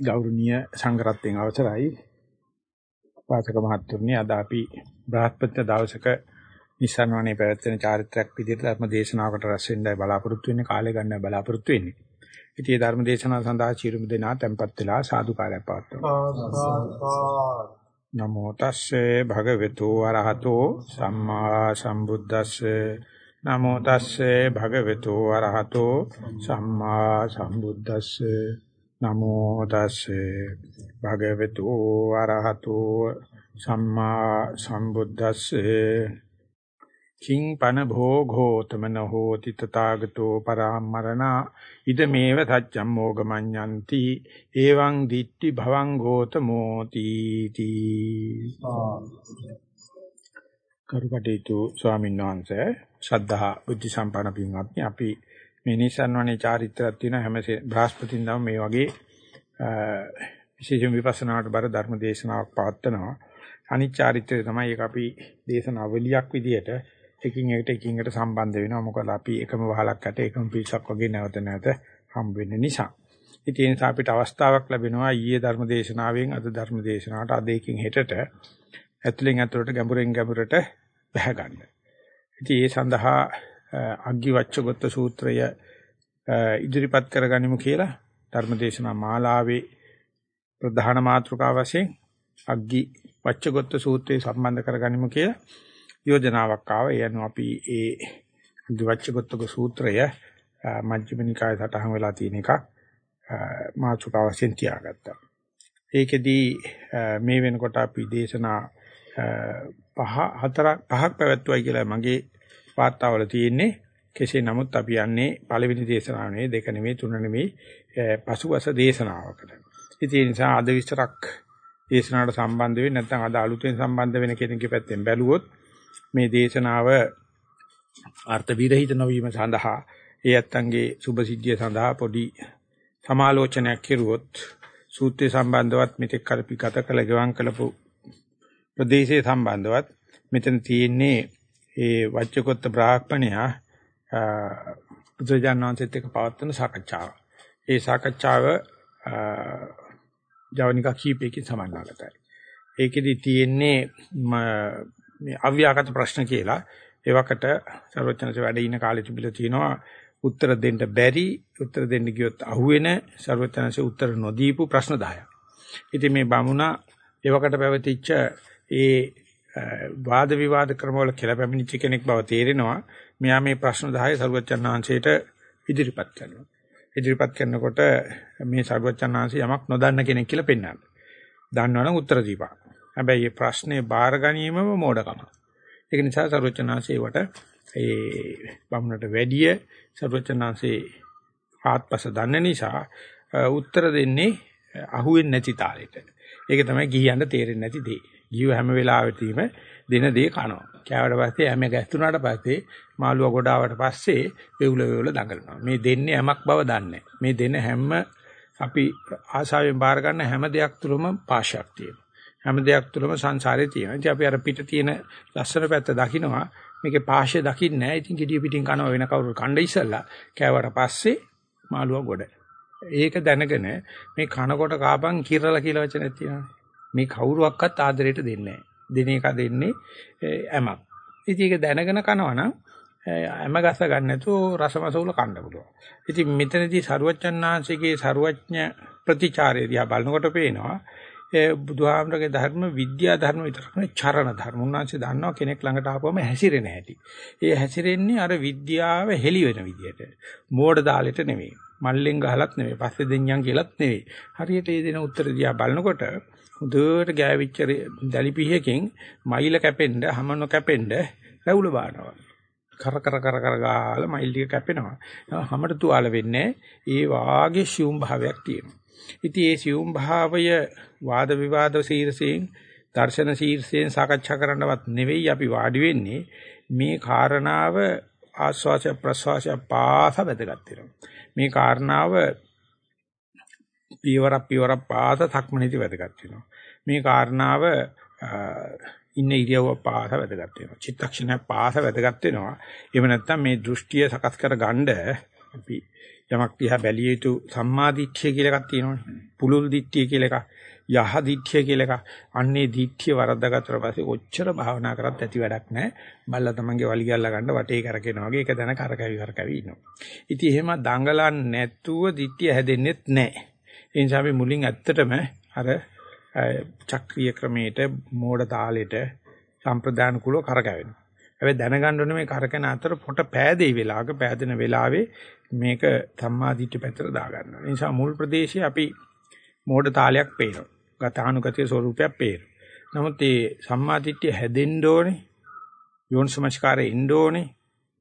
ගෞරවනීය සංඝරත්නයන් අවසරයි. වාසක මහත්තුරුනි අද අපි බ්‍රහස්පති දවසක නිසන්වනේ පැවැත්වෙන චාරිත්‍රාක් විදිහට ධර්ම දේශනාවකට රැස් වෙන්නයි බලාපොරොත්තු වෙන්නේ කාලය ගන්නයි බලාපොරොත්තු වෙන්නේ. ඉතින් මේ ධර්ම දේශනාව සඳහා චිරුම දෙනා tempත් වෙලා සාදු කාර්යයක් පවත්වනවා. නමෝ තස්සේ භගවතු වරහතෝ සම්මා සම්බුද්දස්සේ. නමෝ තස්සේ භගවතු වරහතෝ සම්මා සම්බුද්දස්සේ නමෝ තස්සේ භගවතු ආරහතෝ සම්මා සම්බුද්දස්සේ. කිං පන භෝඝෝ තමන හෝති තථාගතෝ පරාමරණ ඉදමේව සත්‍යම් මොගමඤ්ඤන්ති. එවං දිට්ටි භවං ගෝතමෝති තී. කරුකටේතු ස්වාමීන් වහන්සේ ශ්‍රද්ධා බුද්ධ සම්පන්න පින්වත්නි අපි මේ නිසන්වනේ චාරිත්‍රාක් තියෙන හැම බ්‍රහස්පතින්දම මේ වගේ විශේෂම විපස්සනාවට බර ධර්ම දේශනාවක් පවත්වනවා. අනිත් චාරිත්‍රය තමයි ඒක අපි දේශනාවලියක් විදියට එකින් එකට එකින් එකට සම්බන්ධ වෙනවා. මොකද අපි එකම වහලක් යට එකම පිරිසක් වගේ නැවත නැවත හම් වෙන්න නිසා. ඉතින් ඒ නිසා අපිට අවස්ථාවක් ලැබෙනවා ඊයේ ධර්ම දේශනාවෙන් අද ධර්ම දේශනාවට අද එකින් හෙටට ඇතුලෙන් ඇතුලට ගැඹුරෙන් ගැඹුරට බහ ගන්න. ඉතින් ඒ සඳහා අග්ගිවච්ඡගත සූත්‍රය ඉදිරිපත් කරගනිමු කියලා ධර්මදේශනා මාලාවේ ප්‍රධාන මාතෘකාව වශයෙන් අග්ගි වච්ඡගත සූත්‍රය සම්බන්ධ කරගනිමු කියලා යෝජනාවක් ආවා. ඒ අනුව අපි ඒ අග්ගි වච්ඡගතක සූත්‍රය මජ්ක්‍ධිම නිකායේ සටහන් වෙලා තියෙන එකක් මාතෘකාව වශයෙන් තියාගත්තා. ඒකෙදී මේ වෙනකොට අපි දේශනා පහ හතරක් පහක් පැවැත්වුවයි කියලා මගේ වාර්තාවල තියෙන්නේ කෙසේ නමුත් අපි යන්නේ පළවෙනි දේශනාව නෙවෙයි දෙක නෙවෙයි තුන නෙවෙයි පසුවස දේශනාවකට. ඉතින් ඒ නිසා අද විස්තරක් දේශනාවට සම්බන්ධ වෙන්නේ නැත්නම් අද අලුතෙන් සම්බන්ධ වෙන කෙනෙක්ගේ පැත්තෙන් බැලුවොත් මේ දේශනාව අර්ථ විරහිත නොවීම සඳහා ඒ ඇත්තන්ගේ සුභ සිද්ධිය සඳහා පොඩි සමාලෝචනයක් කෙරුවොත් සූත්‍රය සම්බන්ධවත් මෙතෙක් කලපි ගත කළ ගවන් කළපු ප්‍රදේශයේ සම්බන්ධවත් මෙතන තියෙන්නේ ඒ වච්චකොත්ත බ්‍රාහ්මණයා බුදුජානනාංශෙත් එක්ක පවත්වන සාකච්ඡාව. ඒ සාකච්ඡාව ජවනිකා කීපයකින් සමන්නාගතයි. ඒකෙදි තියෙන්නේ මේ අව්‍යාකට ප්‍රශ්න කියලා ඒවකට සර්වඥන්සේ වැඩ ඉන කාලේ තිබිලා තියෙනවා උත්තර දෙන්න බැරි උත්තර දෙන්න ගියොත් අහුවෙන සර්වඥන්සේ උත්තර නොදීපු ප්‍රශ්න 10ක්. ඉතින් මේ බමුණා ඒවකට පැවතිච්ච ඒ වාද විවාද ක්‍රමවල කියලා පැමිණිච්ච කෙනෙක් බව තේරෙනවා. මෙයා මේ ප්‍රශ්න 10 සරුවච්චන් වහන්සේට ඉදිරිපත් කරනවා. ඉදිරිපත් කරනකොට මේ සරුවච්චන් වහන්සේ යමක් නොදන්න කෙනෙක් කියලා පෙන්වනවා. දන්නවනම් උත්තර දීපන්. හැබැයි මේ ප්‍රශ්නේ බාර ගැනීමම මෝඩකම. ඒක නිසා සරුවච්චන් වහන්සේ වට ඒ බමුණට වැඩිය සරුවච්චන් වහන්සේ ආත්පස දන්න නිසා උත්තර දෙන්නේ අහුවෙන්නේ නැති තාලෙට. ඒක තමයි ගිහියන්ට තේරෙන්නේ නැති දේ. ජීව හැම වෙලාවෙදීම දෙන දේ කනවා. කෑවට පස්සේ හැම ගැස්තුනාට පස්සේ මාළුවා ගොඩාවට පස්සේ වේවුල වේවුල දඟලනවා. මේ දෙන්නේ යමක් බව දන්නේ මේ දෙන හැම අපි ආශාවෙන් බාර ගන්න හැම දෙයක් තුළම පාශයක් තියෙනවා. හැම දෙයක් තුළම සංසාරේ තියෙනවා. ඉතින් අපි අර පිට තියෙන ලස්සන පැත්ත දකිනවා. මේකේ පාශය දකින්නේ නැහැ. ඉතින් gediya පිටින් කනවා වෙන කවුරු කණ්ඩ ඉස්සලා කෑවට පස්සේ මාළුවා ගොඩ. ඒක දැනගෙන මේ කනකොට කාපන් කිරලා කියලා වචනයක් තියෙනවා. මේ කවුරුවක්වත් ආදරයට දෙන්නේ නැහැ. දෙන එක දෙන්නේ ඇමක්. ඉතින් ඒක දැනගෙන කනවනම් ඇම ගස ගන්න නැතුව රසමසවුල කන්න පුළුවන්. ඉතින් මෙතනදී සරුවච්චන්හන්සේගේ සරුවඥ ප්‍රතිචාරය දිහා බලනකොට පේනවා ඒ බුදුහාමරගේ ධර්ම විද්‍යා ධර්ම විතරක් නෙවෙයි චරණ ධර්ම. උන්වහන්සේ දන්නවා කෙනෙක් ළඟට ආපුවම හැසිරෙන හැටි. ඒ හැසිරෙන්නේ අර විද්‍යාව හෙලි වෙන විදියට. මෝඩ දාලෙට නෙවෙයි. මල්ලෙන් ගහලත් නෙවෙයි. පස්සේ දෙඤ්ඤම් කියලාත් නෙවෙයි. හරියට ඒ දෙන උත්තර දිහා බලනකොට හොඳට ගෑවිච්ච දැලිපිහකින් මයිල කැපෙන්න හැම නොකැපෙන්න රැවුල බානවා. කර කර කර කර ගාලා මයිල් ටික කැපෙනවා. හැමට තුවාල වෙන්නේ ඒ වාගේ සියුම් භාවයක් තියෙනවා. ඉතින් ඒ සියුම් භාවය වාද විවාද ශීර්ෂයෙන් දර්ශන ශීර්ෂයෙන් සාකච්ඡා කරන්නවත් නෙවෙයි අපි වාඩි වෙන්නේ මේ කාරණාව ආස්වාසය ප්‍රසවාසය පාස වැදගත් වෙනවා. මේ කාරණාව පියවරක් පියවරක් පාස සක්මනේදී වැදගත් වෙනවා. මේ කාරණාව ඉන්න ඉරියව්ව පාස වැදගත් වෙනවා. චිත්තක්ෂණය පාස වැදගත් වෙනවා. එහෙම නැත්නම් මේ දෘෂ්ටිය සකස් කර ගන්න අපි යමක් දිහා බැලිය යුතු සම්මාදිට්ඨිය කියලා එකක් තියෙනවනේ. පුලුල් දිට්ඨිය කියලා එකක්. යහ දිට්ඨිය කියලා එකක්. අන්නේ දිට්ඨිය වරද්දාගත්තට පස්සේ ඔච්චර භාවනා කරත් ඇති වැඩක් නැහැ. බල්ලා තමන්ගේ වලිගය අල්ල ගන්න වටේ කරකිනවා වගේ ඒක දැන කරකැවි කරකැවි ඉන්නවා. ඉතින් එහෙම දඟලන්නේ නැතුව දිට්ඨිය හැදෙන්නෙත් නැහැ. ඒ නිසා අපි මුලින් ඇත්තටම අර චක්‍රීය ක්‍රමයට මෝඩ තාලෙට සම්ප්‍රදාන කුලව කරකැවෙනවා. හැබැයි දැනගන්න ඕනේ මේ කරකැන අතර පොට පෑදෙයි වෙලාවක පෑදෙන වෙලාවේ මේක සම්මාදිට්ඨි පැත්තට දාගන්නවා. ඒ නිසා මුල් ප්‍රදේශයේ අපි මෝඩ තාලයක් පේනවා. ගතානුගතිය ස්වරූපයක් පේනවා. නමුත් මේ සම්මාදිට්ඨිය හැදෙන්න ඕනේ. යෝනිසමස්කාරේ එන්න ඕනේ.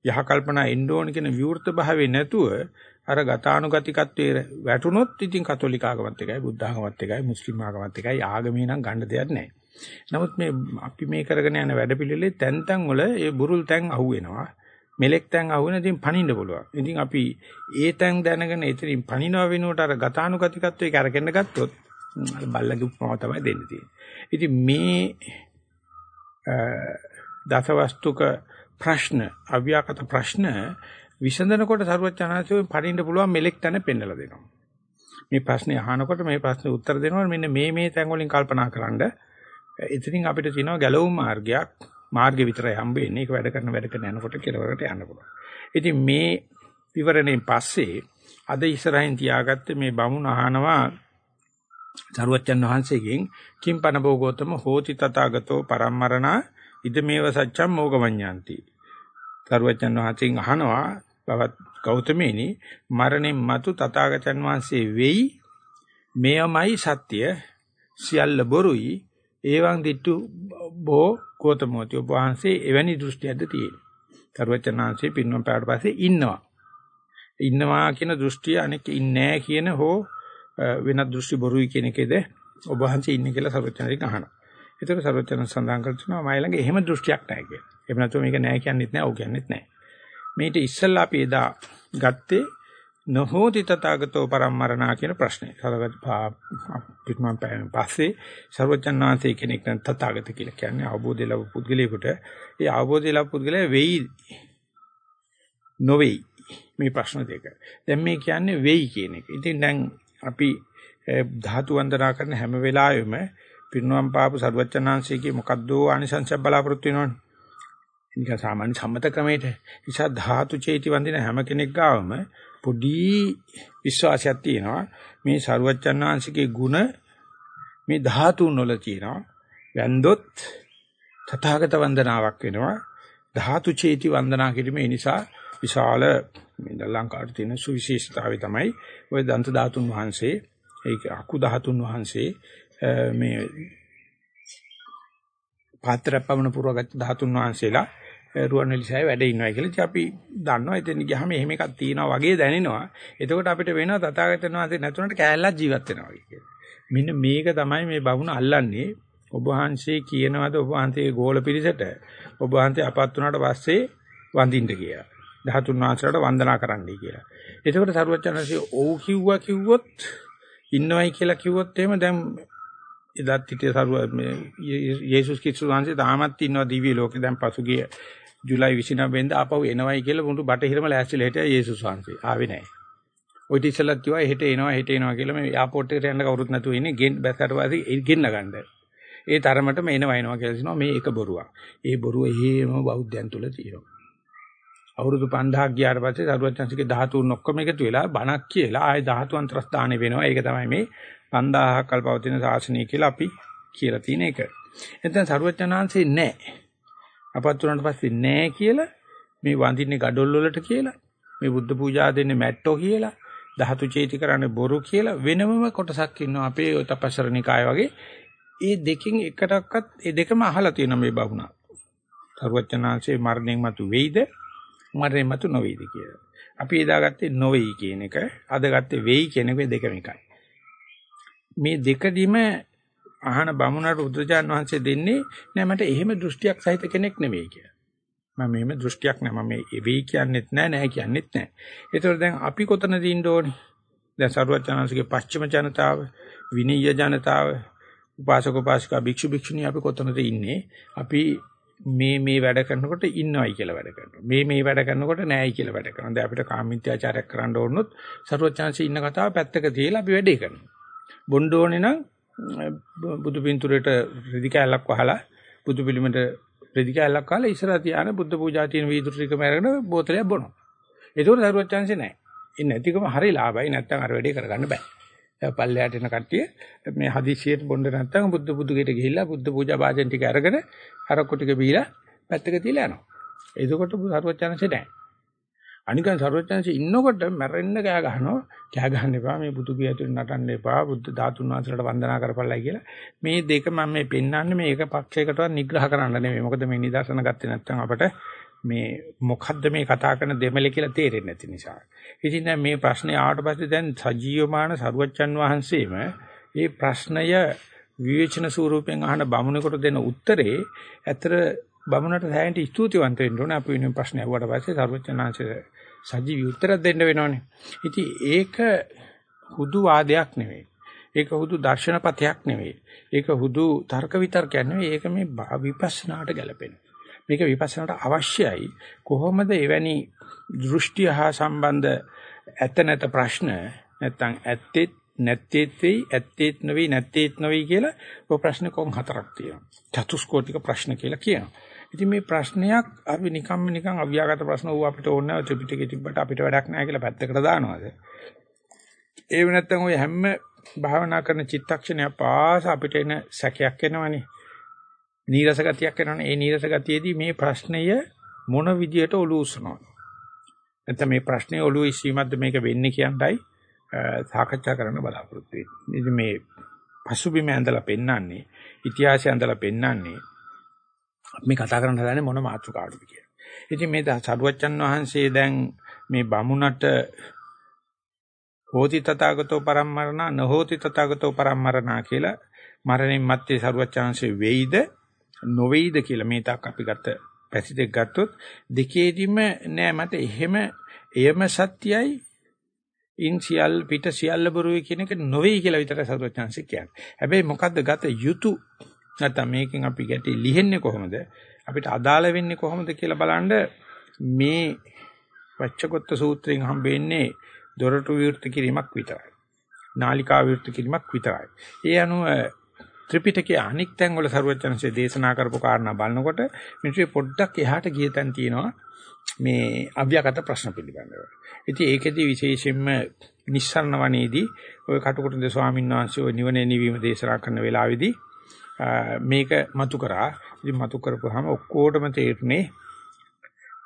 යහ කල්පනා එන්න ඕනේ කියන විවෘත භාවයේ නැතුව අර ගතානුගතිකත්වයේ වැටුනොත් ඉතින් කතෝලික ආගමත් එකයි බුද්ධ ආගමත් එකයි මුස්ලිම් ආගමත් එකයි ආගමේ නම් ගන්න දෙයක් නැහැ. නමුත් මේ අපි මේ කරගෙන යන වැඩපිළිවෙලේ තැන් තැන් වල ඒ බුරුල් තැන් අහුවෙනවා. මෙලෙක් තැන් අහුවෙන ඉතින් පණින්න පුළුවන්. ඉතින් අපි ඒ තැන් දැනගෙන එතනින් පණිනව වෙනුවට අර ගතානුගතිකත්වයේ කරගෙන ගත්තොත් අර බල්ලගේ උපමාව තමයි දෙන්න තියෙන්නේ. ඉතින් මේ දසවස්තුක ප්‍රශ්න අව්‍යාකට ප්‍රශ්න විසඳනකොට සරුවචනාංශයෙන් පණින්න පුළුවන් මෙලෙක් තැන පෙන්නලා දෙනවා. මේ ප්‍රශ්නේ අහනකොට මේ ප්‍රශ්නේ උත්තර දෙනවා මෙන්න මේ මේ තැන් වලින් කල්පනා කරන්න එතනින් අපිට තියෙනවා ගැලවුම් මාර්ගයක් මාර්ගෙ විතරයි හම්බ වෙන්නේ. ඒක වැඩ කරන වැඩ කරන යනකොට කෙලවරට යන්න පුළුවන්. ඉතින් මේ විවරණයෙන් පස්සේ අද ඉස්සරහින් තියාගත්ත මේ බමුණ අහනවා සරුවච්චන් වහන්සේගෙන් කිම්පන භෝගෝතම හෝති තථාගතෝ පරම්මරණා ඉදමේව සච්ඡම් මොගමඤ්ඤාන්ති. සරුවච්චන් වහන්සේගෙන් අහනවා බවත් ගෞතමේනි මරණින් මතු තථාගතයන් වහන්සේ වෙයි මෙයමයි සත්‍ය සියල්ල බොරුයි ඒවං දිට්ටු බෝ ගෝතමෝති ඔබ වහන්සේ එවැනි දෘෂ්ටියක්ද තියෙන්නේ. තරුවචනාංශේ පින්නම් පාඩ පස්සේ ඉන්නවා. ඉන්නවා කියන දෘෂ්ටිය අනෙක් ඉන්නේ කියන හෝ වෙනත් දෘෂ්ටි බොරුයි කියන එකේද ඔබ වහන්සේ ඉන්නේ කියලා සරුවචනාරින් අහනවා. ඒතර සරුවචන සඳහන් කරනවා මයි ළඟ එහෙම දෘෂ්ටියක් නැහැ කියලා. එහෙම නැත්නම් මේක නැහැ කියන්නෙත් නැහැ, ඔව් කියන්නෙත් නැහැ. මේිට ඉස්සල්ලා අපි එදා ගත්තේ නොහෝති තථාගතෝ පරම්මරණා කියන ප්‍රශ්නේ. සරගත පිටමන් පස්සේ සර්වජන් වහන්සේ කෙනෙක් නම් තථාගත කියලා කියන්නේ අවබෝධය ලැබු පුද්ගලයෙකුට ඒ අවබෝධය ලැබු පුද්ගලයා වෙයි නොවේයි මේ ප්‍රශ්න දෙක. දැන් මේ කියන්නේ වෙයි කියන එක. ඉතින් දැන් අපි ධාතු වන්දනා කරන හැම වෙලාවෙම පිරිනුවම් පාපු සර්වජනාංශයේ මොකද්ද ආනිසංසය බලාපොරොත්තු වෙනවනේ. නිකන් සාමාන්‍ය සම්මත ක්‍රමයට. නිසා ධාතු චේති වන්දින හැම කෙනෙක් ගාවම පොඩි විශ්වාසයක් තියෙනවා මේ සරුවච්චන් වහන්සේගේ ಗುಣ මේ ධාතුන් වල තියෙනවා වැන්දොත් තථාගත වන්දනාවක් වෙනවා ධාතු චේති වන්දනා කිරීමේ නිසා විශාල මේ ලංකාවට තියෙන සුවිශේෂතාවය තමයි ওই දන්ත ධාතුන් වහන්සේ ඒක අකු ධාතුන් වහන්සේ මේ පාත්‍ර පවන පුරවගත් ධාතුන් වහන්සේලා රුවන්වැලිසෑය වැඩ ඉන්නවා කියලා. ඉතින් අපි දන්නවා එතන ගියාම එහෙම එකක් තියෙනවා වගේ දැනෙනවා. එතකොට අපිට වෙනවා තථාගතයන් වහන්සේ නැතුණට කෑල්ලක් ජීවත් වෙනවා කියලා. මෙන්න මේක තමයි මේ බවුන අල්ලන්නේ. ඔබ වහන්සේ කියනවාද ඔබ වහන්සේගේ ගෝල පිළිසෙට ඔබ වහන්සේ අපත් වුණාට පස්සේ වඳින්න කියලා. ධාතුන් වහන්සේලාට වන්දනා කරන්නයි කියලා. එතකොට සරුවචනන්සේ ඔව් කිව්වා කිව්වොත් ඉන්නවයි කියලා කිව්වොත් එහෙම දැන් එදත් හිටිය සරුව මේ යේසුස් ක්‍රිස්තුස් වහන්සේ තාමත් ඉන්නවා දිව්‍ය ලෝකේ දැන් පසුගිය ජූලයි 29 වෙනිදා ආපහු එනවයි කියලා මුළු බටහිරම ලෑස්තිලා හිටියා යේසුස් වහන්සේ. ආවේ නැහැ. ඔය ඉතිසලත් කිව්වා හෙට එනවා හෙට එනවා කියලා මේ එයාපෝට් එකට යන්න කවුරුත් නැතුව ඉන්නේ ගෙන් බැස්සට පස්සේ ගෙන්න ගන්න. ඒ තරමටම එනවා එනවා කියලා කියනවා මේ එක බොරුවක්. ඒ බොරුව එහෙම බෞද්ධයන් තුල තියෙනවා. අවුරුදු 5000ක් ගියාට පස්සේ සරුවචන්සිකේ ධාතුන් ඔක්කොම එකතු වෙලා බණක් කියලා ආයේ ධාතු අන්තරස්ථානෙ වෙනවා. ඒක තමයි මේ 5000ක් කල් පවතින ශාසනය කියලා අපි කියලා තියෙන එක. එතෙන් සරුවචනාංශේ නැහැ. අපත් උනාට පස්සේ නෑ කියලා මේ වඳින්නේ gadol වලට කියලා මේ බුද්ධ පූජා දෙන්නේ මැට්ටෝ කියලා ධාතු චේති කරන්නේ බොරු කියලා වෙනමම කොටසක් ඉන්නවා අපේ ඔය තපස්සරණිකාය වගේ. ඒ දෙකෙන් එකටවත් ඒ දෙකම අහලා තියෙනවා මේ බහුණා. සරුවචනාංශේ මරණයෙන් මතු වෙයිද? මරණයෙන් මතු නොවේද කියලා. අපි එදා ගත්තේ නොවේයි කියන එක අද ගත්තේ වෙයි කියන එක දෙකම එකයි. මේ දෙකදීම අහන බමුණට උද්දජාන් වහන්සේ දෙන්නේ නෑ මට එහෙම දෘෂ්ටියක් සහිත කෙනෙක් නෙවෙයි කියලා. මම මෙහෙම දෘෂ්ටියක් නෑ මම මේ වෙයි කියන්නෙත් නෑ නෑ කියන්නෙත් නෑ. ඒතකොට දැන් අපි කොතනද ඉන්න ඕනේ? දැන් සරුවචනන්සේගේ පශ්චිම ජනතාව, විනීය ජනතාව, උපාසක උපාසිකා භික්ෂු භික්ෂුණී අපි කොතනද ඉන්නේ? අපි මේ මේ වැඩ කරනකොට ඉන්නවයි කියලා වැඩ කරනවා. මේ මේ වැඩ කරනකොට නෑයි කියලා වැඩ කරනවා. දැන් අපිට කාමීත්‍යාචාරයක් කරන්න ඕනොත් සරුවචනන්සේ ඉන්න කතාව පැත්තක තියලා අපි වැඩේ කරනවා. බොණ්ඩ ඕනේ නම් බුදු පින්තූරයට රෙදි කැලක් වහලා බුදු පිළිමයට රෙදි කැලක් වහලා ඉස්සරහ තියාන බුද්ධ පූජා තියෙන වීදුරු ටිකම අරගෙන බෝතලයක් බොනවා. ඒක දරුවත් chance නැහැ. ඉන්නේ නැතිකම හරි ලාභයි නැත්තම් අර වැඩේ කරගන්න බෑ. පල්ලයට එන කට්ටිය මේ හදිසියෙත් බොණ්ඩ නැත්තම් බුද්ධ බුදුගෙට ගිහිල්ලා බුද්ධ පූජා වාදෙන් ටික අරගෙන අරක්කු ටික බීලා පැත්තක තියලා යනවා. එතකොට සරුවත් chance නැහැ. අනිකන් සර්වඥාන්සේ ඉන්නකොට මැරෙන්න කෑ ගහනවා. කෑ ගහන්න එපා මේ බුදු පියාතුන් නටන්න එපා බුද්ධ ධාතුන් වහන්සේලාට වන්දනා කරපළයි කියලා. මේ දෙක මම මේ පෙන්වන්නේ මේක පක්ෂයකටවත් නිග්‍රහ කරන්න නෙමෙයි. මොකද මේ නිදර්ශන ගත්තේ නැත්නම් අපට මේ මොකද්ද මේ කතා කරන දෙමළ කියලා තේරෙන්නේ නැති නිසා. ඉතින් දැන් මේ ප්‍රශ්නේ ආවට පස්සේ දැන් සජීවමාන සරුවච්චන් වහන්සේම මේ ප්‍රශ්නය විවේචන ස්වරූපයෙන් අහන බමුණෙකුට දෙන උත්තරේ ඇතර බමුණට සෑහෙන ස්තුතිවන්ත වෙන්න ඕනේ අපි වෙන ප්‍රශ්න අහුවට පස්සේ සරුවච්චන්හන්සේ සජීවී උත්තරයක් දෙන්න වෙනවනේ. ඉතින් ඒක හුදු වාදයක් නෙවෙයි. ඒක හුදු දර්ශනපතයක් නෙවෙයි. ඒක හුදු තර්ක විතර්කයක් නෙවෙයි. ඒක මේ විපස්සනාට ගැලපෙන. මේක විපස්සනාට අවශ්‍යයි. කොහොමද එවැනි දෘෂ්ටි හා සම්බන්ධ ඇත නැත ප්‍රශ්න නැත්තම් ඇත්තෙත් නැත්තේත් වෙයි ඇත්තේත් නෙවෙයි නැත්තේත් නෙවෙයි කියලා ඔය ප්‍රශ්න කොම් හතරක් තියෙනවා. චතුස්කෝටික ප්‍රශ්න කියලා කියනවා. ඉතින් මේ ප්‍රශ්නයක් අපි නිකම්ම නිකන් අව්‍යාගත ප්‍රශ්න ඌ අපිට ඕනේ නැහැ ත්‍රිපිටකේ තිබ්බට අපිට වැඩක් නැහැ කියලා පැත්තකට දානවාද? ඒ වෙනත්නම් ඔය හැම භාවනා කරන චිත්තක්ෂණය පාස අපිට එන සැකයක් එනවනේ. නීරස ගතියක් එනවනේ. ඒ නීරස ගතියේදී මේ ප්‍රශ්නය මොන විදියට ඔලු උස්සනවා? නැත්නම් මේ ප්‍රශ්නේ ඔලුවේ ඉස්සීමක්ද මේක වෙන්නේ කියන්නයි සාකච්ඡා කරන්න බලාපොරොත්තු වෙන්නේ. මේ පසුබිම ඇඳලා පෙන්නන්නේ, ඉතිහාසය ඇඳලා පෙන්නන්නේ මේ කතා කරන්න හදන්නේ මොන මාතෘකාවටද කියලා. ඉතින් මේ සරුවච්චන් වහන්සේ දැන් මේ බමුණට හෝති තථාගතෝ පරම්මරණ නහෝති තථාගතෝ පරම්මරණ කියලා මරණයන් මැත්තේ සරුවච්චන්සේ වෙයිද නොවේයිද කියලා මේ තාක් අපි ගත්ත පැති දෙක ගත්තොත් දෙකේදීම නෑ මට එහෙම එයම සත්‍යයි ඉන් සියල් පිට සියල්ල බොරුයි කියන එක නොවේයි කියලා විතර සරුවච්චන්සේ කියන්නේ. හැබැයි මොකද්ද ගත යුතු නැත්නම් මේකෙන් අපි ගැටි ලිහෙන්නේ කොහොමද? අපිට අදාළ වෙන්නේ කොහොමද කියලා බලන්න මේ වච්චකොත්ත සූත්‍රයෙන් හම්බෙන්නේ දොරටු විවෘත කිරීමක් විතරයි. නාලිකා විවෘත කිරීමක් විතරයි. ඒ අනුව ත්‍රිපිටකයේ අනික් තැන් වල සරුවචනසේ දේශනා කරපු කාරණා බලනකොට මිනිස්සු පොඩ්ඩක් එහාට ගිය තැන් තියෙනවා මේ අව්‍යාකට ප්‍රශ්න පිළිබඳව. ඉතින් ඒකෙදි විශේෂයෙන්ම නිස්සරණ වනේදී ඔය කටුකුරුන්ද ස්වාමීන් වහන්සේ ඔය නිවනේ නිවීම දේශනා කරන වෙලාවේදී මේක මතු කරා. ඉතින් මතු කරපුවාම ඔක්කොටම තේරුනේ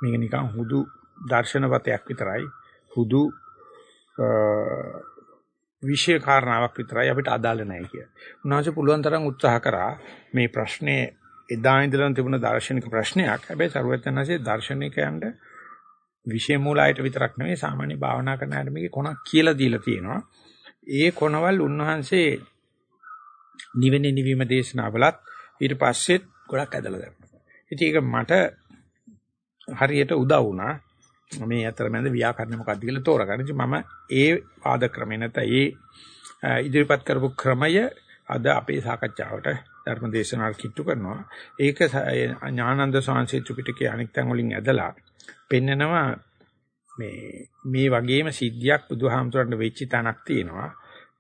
මේක නිකන් හුදු දර්ශනපතයක් විතරයි. හුදු විශේෂ කාරණාවක් විතරයි අපිට අදාළ නැහැ කිය. උන්වහන්සේ පුළුවන් තරම් උත්සාහ කරා මේ ප්‍රශ්නේ එදා ඉඳලා තිබුණ දාර්ශනික ප්‍රශ්නයක්. හැබැයි සරුවචනanse දාර්ශනිකයන්ට විශේෂ මූලයට විතරක් නෙවෙයි සාමාන්‍ය භාවනා කරන අයට මේක කොනක් කියලා දීලා තියෙනවා. ඒ කොනවල් උන්වහන්සේ නිවෙන්නේ නිවීම දේශනාවලත් ඊට පස්සෙත් ගොඩක් ඇදලා දැම්මා. ඉතින් ඒක මට හරියට උදව් වුණා. මේ අතරමැද ව්‍යාකරණ මොකක්ද කියලා තෝරගන්න. ඉතින් මම ඒ වාද ක්‍රමය නැත්නම් ඒ ඉදිරිපත් කරපු ක්‍රමය අද අපේ සාකච්ඡාවට ධර්ම දේශනාවට කිට්ටු කරනවා. ඒක ඥානන්ද සාංශේ ත්‍රිපිටකයේ අනෙක් තැන් වලින් ඇදලා පෙන්නනවා මේ මේ වගේම සිද්ධියක් බුදුහාමුදුරන්ට වෙච්ච තැනක් තියෙනවා.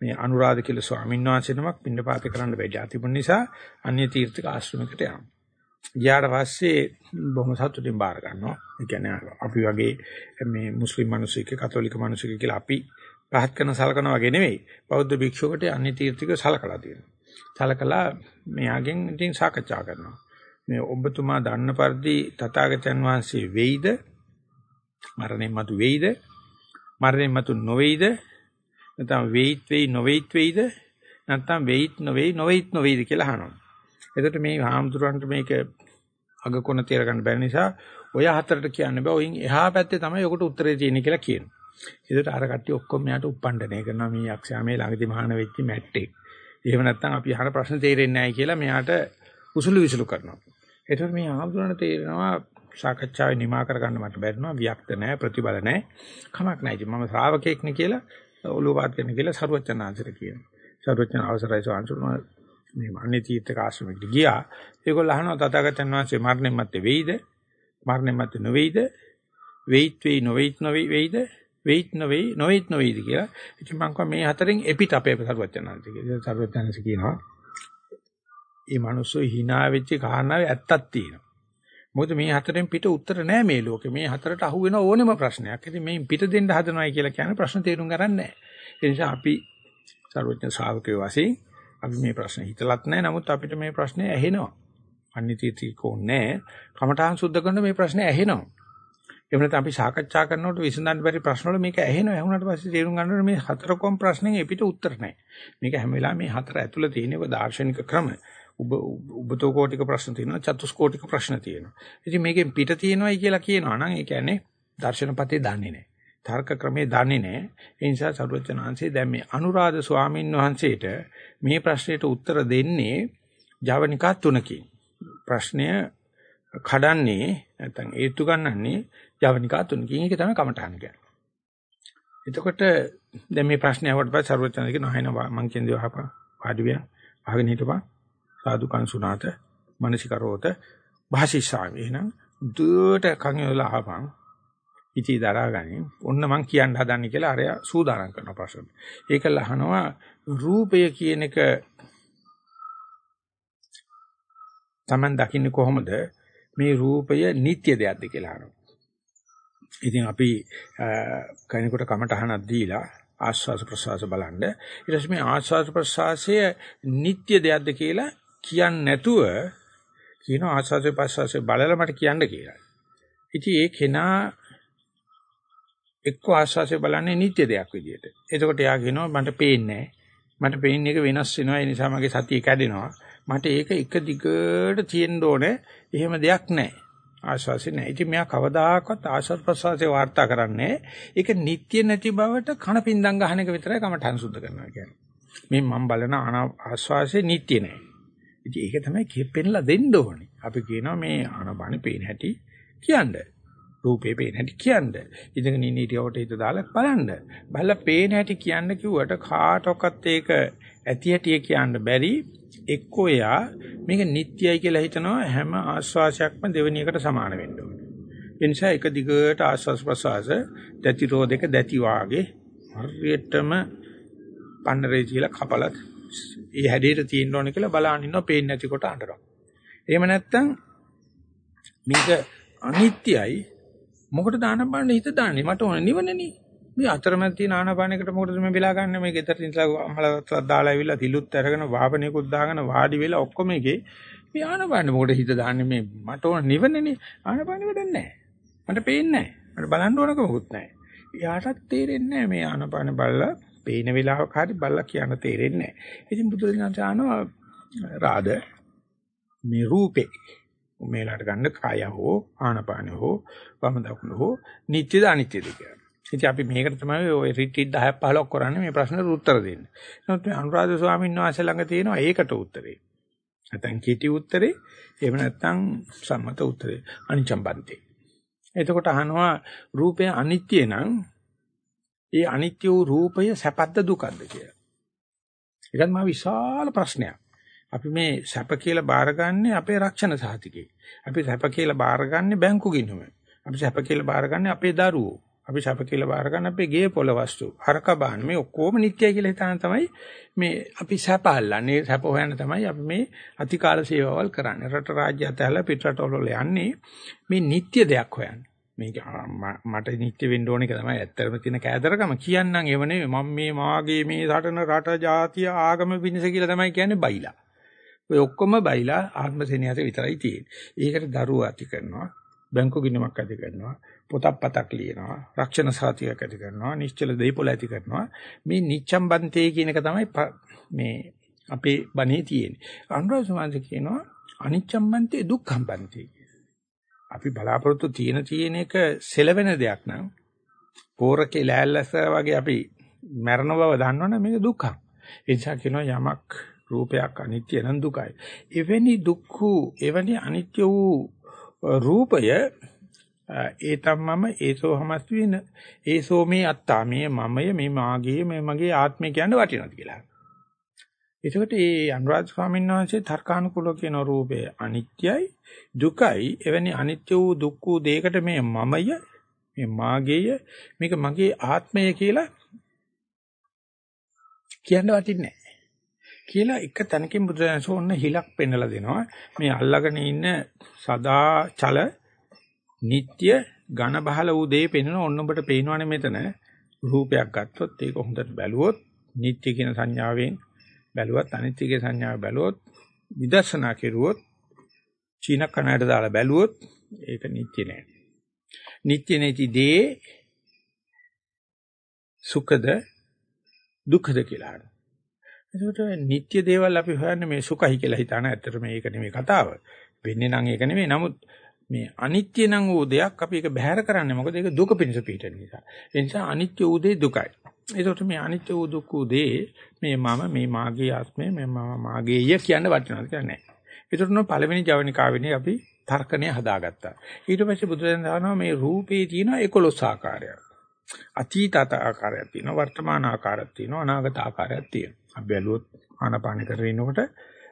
මේ අනුරාධ කියලා ස්වාමීන් වහන්සේ නමක් පින්නපාත කරන්න බැහැ. තිබුණ නිසා අන්‍ය තීර්ථක ආශ්‍රමයකට යනවා. ගියාට පස්සේ බොහොම සතුටින් බාර ගන්නවා. ඒ කියන්නේ අපි වගේ මේ මුස්ලිම් මිනිස්සුක කතෝලික මිනිස්සුක කියලා අපි පහත් කරන සලකනවා වගේ නෙවෙයි. බෞද්ධ භික්ෂුවකට අන්‍ය තීර්ථක සලකලා තියෙනවා. සලකලා මෙයාගෙන් ඉතින් සාකච්ඡා කරනවා. මේ ඔබතුමා දන්න පරිදි තථාගතයන් වහන්සේ වෙයිද? මරණයන් මතු වෙයිද? මරණයන් මතු නොවේයිද? නැත්නම් වෙයිත් වෙයි නොවේයිත් වෙයිද නැත්නම් වෙයිත් නොවේයි නොවේයිත් නොවේයිද කියලා අහනවා. එතකොට මේ හාමුදුරන්ට මේක අගකොන තියර ගන්න බැරි නිසා ඔය හතරට කියන්න බෑ. ඔයින් එහා පැත්තේ තමයි ඔකට උත්තරේ තියෙන්නේ කියලා කියනවා. ඒකට අර කට්ටිය ඔක්කොම මෙයාට උප්පණ්ඩනය කරනවා මේ යක්ෂයා මේ ළඟදී මහාන වෙච්ච මැට්ටෙක්. එහෙම නැත්නම් අපි අහන ප්‍රශ්න තේරෙන්නේ නැහැ කියලා මෙයාට උසුළු විසුළු කරනවා. ඒතකොට මේ ආම්දුරණ තේරෙනවා සාකච්ඡාවේ නිමා කරගන්න මට බැරිනවා වික්ත නැහැ ප්‍රතිබල නැහැ කමක් නැහැ ඉතින් මම ශ්‍රාවකෙක් නේ කියලා ඔළුව පාත් කරන කියලා සරුවචනාංශයට කියනවා. සරුවචන අවසරයි සාංශුම මේ මන්නේ තීර්ථක ආශ්‍රමෙට ගියා. ඒගොල්ලෝ අහනවා තථාගතයන් වහන්සේ මරණය මැත්තේ වෙයිද? මරණය මැත්තේ නොවේයිද? වෙයිත් වෙයි නොවේයිත් නොවේයි වෙයිද? වෙයිත් නොවේයි නොවේයිත් නොවේයිද කියලා. ඉතින් මම කිව්වා මේ හතරෙන් එපිට අපේ සරුවචනාංශ කියලා. සරුවචනාංශ කියනවා. මේ මිනිස්සු hina වෙච්ච කාරණාවේ ඇත්තක් තියෙනවා. මොකද මේ හතරෙන් පිට උත්තර නැහැ මේ ලෝකේ. මේ හතරට අහු වෙන ඕනෙම ප්‍රශ්නයක්. ඉතින් මේ පිට දෙන්න හදනවයි කියලා කියන්නේ ප්‍රශ්න තේරුම් ගන්න නැහැ. ඒ නිසා අපි සර්වඥ ශ්‍රාවකයෝ වශයෙන් අපි මේ ප්‍රශ්න හිතලත් නැහැ. නමුත් අපිට මේ ප්‍රශ්නේ ඇහෙනවා. අනිත්‍යතිකෝ නැහැ. කමඨාන් සුද්ධ කරන මේ ප්‍රශ්නේ ඇහෙනවා. එහෙම නැත්නම් අපි සාකච්ඡා කරනකොට විසඳන්න බැරි ප්‍රශ්න වල මේක ඇහෙනවා. ඇහුණාට පස්සේ තේරුම් ගන්නකොට මේ හතරකොම් ප්‍රශ්නෙන් එපිට උත්තර නැහැ. මේක හැම වෙලාවෙම මේ හතර ඇතුළේ තියෙන දාර්ශනික ක්‍රම. ඔබ ඔබතෝ කෝටික ප්‍රශ්න තියෙනවා චතුස්කෝටික ප්‍රශ්න තියෙනවා. ඉතින් මේකෙන් පිට තියෙනවයි කියලා කියනවා නම් ඒ කියන්නේ දර්ශනපතේ දන්නේ නැහැ. තර්ක ක්‍රමේ දන්නේ නැහැ. ඒ නිසා සරුවචනාංශේ දැන් මේ අනුරාධ ස්වාමීන් වහන්සේට මේ ප්‍රශ්නෙට උත්තර දෙන්නේ ජවනිකා තුනකින්. ප්‍රශ්නය කඩන්නේ නැත්නම් ඒත්තු ගන්නන්නේ ජවනිකා තුනකින්. ඒක තමයි කමඨාන කියන්නේ. එතකොට දැන් මේ ප්‍රශ්නේ අහුවට පස්සේ සරුවචනාංශ කියන අහන මං කියන දේ අහපන්. වාඩි වෙන. අහගෙන හිටපන්. සාදුකං සුණාත මනසිකරෝත භාෂිසාමි එහෙනම් දුවට කන් වල අහපන් ඉති දරාගනින් ඔන්න මං කියන්න හදන්නේ කියලා අරයා සූදානම් කරන ප්‍රශ්න. ඒකල අහනවා රූපය කියන එක Taman දකින්නේ කොහොමද මේ රූපය නිට්ටය දෙයක්ද කියලා අහනවා. ඉතින් අපි කෙනෙකුට කමටහනක් දීලා ආස්වාස ප්‍රසවාස බලන්න ඊට පස්සේ මේ ආස්වාස ප්‍රසවාසය නිට්ටය දෙයක්ද කියලා කියන්නේ නැතුව කියන ආස්වාසේ පස්වාසේ බලලා මට කියන්න කියලා. ඉතින් ඒ කෙනා එක්ක ආස්වාසේ බලන්නේ නිත්‍ය දෙයක් විදියට. එතකොට එයා කියනවා මට පේන්නේ මට පේන්නේ එක වෙනස් වෙනවා ඒ නිසා මගේ සතිය කැඩෙනවා. මට ඒක එක දිගට තියෙන්න ඕනේ. එහෙම දෙයක් නැහැ. ආශ්වාසය නැහැ. ඉතින් මෙයා කවදාකවත් ආශ්වාස ප්‍රශ්වාසයේ වාර්තා කරන්නේ ඒක නිත්‍ය නැති බවට කන පින්දම් ගහන එක විතරයි කමඨං සුද්ධ කරනවා කියන්නේ. මේ මම බලන ආශ්වාසයේ නිත්‍ය නැහැ. ඉතින් ඒක තමයි කියෙපෙන්නලා දෙන්න ඕනේ. අපි කියනවා මේ ආනපානෙ පේන හැටි කියන්න. රූපේ පේන හැටි කියන්න. ඉඳගෙන ඉන්න ඉරියවට හිත දාලා බලන්න. බලලා පේන හැටි කියන්න කිව්වට කාටවත් ඒක ඇති හැටි කියන්න බැරි එක්කෝ එයා මේක නිට්ටයයි කියලා හිතනවා හැම ආස්වාසයක්ම දෙවෙනි එකට සමාන වෙන්න ඕනේ. ඒ නිසා එක දිගට ආස්වාස් ප්‍රසවාස දැති රෝධක දැති වාගේ හරියටම පන්නරේ කියලා කපලත් ඒ හැඩයට තියෙන්න ඕනේ කියලා බලන් ඉන්නවා පේන්නේ නැති කොට අඬනවා. එහෙම නැත්නම් මේක අනිත්‍යයි මොකටද ආනපාන හිත දාන්නේ මට ඕන නිවනනේ. මේ අතරමැද තියෙන ආනපානයකට මොකටද මේ වෙලා ගන්න මේ ගෙදර ඉඳලා අමලවත් දාලා ඇවිල්ලා තිලුත් අරගෙන වාපණයකුත් දාගෙන වාඩි වෙලා ඔක්කොම එකේ මේ ආනපාන මොකටද හිත දාන්නේ මේ මට ඕන නිවනනේ ආනපාන වැඩක් නැහැ. මට පේන්නේ නැහැ. මට බලන්න ඕනක මොකුත් නැහැ. එයාටත් තේරෙන්නේ නැහැ මේ ආනපාන බලලා පේන වෙලාවක හරි බලලා කියන්න තේරෙන්නේ නැහැ. ඉතින් බුදුරජාණන් චානවා රාද මේ රූපේ මේලාට ගන්න කාය හෝ ආනපාන හෝ වම දකුණ හෝ නිත්‍යද අනිත්‍යද කියලා. ඉතින් අපි මේකට තමයි ওই රිට්‍රීට් 10ක් 15ක් කරන්නේ මේ ප්‍රශ්නෙට උත්තර දෙන්න. නමුත් මේ අනුරාධ ස්වාමීන් වහන්සේ ළඟ තියෙනවා ඒකට උත්තරේ. නැත්නම් කීටි උත්තරේ එහෙම නැත්නම් සම්මත උත්තරේ අනිච්චම් බන්තේ. එතකොට අහනවා රූපය අනිත්‍ය නම් ඒ අනිත්‍ය වූ රූපය සැපද්ද දුකද්ද කියලා. ඒකත් මා විශාල ප්‍රශ්නයක්. අපි මේ සැප කියලා බාරගන්නේ අපේ රක්ෂණ සහතිකේ. අපි සැප කියලා බාරගන්නේ බැංකු ගිණුම. අපි සැප කියලා බාරගන්නේ අපේ දරුවෝ. අපි සැප කියලා බාරගන්නේ අපේ ගේ පොළ වස්තු. හරක බාන මේ ඔක්කොම නිත්‍යයි කියලා හිතාන තමයි මේ අපි සැප අල්ලන්නේ. සැප හොයන්න තමයි අපි මේ අතිකාල සේවාවල් කරන්නේ. රට රාජ්‍ය අතහැරලා පිටරටවල යන්නේ මේ නිත්‍ය දෙයක් හොයන්න. මේක මට නිත්‍ය වෙන්න ඕන එක තමයි ඇත්තටම තියෙන කෑදරකම කියන්නම් එව නෙවෙයි මම මේ මාගේ මේ රටන රට ජාතිය ආගම පිණිස කියලා තමයි කියන්නේ බයිලා. ඔය ඔක්කොම බයිලා ආත්ම සෙනෙහස විතරයි තියෙන්නේ. ඒකට දරුවෝ ඇති කරනවා, බැංකු ගිණුමක් ඇති කරනවා, පොතක් පතක් ලියනවා, රක්ෂණ සාතියක් ඇති කරනවා, නිශ්චල දෙයිපොළ ඇති කරනවා. මේ නිච්ඡම් බන්තේ කියන එක තමයි මේ අපේ බණේ තියෙන්නේ. අනුරාධ සමාජ කියනවා අනිච්ඡම් බන්තේ දුක්ඛම් බන්තේ. අපි බලාපොරොත්තු තියෙන තියෙන එක සෙලවෙන දෙයක් නම් පෝරකේ ලෑල්ලස වගේ අපි මරණ බව දන්නවනේ මේක දුක්ඛ. ඒ නිසා කියනවා යමක් රූපයක් අනිත්‍ය නම් දුකයි. එවැනි දුක්ඛ එවැනි අනිත්‍ය වූ රූපය ඒ තමම ඒසෝ හමස් වෙන ඒසෝ මේ අත්තා මේ මමය මේ මාගේ මේ මගේ ආත්මය කියන වටිනවද කියලා. එතකොට මේ අනුරාධ ස්වාමීන් වහන්සේ තර්කානුකූලව කියන රූපය අනිත්‍යයි දුකයි. එවැනි අනිත්‍ය වූ දුක් වූ දෙයකට මේ මමය මේ මාගේය මේක මගේ ආත්මය කියලා කියන්න වටින්නේ කියලා එක තැනකින් බුදුරජාණන්සෝ ඔන්න හිලක් පෙන්නලා දෙනවා. මේ අල්ලගෙන ඉන්න සදා චල නিত্য ඝන බහල වූ දේ පෙන්වන ඔන්න ඔබට පේනවනේ මෙතන. රූපයක් ගත්තොත් ඒක හොඳට බැලුවොත් නিত্য කියන සංඥාවෙන් බැලුවත් අනිත්‍යගේ සංඥාව බැලුවොත් විදර්ශනා කෙරුවොත් චීන කණයට දාලා බැලුවොත් ඒක නිත්‍ය නෑ. නිත්‍ය නැති දේ සුඛද දුක්ඛද කියලා අහනවා. ඒකට නිත්‍ය දේවල් අපි හොයන්නේ මේ සුඛයි කියලා හිතාන ඇත්තට මේක නෙමෙයි කතාව. වෙන්නේ නම් ඒක නෙමෙයි. නමුත් මේ අනිත්‍ය නම් වූ දෙයක් අපි ඒක බැහැර කරන්නේ මොකද ඒක දුක පිණිස පිටින නිසා. ඒ නිසා අනිත්‍ය වූ දේ දුකයි. ඒකට මේ අනිත්‍ය වූ දුක් වූ දේ මේ මම මේ මාගේ ආත්මය මේ මම මාගේය කියන වටිනවද කියලා නෑ. ඒකට නෝ පළවෙනි ජවනිකාවෙනේ අපි තර්කණය හදාගත්තා. ඊට පස්සේ බුදුරජාණන් වහන්සේ මේ රූපේ තියෙන 11 ආකාරයක්. අතීත ආකාරයක් තියෙනවා වර්තමාන ආකාරයක් තියෙනවා අනාගත ආකාරයක් තියෙනවා. අපි බැලුවොත් ආනාපාන කරගෙන ඉනකොට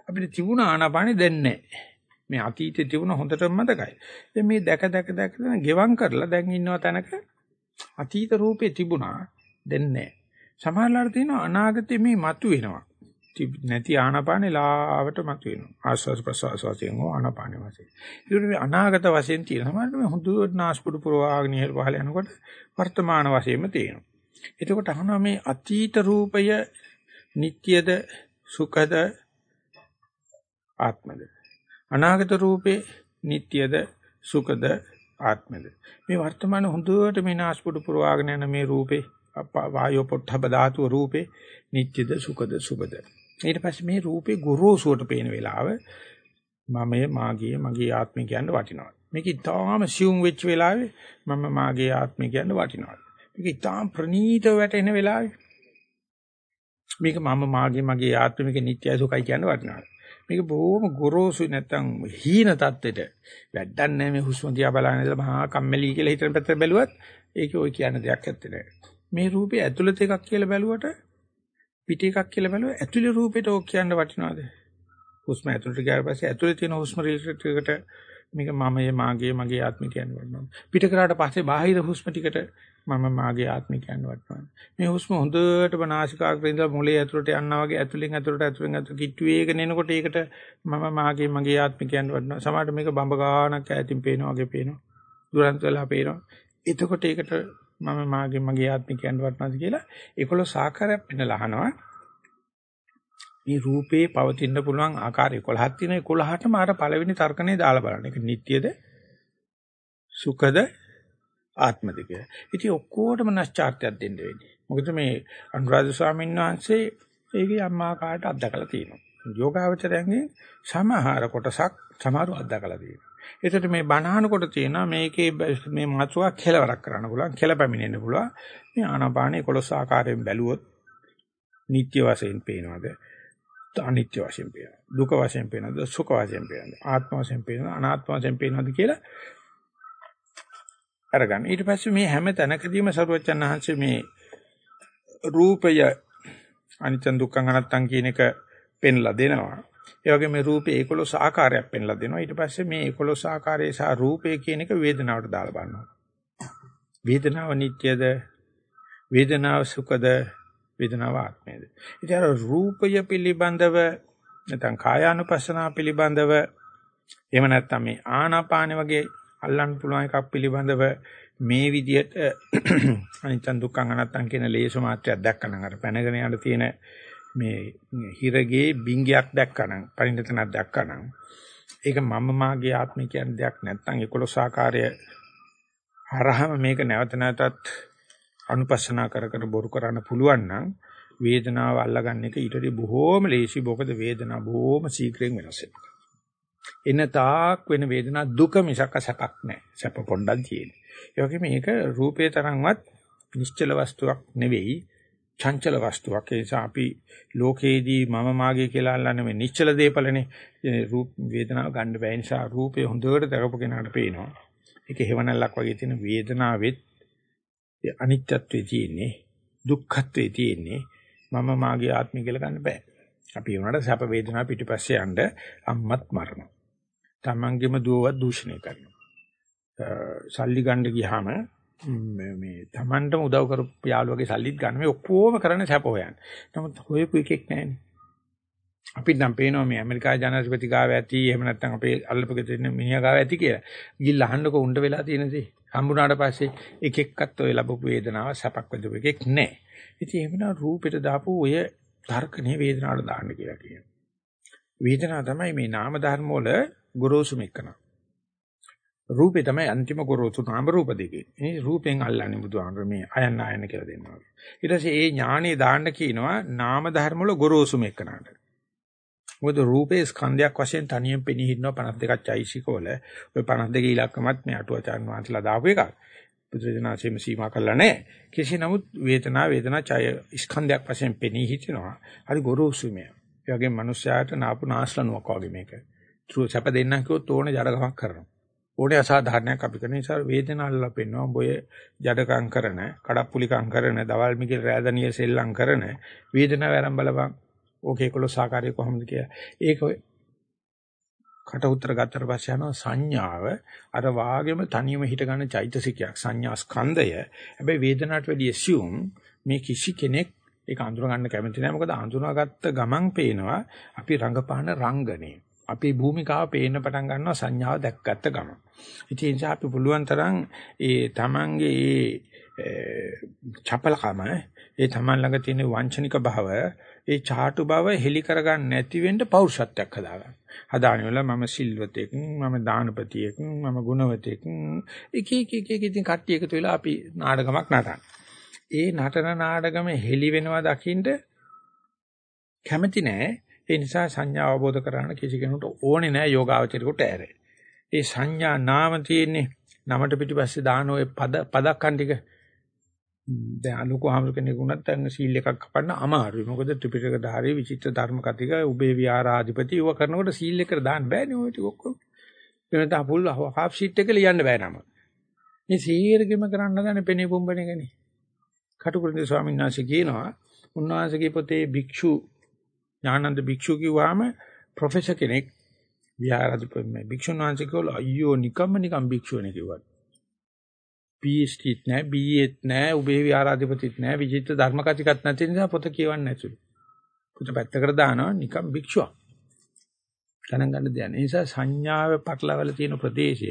අපිට තිබුණ ආනාපානෙ දැන්නේ මේ අතීතේ තිබුණ හොඳටම මතකයි. දැන් මේ දැක දැක දැක ගෙවම් කරලා දැන් ඉන්නව තැනක අතීත රූපේ තිබුණා දැන් නැහැ. සමහරවල් තියෙනවා අනාගතේ මේ මතුවෙනවා. නැති ආනාපානේ ලාවට මතුවෙනවා. ආස්වාස් ප්‍රසවාස වශයෙන් හෝ ආනාපානේ වශයෙන්. ඒක අනාගත වශයෙන් තියෙනවා. සමහරවිට මේ හුදුවට නාස්පුඩු පුරවාගෙන ඉහළ පහළ යනකොට වර්තමාන වශයෙන්ම තියෙනවා. එතකොට අහනවා මේ අතීත රූපය නිට්ටියද සුඛද ආත්මද අනාගත රූපේ නිට්ටියද සුඛද ආත්මද මේ වර්තමාන හොඳට මේ නාස්පුඩු පුරවාගෙන යන මේ රූපේ වායෝ පොට්ටබ ධාතුව රූපේ නිට්ටියද සුඛද සුබද ඊට පස්සේ මේ රූපේ ගොරෝසුවට පේන වෙලාව මමය මාගේ මගේ ආත්මය කියන්න වටිනවා මේක ඉතාම සියුම් වෙච්ච වෙලාවේ මම මාගේ ආත්මය කියන්න වටිනවා මේක ඉතාම ප්‍රනීතව වැටෙන වෙලාවේ මේක මම මාගේ මගේ ආත්මික නිත්‍යයි සුඛයි කියන වටිනවා. මේක බොහොම ගොරෝසුයි නැත්තම් හීන தත්වෙට වැඩක් නැහැ මේ හුස්ම දිහා බලන ඉඳලා මහා කම්මැලි කියලා හිතන පැත්තට බැලුවත් ඒක ඔය කියන දෙයක් ඇත්තේ නැහැ. මේ රූපේ ඇතුළත එකක් කියලා බැලුවට පිට එකක් කියලා බැලුවා ඇතුළේ රූපෙට ඕක කියන්න වටිනවද? හුස්ම ඇතුළට ගියාට පස්සේ ඇතුළේ තියෙන හුස්ම රිලේටඩ් එකට මේක මමයේ මාගේ මගේ ආත්මය කියන වටිනවා. පිට කරාට පස්සේ බාහිර හුස්ම ටිකට මම මාගේ ආත්මය කියන වටිනවා. මේ හුස්ම හොඳට බනාසිකාග්‍රේ ඉඳලා මොලේ ඇතුළට යනවා වගේ ඇතුළෙන් ඇතුළට ඇතුළෙන් ඇතුළට කිට්ටු වේගන එනකොට ඒකට මම මාගේ මගේ ආත්මය කියන වටිනවා. සමහරට මේක බඹ ගානක් ඈතින් පේනවා වගේ පේනවා. දුරන්ත වෙලා පේනවා. එතකොට ඒකට මම මාගේ මගේ ආත්මය කියන වටිනවාද කියලා 11 ආකාරයක් පෙන්නලා අහනවා. මේ රූපේ පවතින්න පුළුවන් ආකාර 11ක් තියෙන 11ටම අර පළවෙනි තර්කනේ දාලා බලන්න. ඒක නිට්ටියද? සුඛද? ආත්මද කියලා. ඉතින් ඔක්කොටම නැස්චාර්ත්‍යයක් දෙන්න වෙන්නේ. මොකද මේ අනුරාධ ස්වාමීන් වහන්සේ ඒකේ අම්මා කාට අත්දකලා තියෙනවා. යෝගාවචරයන්ගේ සමහර කොටසක් සමහරව අත්දකලා තියෙනවා. ඒකට මේ බණහනකොට තියෙනවා මේකේ මේ මාතෘකාවක් කෙලවරක් කරන්න පුළුවන්, කෙලපැමිණෙන්න පුළුවන්. මේ ආනාපාන 11 ආකාරයෙන් බැලුවොත් නිත්‍ය වශයෙන් පේනවාද? අනිත්‍ය වශයෙන් පේනවා. දුක වශයෙන් පේනවාද? සුඛ වශයෙන් පේනවාද? ආත්ම වශයෙන් පේනවාද? අනාත්ම වශයෙන් පේනවාද කියලා අරගන්න. ඊට පස්සේ මේ හැම තැනකදීම සරුවච්චන් ආහන්සේ මේ රූපය අනිත්‍ය දුක්ඛ අනත්තං කියන එක පෙන්ලා දෙනවා. ඒ වගේ මේ රූපේ 11 ආකාරයක් පෙන්ලා දෙනවා. ඊට පස්සේ මේ 11 ආකාරයේ සහ රූපය කියන එක වේදනාවට දාලා බලනවා. වේදනාව නිට්ටයද? වේදනාව සුඛද? වේදනාව ආත්මයද? ඉතින් අර රූපය පිළිබඳව නැත්නම් කායානුපස්සනාව පිළිබඳව එහෙම නැත්නම් මේ ආනාපාන වගේ අල්ලන්න පුළුවන් එකක් පිළිබඳව මේ විදියට අනිත්‍ය දුක්ඛ අනත්තං කියන ලේස මාත්‍රයක් දැක්කනම් අර පැනගෙන යන තියෙන මේ හිරගේ බිංගයක් දැක්කනම් පරිණතනක් දැක්කනම් ඒක මම මාගේ ආත්මය කියන දෙයක් නැත්නම් 11 ආකාරය හරහම මේක නැවත නැවතත් අනුපස්සනා කර කර බොරු කරන්න පුළුවන් නම් වේදනාව අල්ලගන්න එක ඊට වඩා බොහෝම ලේසි මොකද වේදනාව බොහෝම ශීඝ්‍රයෙන් වෙනස් වෙනවා එන තාක් වෙන වේදනා දුක මිසක සැපක් නැහැ. සැප පොණ්ඩක් තියෙන. ඒ වගේම මේක රූපේ තරම්වත් නිශ්චල වස්තුවක් නෙවෙයි. චංචල වස්තුවක්. ඒ නිසා අපි ලෝකේදී මම මාගේ කියලා අල්ලන්නේ මේ නිශ්චල දේපලනේ. රූප වේදනාව ගන්න බැහැ නිසා රූපේ හොඳට දරපු කෙනාට පේනවා. ඒක හේවණල්ලක් වගේ තියෙන වේදනාවෙත් අනිත්‍යත්වයේ තියෙන්නේ දුක්ඛත්වයේ තියෙන්නේ මම මාගේ ආත්මය කියලා ගන්න බෑ. අපි වුණාට සැප වේදනා පිටිපස්සේ යන්න අම්මත් මරනවා. තමන්ගේම දුවවත් දූෂණය කරනවා. සල්ලි ගන්න ගියාම මේ Tamanටම උදව් කරපු යාළුවගේ සල්ලිත් ගන්න මේ ඔක්කොම කරන්නේ සැප හොයන්න. නමුත් හොයපු එකෙක් නැහැනේ. අපිට නම් පේනවා මේ ඇමරිකාවේ ජනාධිපති ගාව ඇති එහෙම නැත්නම් අපේ අල්ලපගෙ තියෙන මිනිහා ගාව ඇති කියලා. ගිහින් අහන්නකො උණ්ඩ වෙලා තියෙන දේ. හම්බුනාට පස්සේ එක එක්කත් ඔය ලැබපු වේදනාව සැපක් වෙදපු එකෙක් නැහැ. ඉතින් එහෙමනම් රූපෙට දාපු ඔය තර්කනේ වේදනාවට දාන්න කියලා කියනවා. වේදනාව තමයි මේ නාම ධර්ම වල ගොරෝසුම එකන. රූපේ තමයි අන්තිම ගොරෝසු නාම රූප දෙකේ. මේ රූපෙන් අල්ලන්නේ බුදුහාමර මේ අයන්න ආයන කියලා දෙනවා. ඊට පස්සේ ඒ ඥානෙ දාන්න කියනවා නාම ධර්ම වල ගොරෝසුම එකනට. මොකද රූපේ ස්කන්ධයක් වශයෙන් තනියෙන් පෙනී හිටිනවා 52ක් චෛසිකවල. ওই 52 ඉලක්කමත් මේ අටුවචාන් වහන්සලා දාපු එකක්. බුදුරජාණන්සේම සීමා කළා නැහැ. කෙසේ නමුත් වේදනා වේදනා ඡය ස්කන්ධයක් වශයෙන් පෙනී හිටිනවා. හරි ගොරෝසුමය. ඒ වගේම මිනිස්යාට නාපු නාස්ලනුවක් වගේ මේක. ත්‍රු සැප දෙන්නම් කිව්වොත් ඕනේ ජඩකමක් කරනවා. ඕනේ අසාධාරණයක් අපි කරන නිසා වේදනාවල්ලා පෙන්වනවා. බොය ජඩකම් කරන, කඩප්පුලිකම් කරන, දවල් මිගිල් රෑදනිය සෙල්ලම් කරන වේදනාව ආරම්භ බලපන්. ඕකේ 11 ආකාරය කොහොමද කියලා. ඒක කට උතර ගත්තට පස්සේ යනවා සංඥාව අර වාගෙම තනියම හිට ගන්න චෛතසිකයක් සංඥා ස්කන්ධය. හැබැයි වේදනාවට වැඩි assume මේ කිසි කෙනෙක් ඒක අඳුර ගන්න කැමති නැහැ. මොකද අඳුනාගත්ත ගමන් පේනවා අපි රංගපාන රංගනේ. අපේ භූමිකාව පේන්න පටන් ගන්නවා සංඥාව දැක්ගත්ත ගමන්. ඉතින් ඒ නිසා අපි පුළුවන් තරම් ඒ Tamange ඒ චපලකම ඒ Taman ළඟ තියෙන වංචනික භාව ඒ චාටු බව හෙලි කරගන්න නැති වෙන්න පෞරුෂත්වයක් හදාගන්න. හදාගෙන වල මම සිල්වතෙක්, මම දානපතියෙක්, මම ගුණවතෙක් එක එක එක එක ඉතින් කට්ටිය එකතු වෙලා අපි නාටකමක් නටන. ඒ නටන නාටකම හෙලි වෙනවා දකින්න කැමති නෑ. ඒ නිසා සංඥා අවබෝධ කරගන්න කිසි කෙනෙකුට ඕනේ නෑ යෝගාවචරිකට ඇරේ. ඒ සංඥා නාම තියෙන්නේ නමට පිටිපස්සේ දාන ඔය පද පදක්කන් ටික දැන් අලුකෝ හැම කෙනෙක් වුණත් දැන් සීල් එකක් කපන්න අමාරුයි. මොකද ත්‍රිපිටක ධාරී විචිත්‍ර ධර්ම කතික උබේ විහාරාධිපති ඌව කරනකොට සීල් එකට දාන්න බෑනේ ඔය ටික ඔක්කොම. වෙනත අපුල් හාෆ් ෂීට් එක ලියන්න බෑ නම. මේ සීරගෙම කරන්න ගන්නේ පෙනේ පොම්බන එකනේ. කටුකුරුන්ද ස්වාමීන් වහන්සේ කියනවා උන්වහන්සේගේ පොතේ භික්ෂු ඥානන්ද භික්ෂු කිව්වාම ප්‍රොෆෙසර් කෙනෙක් විහාරාධිපති භික්ෂුන් වහන්සේ කිව්වලු අයියෝ නිකම්ම නිකම් භික්ෂුවනේ කිව්වා. PhDත් නැහැ, BAත් නැහැ, උභේ විහාරාධිපතිත් නැහැ, විචිත්‍ර ධර්ම කතිකත් නැති නිසා පොත කියවන්නේ නැතුළු. පොත පැත්තකට දානවා නිකම් භික්ෂුවක්. ගණන් ගන්න දෙයක්. ඒ නිසා සංඥාව පටලවල තියෙන ප්‍රදේශය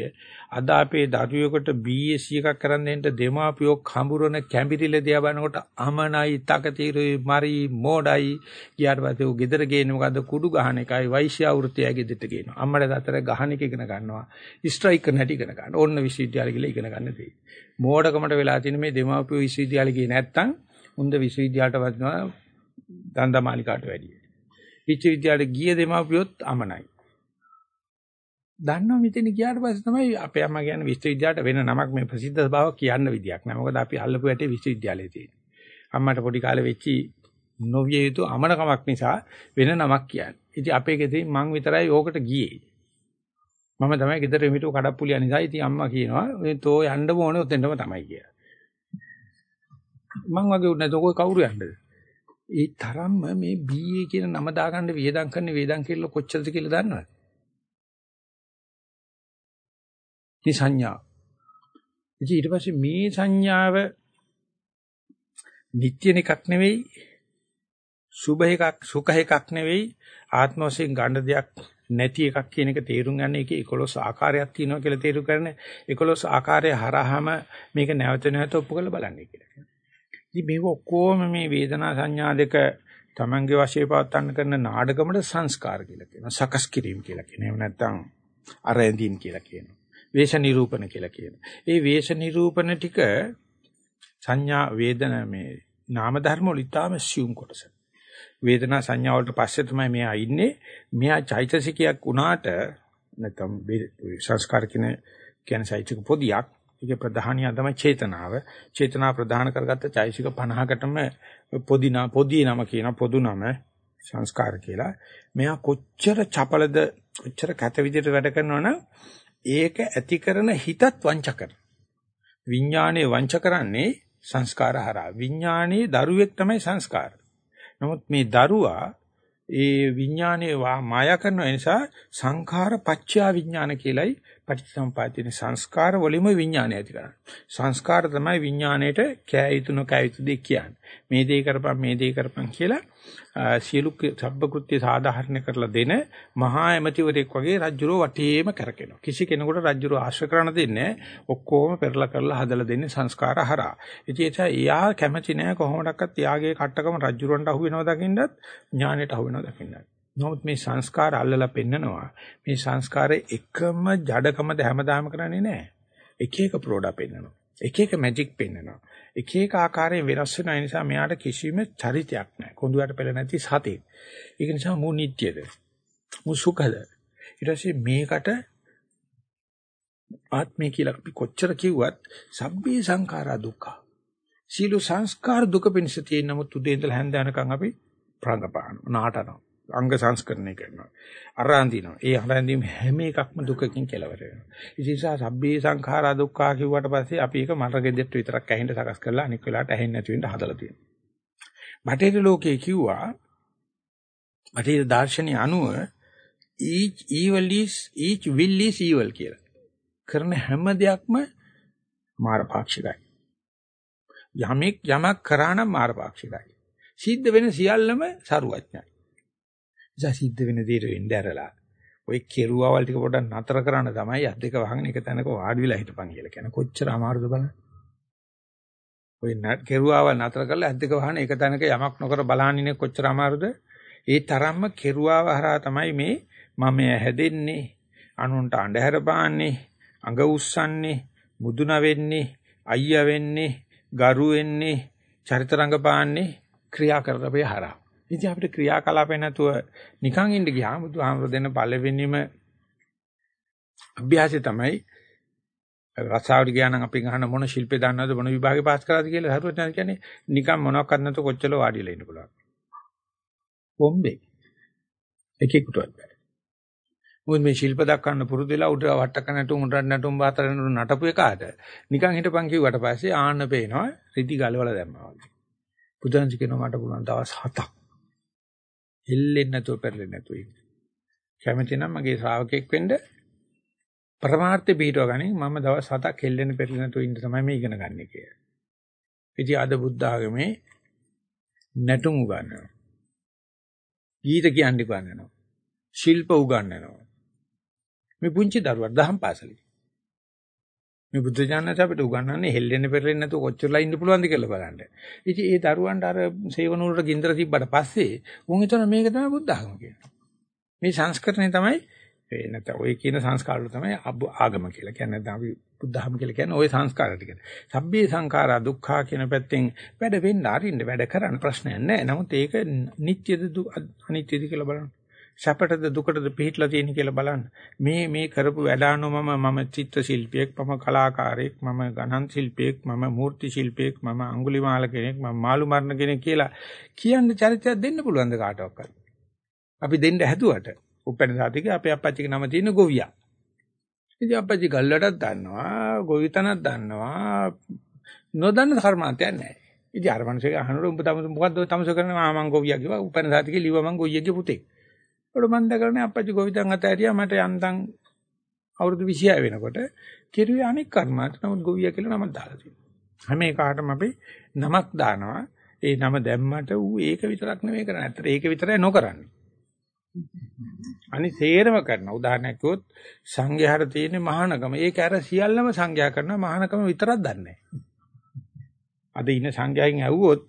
අද අපේ දරුවෙකුට BSc එකක් කරන් දෙන්න දෙමාපියෝ කඹුරන කැඹිරිල දිහා බලනකොට අමනයි, තකතිරුයි, මරි, මෝඩයි. ඊට පස්සේ උ ගෙදර ගේන්නේ මොකද්ද කුඩු ගහන එකයි වෛශ්‍ය වෘත්තිය ගෙදරට ගේනවා. අම්මට දතර ගහන එක ඉගෙන ගන්නවා. ස්ට්‍රයික් කරන හැටි ඉගෙන ගන්න. ඕන්න විශ්වවිද්‍යාලෙ ගිහලා ඉගෙන ගන්න දෙයි. මෝඩකමට වෙලා තියෙන මේ දෙමාපියෝ විශ්වවිද්‍යාලෙ ගියේ නැත්තම් උන්ද විශ්වවිද්‍යාලට වදිනවා දන්දමාලිකාට වැඩියි. විශ්වවිද්‍යාලයට ගිය දෙමාපියොත් අමනයි. දන්නවා මෙතන ගියාට පස්සේ තමයි අපේ අම්මා කියන්නේ විශ්වවිද්‍යාලයට වෙන නමක් මේ ප්‍රසිද්ධ බව කියන්න විදියක් නෑ. මොකද අපි අල්ලපු ඇටේ විශ්වවිද්‍යාලයේ තියෙන. අම්මට පොඩි කාලේ වෙච්චි නොවිය යුතු අමනකමක් නිසා වෙන නමක් කියන්නේ. ඉතින් අපේ ගෙදරින් මං විතරයි ඕකට ගියේ. මම තමයි ගෙදර මිටු කඩප්පුලිය නිසා ඉතින් අම්මා කියනවා මේ තෝ යන්න ඕනේ උතෙන්ටම තමයි කියලා. මං වගේ උත් නැතෝ කවුරු යන්නද? ඒ තරම්ම මේ BA කියන නම දාගන්න වේදම් කරන වේදම් කියලා කොච්චරද කියලා දන්නවද? මේ සංඥා. ඉතින් ඊට පස්සේ මේ සංඥාව නිට්ටය එකක් නෙවෙයි සුභ එකක් සුඛ එකක් නෙවෙයි ආත්ම වශයෙන් ගන්න දෙයක් නැති එකක් කියන එක තේරුම් ගන්න එකේ 11 ආකාරයක් තියෙනවා කියලා තේරුම් ගන්න 11 ආකාරය හරහාම මේක නැවත නැවත ඔප්පු කරලා බලන්නේ කියලා. ඉතින් මේක ඔක්කොම මේ වේදනා සංඥා දෙක තමන්ගේ වශයෙන් පවත්වන්න කරන නාඩගමට සංස්කාර කියලා කියනවා. සකස් කිරීම කියලා කියනවා. එහෙම නැත්නම් අරැඳීම් කියලා කියනවා. වේශ නිරූපණ කියලා කියනවා. ඒ වේශ නිරූපණ ටික සංඥා වේදන මේ නාම ධර්ම වල ඉතාම සියුම් කොටස. වේදනා සංඥා වලට පස්සේ තමයි මෙයා ඉන්නේ. මෙයා චෛතසිකයක් වුණාට නැත්නම් සංස්කාර කියන කියන චෛතසික පොදියක්. ඒකේ ප්‍රධානිය තමයි චේතනාව. චේතනාව ප්‍රධාන කරගත්ත චෛතසික 50කටම පොදිනා පොදී නම කියන පොදු නම සංස්කාර කියලා. මෙයා කොච්චර චපලද කොච්චර කැත විදිහට වැඩ කරනවනම් ඒක ඇති කරන හිතත් වංච කරන. විඥානයේ වංච කරන්නේ සංස්කාර හරහා. විඥානයේ දරුවෙක් තමයි සංස්කාර. නමුත් මේ දරුවා ඒ විඥානයේ මායා කරන නිසා සංඛාර පච්චයා විඥාන කියලයි පටිච්චසමුපාදින සංස්කාර වලින්ම විඥානය ඇති කරන්නේ. සංස්කාර තමයි විඥාණයට කෑ යුතු නොකෑ යුතු දෙයක් කියන්නේ. මේ දේ කරපන් මේ දේ කරපන් කියලා සියලු සබ්බකෘත්‍ය සාධාරණ කරලා දෙන මහා ඇමතිවරයෙක් වගේ රජුරෝ වටේම කරකිනවා. කිසි කෙනෙකුට රජුරෝ ආශ්‍රය කරන්න දෙන්නේ ඔක්කොම පෙරලා කරලා හදලා දෙන්නේ සංස්කාර හරහා. ඉතින් එයා කැමති නෑ කොහොමඩක්වත් යාගේ කට්ටකම රජුරවන්ට අහු වෙනව දකින්නත් ඥානෙට අහු වෙනව දකින්නත්. නමුත් මේ සංස්කාර අල්ලලා පෙන්නනවා. මේ සංස්කාරේ එකම ජඩකමද හැමදාම කරන්නේ නැහැ. එක එක ප්‍රෝඩා පෙන්නනවා. එක එක මැජික් පෙන්නනවා. එක එක ආකාරයෙන් වෙනස් වෙන නිසා මෙයාට කිසිම චරිතයක් නැහැ. කොඳුයට පෙළ නැති සතෙක්. ඒක නිසා මු නිට්ටියද. මු සුඛද. ඊට පස්සේ මේකට ආත්මය කියලා අපි කොච්චර කිව්වත් සබ්බේ සංඛාරා දුක්ඛ. සීල සංස්කාර දුක පිණිස තියෙන නමුත් උදේ ඉඳලා හැන්ද යනකම් අපි ප්‍රංගපාන නාටනවා. අංග සංස්කරණය කරනවා. අරාන්දිනවා. ඒ අරාන්දීම හැම එකක්ම දුකකින් කෙලවර වෙනවා. ඒ නිසා සබ්බේ සංඛාරා දුක්ඛා කිව්වට පස්සේ අපි ඒක මරගෙදෙට්ට විතරක් ඇහෙන්න සකස් කරලා අනික් වෙලාවට ඇහෙන්නේ නැති වෙන්න හදලා තියෙනවා. බටේර ලෝකේ කිව්වා බටේර දාර්ශනික අනුව each evil is each will is evil කියලා. කරන හැම දෙයක්ම මාරපාක්ෂිකයි. යමෙක් යමක් කරා නම් මාරපාක්ෂිකයි. සිද්ධ වෙන සියල්ලම සරුවඥයි. නිසා සිද්ධ වෙන දේට වෙන්න ඇරලා ඔය කෙරුවාවල් ටික පොඩ්ඩක් නතර කරන්න තමයි අත් දෙක වහගෙන එක තැනක වාඩි වෙලා හිටපන් කියලා කියන කොච්චර අමාරුද බලන්න. ඔය කෙරුවාවල් නතර කරලා අත් දෙක වහන එක තැනක යමක් නොකර බලහන් කොච්චර අමාරුද? ඒ තරම්ම කෙරුවාව හරහා තමයි මේ මම හැදෙන්නේ, අනුන්ට අඳුර පාන්නේ, අඟ උස්සන්නේ, මුදුන වෙන්නේ, අයියා වෙන්නේ, ගරු වෙන්නේ, චරිත රංගපාන්නේ ක්‍රියා කරපේ හරහා. ඉතින් අපිට ක්‍රියාකලාපේ නැතුව නිකන් ඉන්න ගියාම බුදුහාමර දෙන්න පළවෙනිම අභ්‍යාසය තමයි රසාවට ගියා නම් අපි ගහන මොන ශිල්පේ දන්නවද මොන විභාගේ පාස් කරාද කියලා හරුවත් නැහැ කියන්නේ නිකන් මොනවක් කරන්න නැතුව කොච්චර වාඩිලා ඉන්න පුළුවන්. බොම්බේ. එකෙකුටවත් බෑ. මොකද මේ ශිල්ප දක්වන්න පුරුදු වෙලා උඩ වට්ටක නැටුම් උඩ නැටුම් බාතර නටපු එකාට නිකන් හිටපන් කිව්වට පස්සේ ආන්න පේනවා රිදි ගලවලා දැම්මා වගේ. බුදුන්සි කියනවා මට පුළුවන් දවස් 7ක් එල්ලෙන්නේ නැතුව පෙරලෙන්නේ නැතුව ඉන්න. කැමති නම් මගේ ශ්‍රාවකෙක් වෙන්න පරමාර්ථය පිටව ගනින් මම දවස් 7ක් එල්ලෙන්න පෙරලෙන්නේ නැතුව ඉන්න තමයි මේ ඉගෙන ගන්න කියලා. ඉතින් අද බුද්ධ ආගමේ නැටුම් උගන්වනවා. ගීත කියන්න උගන්වනවා. ශිල්ප උගන්වනවා. මේ පුංචි දරුවා දහම් පාසලේ මේ බුද්ධ ඥානස අපිට උගන්වන්නේ හෙල්ලෙන්න පෙරෙන්න නැතුව කොච්චරලා ඉන්න පුළුවන්ද කියලා බලන්න. ඉතින් ඒ දරුවන්ට අර සේවන වලට ගින්දර තිබ්බට පස්සේ උන් හිතන මේක තමයි බුද්ධ ආගම කියලා. මේ සංස්කරණය තමයි ඒ නැත්නම් ඔය කියන සංස්කාර වල තමයි ආගම කියලා කියන්නේ. නැත්නම් අපි බුද්ධ ආගම කියලා කියන්නේ ওই සංස්කාර ටික. සබ්බේ සංඛාරා දුක්ඛා කියන පැත්තෙන් වැඩ වෙන්න අරින්න වැඩ කරන්න ප්‍රශ්නයක් නැහැ. නමුත් ඒක නිට්ටයද අනිත්‍යද කියලා බලන්න. සැපටද දුකටද පිහිట్లా තියෙන කියලා බලන්න. මේ මේ කරපු වැඩානෝ මම මම චිත්‍ර ශිල්පියෙක්, මම කලාකාරයෙක්, මම ගණන් ශිල්පියෙක්, මම මූර්ති ශිල්පියෙක්, මම අඟුලිමාල කෙනෙක්, මම මාළු මරණ කෙනෙක් කියලා කියන්න චරිතයක් දෙන්න පුළුවන්ද කාටවත්? අපි දෙන්න හැදුවට උපැන්න සාතිකේ අපේ අපච්චිගේ නම තියෙන ගොවියා. ඉතින් අපච්චි ගල්ලටත් දන්නවා, ගොවිතනක් දන්නවා, නොදන්න කර්මාන්තයක් නැහැ. ඉතින් අර මනුස්සයා අහනකොට උඹ තම මොකද්ද තමස කරන්නේ මම ගොවියා කිව්වා උපැන්න සාතිකේ ලිව්වා මං ගොවියගේ පුතේ. ඒකට මම දැකලානේ අපච්චි ගොවිතැන් අතහැරියා මට යන්තම් අවුරුදු 26 වෙනකොට කිරුවේ අනෙක් කර්මාන්ත නමුත් ගොවියා කියලා නමක් දාලා තියෙනවා. හැම එකකටම අපි නමක් දානවා. ඒ නම දැම්මට ඌ ඒක විතරක් නෙමෙයි කරන්නේ. ඇත්තට ඒක විතරයි නොකරන්නේ. අනි සේරම කරන උදාහරණයක් කිව්වොත් සංඝයාට තියෙන මහානකම ඒක අර සියල්ලම සංඝයා කරනවා මහානකම විතරක් දන්නේ අද ඉන්න සංඝයාගෙන් ඇහුවොත්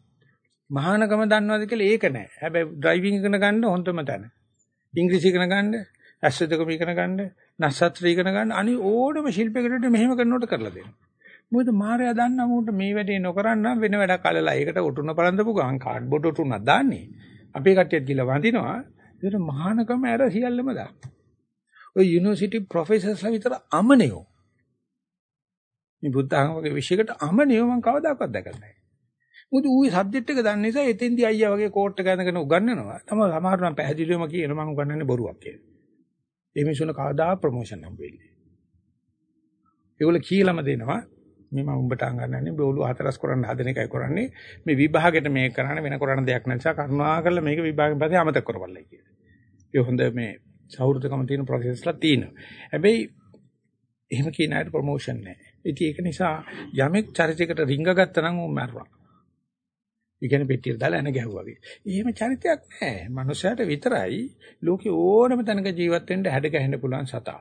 මහානකම දන්නවද කියලා ඒක නෑ හැබැයි ඩ්‍රයිවිං ඉගෙන ගන්න හොඳම තැන ඉංග්‍රීසි ඉගෙන ගන්න, ඇස්සදකම ඉගෙන ගන්න, නස්සත්‍ර ඉගෙන ගන්න අනි ඕනම ශිල්පයකට මෙහෙම කරනකොට කරලා දෙනවා. මොකද මාර්යා දන්න මොකට මේ වැඩේ නොකරන්න වෙන වැඩක් අල්ලලා ඒකට උටුන බලන්දපු ගමන් කාඩ්බෝඩ් උටුනක් දාන්නේ. අපේ කට්ටියත් ගිහලා වඳිනවා. ඒකට මහානකම ඇර සියල්ලම දාන. ඔය යුනිවර්සිටි ප්‍රොෆෙසර්ස්ලා විතර අමනියෝ. මේ බුද්ධ ආගමක විශේෂයකට අමනියෝ මම කවදාකවත් දැකලා නැහැ. මොකද ඌේ සබ්ජෙක්ට් එක දන්න නිසා එතෙන්දී අයියා වගේ කෝට් එක ඇඳගෙන උගන්වනවා. තමයි සමහර නම් පැහැදිලිවම කියනවා මම උගන්වන්නේ බොරුවක් කියලා. ඒ මිනිස්සුන කවදා ප්‍රොමෝෂන් හම්බ වෙන්නේ. ඒගොල්ලෝ කීලම දෙනවා මේ මම උඹට අංගන්නන්නේ බෝලු හතරස් කරන්න හදන එකයි කරන්නේ මේ විභාගෙට මේක කරන්න වෙන කරන්න දෙයක් නැනිසා කරුණා කරලා මේක විභාගෙන් පස්සේ අමතක කරපළයි කියලා. ඒ හොඳ මේ සෞහෘදකම තියෙන ප්‍රොසෙස්ලා තියෙනවා. හැබැයි එහෙම කියන අයට ප්‍රොමෝෂන් නැහැ. ඉතින් ඒක නිසා යමෙක් චරිතයකට රිංග ගත්තා නම් උන් මැරුණා. ඒ කියන්නේ පෙට්ටියට දාලා එන ගැහුවා වගේ. එහෙම චරිතයක් නැහැ. මනුස්සයාට විතරයි ලෝකේ ඕනම තැනක ජීවත් වෙන්න හැඩ ගැහෙන්න පුළුවන් සතා.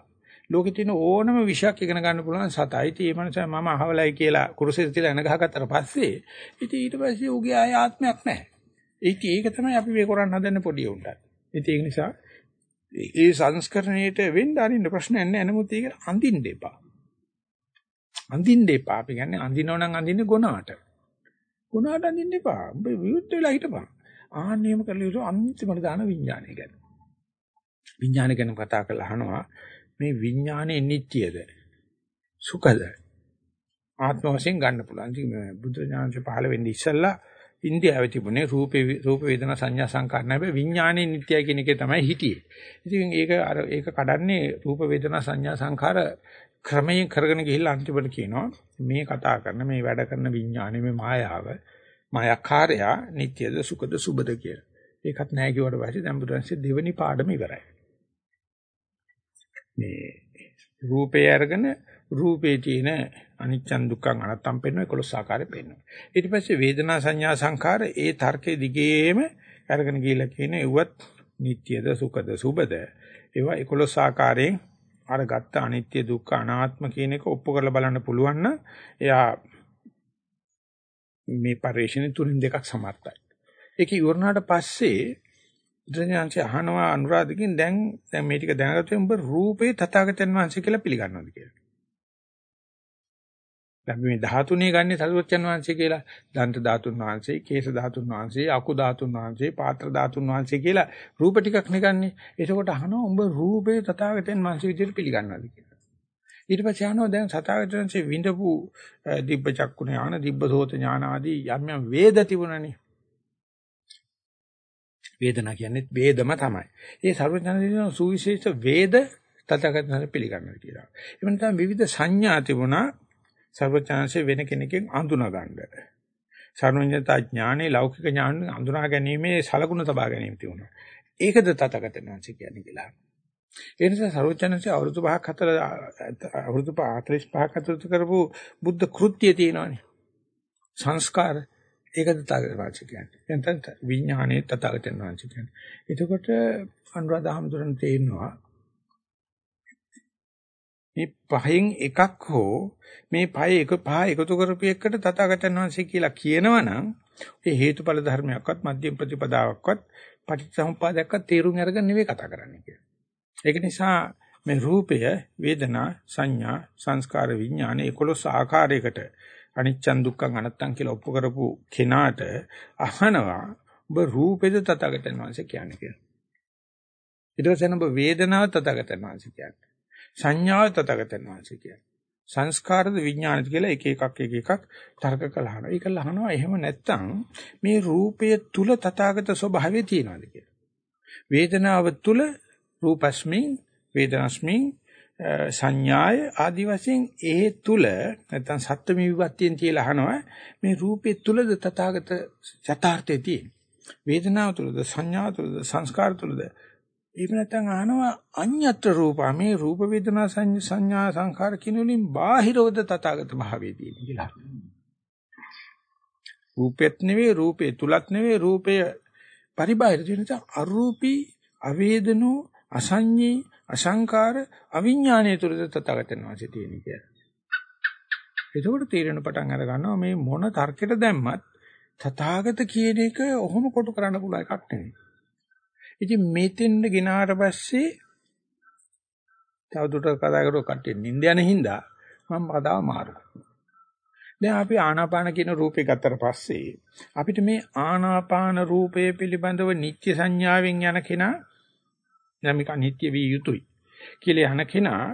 ලෝකේ තියෙන ඕනම විෂයක් ඉගෙන ගන්න පුළුවන් සතා. ඉතින් මේ මනුස්සයා මම අහවලයි කියලා කුරුසෙට තියලා එන ගහගත්තට පස්සේ ඉතින් ඊට පස්සේ උගේ ආය ආත්මයක් නැහැ. ඉතින් ඒක තමයි අපි මේ කරන්න හදන්නේ පොඩි උන්ට. ඉතින් ඒක නිසා ඒ සංස්කරණයට වෙන්න අරින්න ප්‍රශ්නයක් නැහැ. නමුත් ඒක අඳින්න එපා. අඳින්න එපා. අපි කියන්නේ අඳිනව නම් අඳින්නේ ගුණාට. ගුණාට අඳින්න එපා. උඹ විරුද්ධ වෙලා හිටපන්. ආන්නේම කරලා ඉතින් අන්තිමට දාන විඥානය ගැන. විඥානය ගැන කතා කරලා අහනවා මේ විඥානේ නිට්ටියද? සුඛද? ආත්ම වශයෙන් ගන්න පුළුවන්. ඉතින් බුද්ධ ඥානසේ පහළ වෙන්නේ ඉස්සල්ලා ඉන්දියාවේ තිබුණේ රූපේ රූප වේදනා සංඥා සංකාර නැබැයි විඥානේ නිට්ටයයි කියන එකේ තමයි හිටියේ. ඉතින් ඒක අර ඒක කඩන්නේ රූප වේදනා සංඥා සංකාර ක්‍රමයෙන් කරගෙන ගිහිල්ලා අන්තිමට කියනවා මේ කතා කරන මේ වැඩ කරන විඥානේ මේ මායාව මායාකාරයා නිට්ටයද සුඛද සුබද කියලා. ඒකත් නැහැ කිව්වට පස්සේ දැන් බුදුන්සේ දෙවෙනි පාඩම ඉවරයි. මේ රූපය අරගෙන රූපේ තියෙන අනිච්චන් දුක්ඛං අනත්තම් පෙන්වන 11 ආකාරයෙන් පෙන්වනවා. ඊට පස්සේ වේදනා සංඥා සංඛාර ඒ තර්කයේ දිගේම අරගෙන ගිහිල්ලා කියන එව්වත් නිට්ටියද සුඛද සුබද ඒවා 11 ආකාරයෙන් අර ගත්ත අනිත්‍ය දුක්ඛ අනාත්ම කියන එක ඔප්පු කරලා බලන්න පුළුවන් නම් එයා මේ පරිශ්‍රණය තුලින් දෙකක් සමර්ථයි. ඒක ඉවරනාට පස්සේ බුදුරජාණන්සේ අහනවා අනුරාධකින් දැන් දැන් මේ ටික දැනගත්තොත් උඹ රූපේ තථාගතයන් වහන්සේ කියලා පිළිගන්නවද කියලා. දැන් මේ 13 ගන්නේ සරුවච්චන් වහන්සේ කියලා. දන්ත ධාතුන් වහන්සේ, කේශ ධාතුන් වහන්සේ, අකු ධාතුන් වහන්සේ, පාත්‍ර ධාතුන් වහන්සේ කියලා රූප ටිකක් නෙගන්නේ. එතකොට අහනවා උඹ රූපේ තථාගතයන් වහන්සේ විදිහට පිළිගන්නවද කියලා. ඊට පස්සේ අහනවා දැන් තථාගතයන් වහන්සේ විඳපු දිබ්බ චක්කුණ ඥාන, දිබ්බ සෝත ඥාන ආදී යම් යම් වේද තිබුණනේ. වේදනා කියන්නේ වේදම තමයි. ඒ සර්වඥාන සුවිශේෂ වේද තථාගතයන් පිළිගන්නවා කියලා. එවන තමයි විවිධ සංඥා තිබුණා සර්වඥාන්සේ වෙන කෙනකින් අඳුනා ගන්න. සර්වඥතා ඥානේ ලෞකික ඥාන අඳුනා ගැනීමේ සලකුණ තබා ගැනීම තියුණා. ඒකද තථාගතයන් වහන්සේ කියන්නේ කියලා. ඒ නිසා සර්වඥාන්සේ අවුරුදු 5ක් හතර අවුරුදු 45ක් අතරත කරපු බුද්ධ කෘත්‍යය තියෙනවානේ. සංස්කාර ඒකද තථාගතයන් වහන්සේ කියන්නේ. එතන විඥානේ තථාගතයන් වහන්සේ කියන්නේ. එතකොට අනුරාධ හමුදුරන් තේිනවා මේ පහෙන් එකක් හෝ මේ පහ එක පහ එකතු කරපු එකට තථාගතයන් වහන්සේ කියලා කියනවනම් ඒ හේතුඵල ධර්මයක්වත් මධ්‍යම ප්‍රතිපදාවක්වත් පටිච්චසමුප්පාදයක්වත් තේරුම් අරගෙන නෙවෙයි කතා කරන්නේ කියලා. ඒක නිසා මේ රූපය, වේදනා, සංඥා, සංස්කාර, විඥාන 11 ආකාරයකට අනිච්චන් දුක්ඛං අනත්තං කියලා ඔප්පු කරපු කෙනාට අහනවා ඔබ රූපෙද තථාගතයන් වහන්සේ කියන්නේ කියලා. ඊට පස්සේ ඔබ වේදනාව තථාගතයන් වහන්සේ කියන්නේ. සංඥාව තථාගතයන් වහන්සේ කියන්නේ. සංස්කාරද විඥානද කියලා එක එකක් එක එකක් තර්ක කළානවා. ඒක ලහනවා එහෙම නැත්නම් මේ රූපය තුල තථාගත ස්වභාවය තියෙනවාද කියලා. වේදනාව තුල රූපස්මින් වේදනස්මින් සංඥාය ආදි වශයෙන් ඒ තුල නැත්නම් සත්ත්ව විභක්තියෙන් කියලා අහනවා මේ රූපේ තුලද තථාගත යථාර්ථය තියෙන්නේ. වේදනාව තුලද සංඥා තුලද සංස්කාර තුලද එහෙම නැත්නම් අහනවා අඤ්ඤත්‍ර රූපා මේ රූප වේදනා සංඥා සංඛාර කින වලින් බාහිරවද තථාගත භාවයේදී කියලා. රූපෙත් නෙවෙයි රූපේ තුලත් නෙවෙයි රූපය පරිබාහිර දෙන අරූපී අවේදනෝ අසඤ්ඤී අසංකාර අවිඥානීය තුලද තථාගතයන් වහන්සේ තියෙන කියලා. එතකොට තීරණ පටන් අර ගන්නවා මේ මොන තර්කයට දැම්මත් තථාගත කියන එක ඔහොම කොටු කරන්න පුළුවන් එකක් නෙවෙයි. ඉතින් මෙතෙන්ද ගෙනාට පස්සේ තවදුරටත් කතා කරුවා කට්ටිය නිින්ද යන හින්දා මම පදාව මාරු දැන් අපි ආනාපාන කියන රූපේ ගත්තට පස්සේ අපිට මේ ආනාපාන රූපය පිළිබඳව නිත්‍ය සංඥාවෙන් යන කෙනා දැන් මේක නිත්‍ය විය යුතුයි කියලා යන කෙනා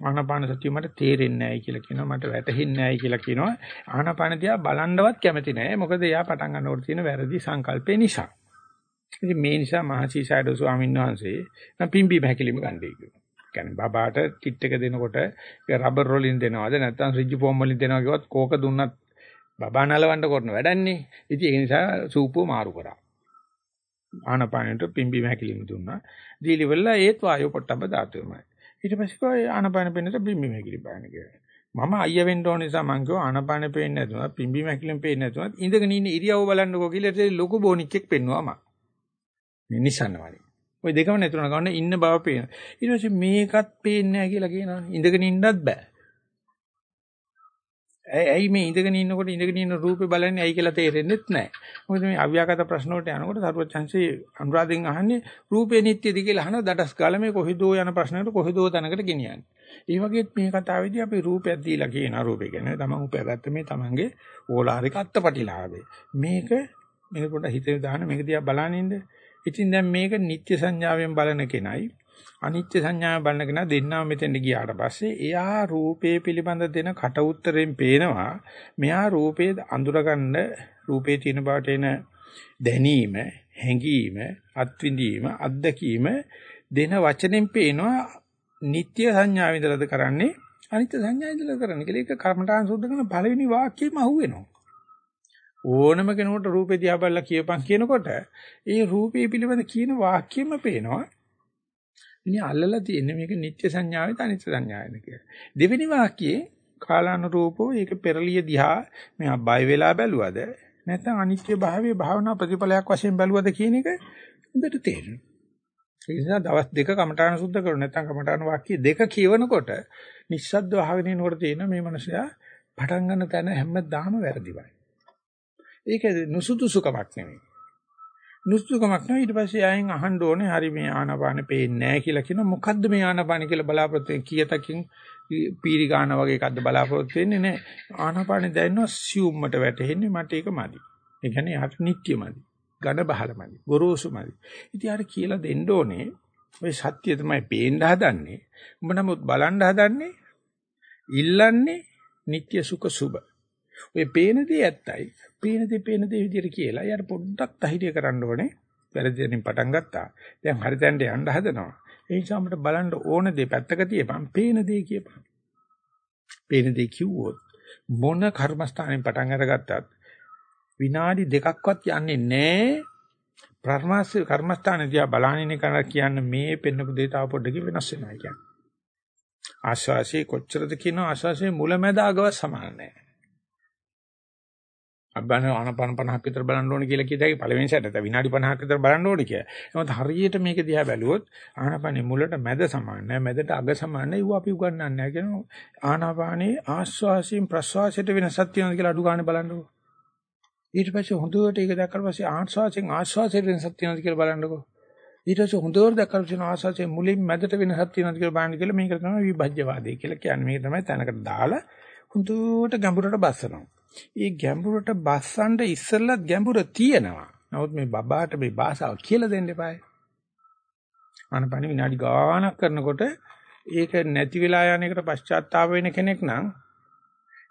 ආනාපාන සතිය මට තේරෙන්නේ නැහැ කියලා කියනවා මට වැටහෙන්නේ නැහැ කියලා කියනවා. ආනාපාන දිහා බලන්නවත් කැමති නැහැ. මොකද එයා පටන් ගන්නකොට තියෙන වැරදි සංකල්පේ නිසා. ඉතින් මේ නිසා මහසීසයිඩෝ ස්වාමීන් වහන්සේ නම් පිම්බි බහැකලිම ගන්නයි කිව්වා. කියන්නේ බබාට කිට් එක දෙනකොට රබර් වලින් දෙනවද නැත්නම් රිජ් ෆෝම් වලින් දෙනවා කිව්වත් කෝක දුන්නත් බබා නලවන්න කරන වැඩන්නේ. ඉතින් ඒ නිසා සූපුව මාරු කරා. ආනපානෙට පිම්බි බහැකලිම දුන්නා. දීලිවල ඒත් වායෝ පොට්ටබ ධාතුවමයි. ඊට පස්සේ කෝ ආනපාන පෙන්නට බිම්බි මැකිලි බලන්න කියලා. මම අයිය වෙන්න ඕන නිසා මං කිව්වා ආනපාන පේන්නේ නැතුණා පිම්බි මැකිලිම පේන්නේ නැතුණා ඉඳගෙන ඉන්න ඉරියව්ව බලන්නකෝ කියලා ඒ ලොකු බොනික්ෙක් පෙන්නවා මම. මේ නිසන්නවලි. ওই දෙකම නැතුණා ගන්න ඉන්න බව පේන. ඊට පස්සේ මේකත් පේන්නේ නැහැ කියලා කියනවා. ඉඳගෙන ඉන්නත් බෑ. ඇයි මේ ඉඳගෙන ඉන්නකොට ඉඳගෙන ඉන්න රූපේ බලන්නේ ඇයි කියලා තේරෙන්නේ නැහැ. මොකද මේ අව්‍යාකට ප්‍රශ්න වලට යනකොට සරුවත් chance අනුරාධෙන් අහන්නේ රූපේ නිට්ටයද කියලා අහන දඩස් කාලේ මේ කොහෙදෝ යන ප්‍රශ්නකට කොහෙදෝ තැනකට ගෙනියන්නේ. ඒ වගේත් මේ කතාවේදී අපි රූපයක් දීලා කියන රූපේ කියන්නේ තමන් උපයාගත්ත මේ තමන්ගේ ඕලාරික අත්පටිලාභේ. මේක මේක පොඩ්ඩ හිතේ දාන්න මේක දිහා බලනින්න. ඉතින් දැන් මේක නිත්‍ය සංඥාවෙන් බලන කෙනයි අනිත්‍ය සංඥාව බලන කෙනා දෙන්නම මෙතෙන්ට ගියාට පස්සේ එයා රූපේ පිළිබඳ දෙන කට උත්තරෙන් පේනවා මෙයා රූපේ අඳුරගන්න රූපේ තියෙන බවට එන දැනීම හැඟීම අත්විඳීම අත්දැකීම දෙන වචනෙන් පේනවා නিত্য සංඥාව ඉදලාද කරන්නේ අනිත්‍ය සංඥා ඉදලා කරන්නේ කියලා ඒක කර්මතාන් සුද්ධ කරන පළවෙනි වාක්‍යෙම අහුවෙනවා. ඕනම කෙනෙකුට රූපේ දිහා බලලා කියපන් කියනකොට ඒ රූපේ පිළිබඳ කියන වාක්‍යෙම පේනවා ඉතින් අල්ලලා තියෙන්නේ මේක නිත්‍ය සංඥාවේද අනිත්‍ය සංඥාවේද කියලා. දෙවෙනි වාක්‍යයේ කාලානුරූපෝ ඒක පෙරලිය දිහා මෙහා බය වෙලා බැලුවද නැත්නම් අනිත්‍ය භාවයේ භාවනා ප්‍රතිඵලයක් වශයෙන් බැලුවද කියන එක හොඳට තේරෙනවා. ඒ නිසා දවස් දෙක කමඨාන සුද්ධ කරු නැත්නම් කමඨාන වාක්‍ය දෙක කියවනකොට නිස්සද්දව අහගෙන ඉනකොට තියෙන මේ මනුස්සයා පටන් ගන්න තැන හැමදාම වැරදිවයි. ඒක නුසුදුසුකමක් නෙමෙයි. නුස්තුකමක් නෑ ඊට පස්සේ ආයෙන් අහන්න ඕනේ හරි මේ ආනාපාන පේන්නේ නැහැ කියලා කියන මොකද්ද මේ ආනාපාන කියලා බලාපොරොත්තු වෙන්නේ කීයතකින් පීරි ගන්න වගේ එකක්ද බලාපොරොත්තු වෙන්නේ නෑ ආනාපාන දැනෙනවා සියුම්මට වැටෙන්නේ මට ඒක මදි. ඒ කියන්නේ යට නිට්ටියමදි ඝන බහලමදි ගොරෝසුමදි ඉතින් අර කියලා දෙන්න ඕනේ ඔය සත්‍ය තමයි පේන්න හදන්නේ. උඹ නමුත් බලන්න හදන්නේ ඉල්ලන්නේ නිට්ටය සුඛ සුබ ඔය පේන දේ ඇත්තයි. පේන දේ පේන දේ විදිහට කියලා යාර පොඩ්ඩක් ධෛර්ය කරන්න ඕනේ. වැරදියෙන් පටන් ගත්තා. දැන් හරි තැනට යන්න හදනවා. ඒ නිසා අපිට බලන්න ඕන දේ පැත්තක තියපන්. පේන දේ කියපන්. පේන දේ කිව්වොත් මොන කර්මස්ථානෙන් පටන් අරගත්තත් විනාඩි දෙකක්වත් යන්නේ නැහැ. ප්‍රර්මාස කර්මස්ථානේ දිහා බලහිනේ කරන කියන්නේ මේ පෙන්නපු දේ තාව පොඩ්ඩකින් වෙනස් වෙනවා කියන්නේ. ආශ්වාසයේ කොච්චරද කියන ආශ්වාසයේ මුලැමැද අගව සමාන නැහැ. අබ්බන ආනපන 50ක් විතර බලන්න ඕනේ කියලා කියදයි පළවෙනි සැරේට විනාඩි 50ක් විතර බලන්න ඕනේ කියලා. නමුත් හරියට මේක දිහා බැලුවොත් ආනපනේ මුලට මැද සමාන නැහැ මැදට අග සමාන නැහැ. ඌ අපි උගන්වන්නේ නැහැ කියනවා. ආනාපානේ ආස්වාසයෙන් ප්‍රස්වාසයට වෙනසක් තියෙනවද කියලා අඩු ගන්න බලන්නකෝ. ඊට පස්සේ හොඳට ඒක දැක්කට පස්සේ ආස්වාසයෙන් ආස්වාසයට වෙනසක් තියෙනවද කියලා බලන්නකෝ. ඊට පස්සේ හොඳට දැක්කට පස්සේ ආස්වාසයෙන් මුලින් මැදට වෙනසක් තියෙනවද කියලා බලන්න කියලා මේක තමයි විභජ්‍යවාදය කියලා කියන්නේ. මේක තමයි තැනකට දාලා හොඳට ගැඹුරට බස්සනවා. ඒ ගැඹුරට බස්සන්න ඉස්සෙල්ලත් ගැඹුර තියෙනවා. නමුත් මේ බබාට මේ භාෂාව කියලා දෙන්න එපායි. ආනපන විනාඩි ගානක් කරනකොට ඒක නැති වෙලා යන එකට පශ්චාත්තාප වෙන කෙනෙක් නම්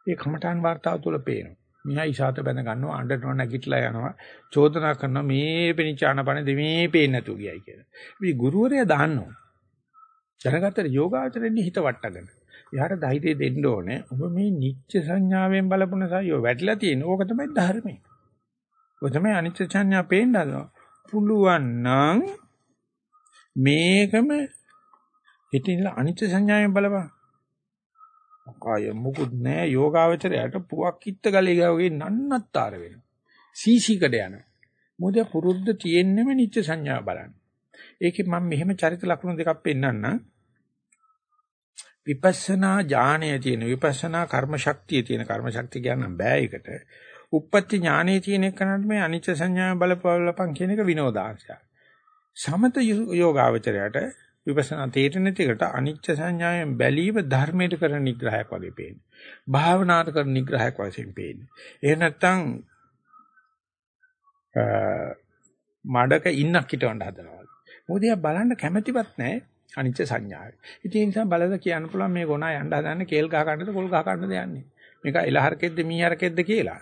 ඒ කමඨාන් වார்த்தාව තුල පේනවා. මෙයා ඉෂාත බඳ ගන්නවා අඬනවා නැගිටලා යනවා චෝදනා කරනවා මේ පෙනිච්ච ආනපන දෙමේ පේන්නේ නැතු ගියයි කියලා. ඉතින් ගුරුවරයා දාන්නෝ. දැනගත්තට යෝගාචරෙන්නේ හිත වට්ටගෙන. එයාට ධෛර්යය දෙන්න ඕනේ. ඔබ මේ නිච්ච සංඥාවෙන් බලපුණ සයෝ වැටලා තියෙන. ඕක තමයි ධර්මයේ. ඔය තමයි අනිච්ච සංඥා පේන්න හදනවා. පුළුවන් නම් මේකම හිතින් අනිච්ච සංඥාවෙන් බලපන්. කාය මුකුත් නෑ යෝගාවචරයට පුවක් කිත්ත ගලේ ගාවගේ නන්නත්තර වෙනවා. සීසීකඩ යනවා. මොකද පුරුද්ද තියෙන්නෙම නිච්ච සංඥා බලන්න. ඒකේ මම මෙහෙම චරිත ලක්ෂණ දෙකක් පෙන්නන්නම්. විපස්සනා ඥානයේ තියෙන විපස්සනා කර්ම ශක්තිය තියෙන කර්ම ශක්තිය කියන්න බෑ ඒකට. උප්පත්ති ඥානයේ තියෙන එකනට මේ අනිච්ච සංඥා බලපවලපන් කියන එක විනෝදාංශය. සමත යෝගාවචරයට විපස්සනා තේරෙන තිකට අනිච්ච සංඥාවෙන් බැලීම ධර්මයට කරන නිග්‍රහයක් වගේ පේන්නේ. භාවනාට කරන නිග්‍රහයක් වශයෙන් පේන්නේ. එහෙ නැත්නම් මඩක ඉන්නක් හිටවන්න හදනවා. මොකද එයා බලන්න කැමැතිවත් නැහැ. අනිච්ච සංඥාවයි. ඉතින් ඒ නිසා බලද කියන්න පුළුවන් මේ ගොනා යන්න හදන්නේ කේල් ගහ ගන්නද පොල් ගහ ගන්නද යන්නේ. මේක එලහරකෙද්ද මීහරකෙද්ද කියලා.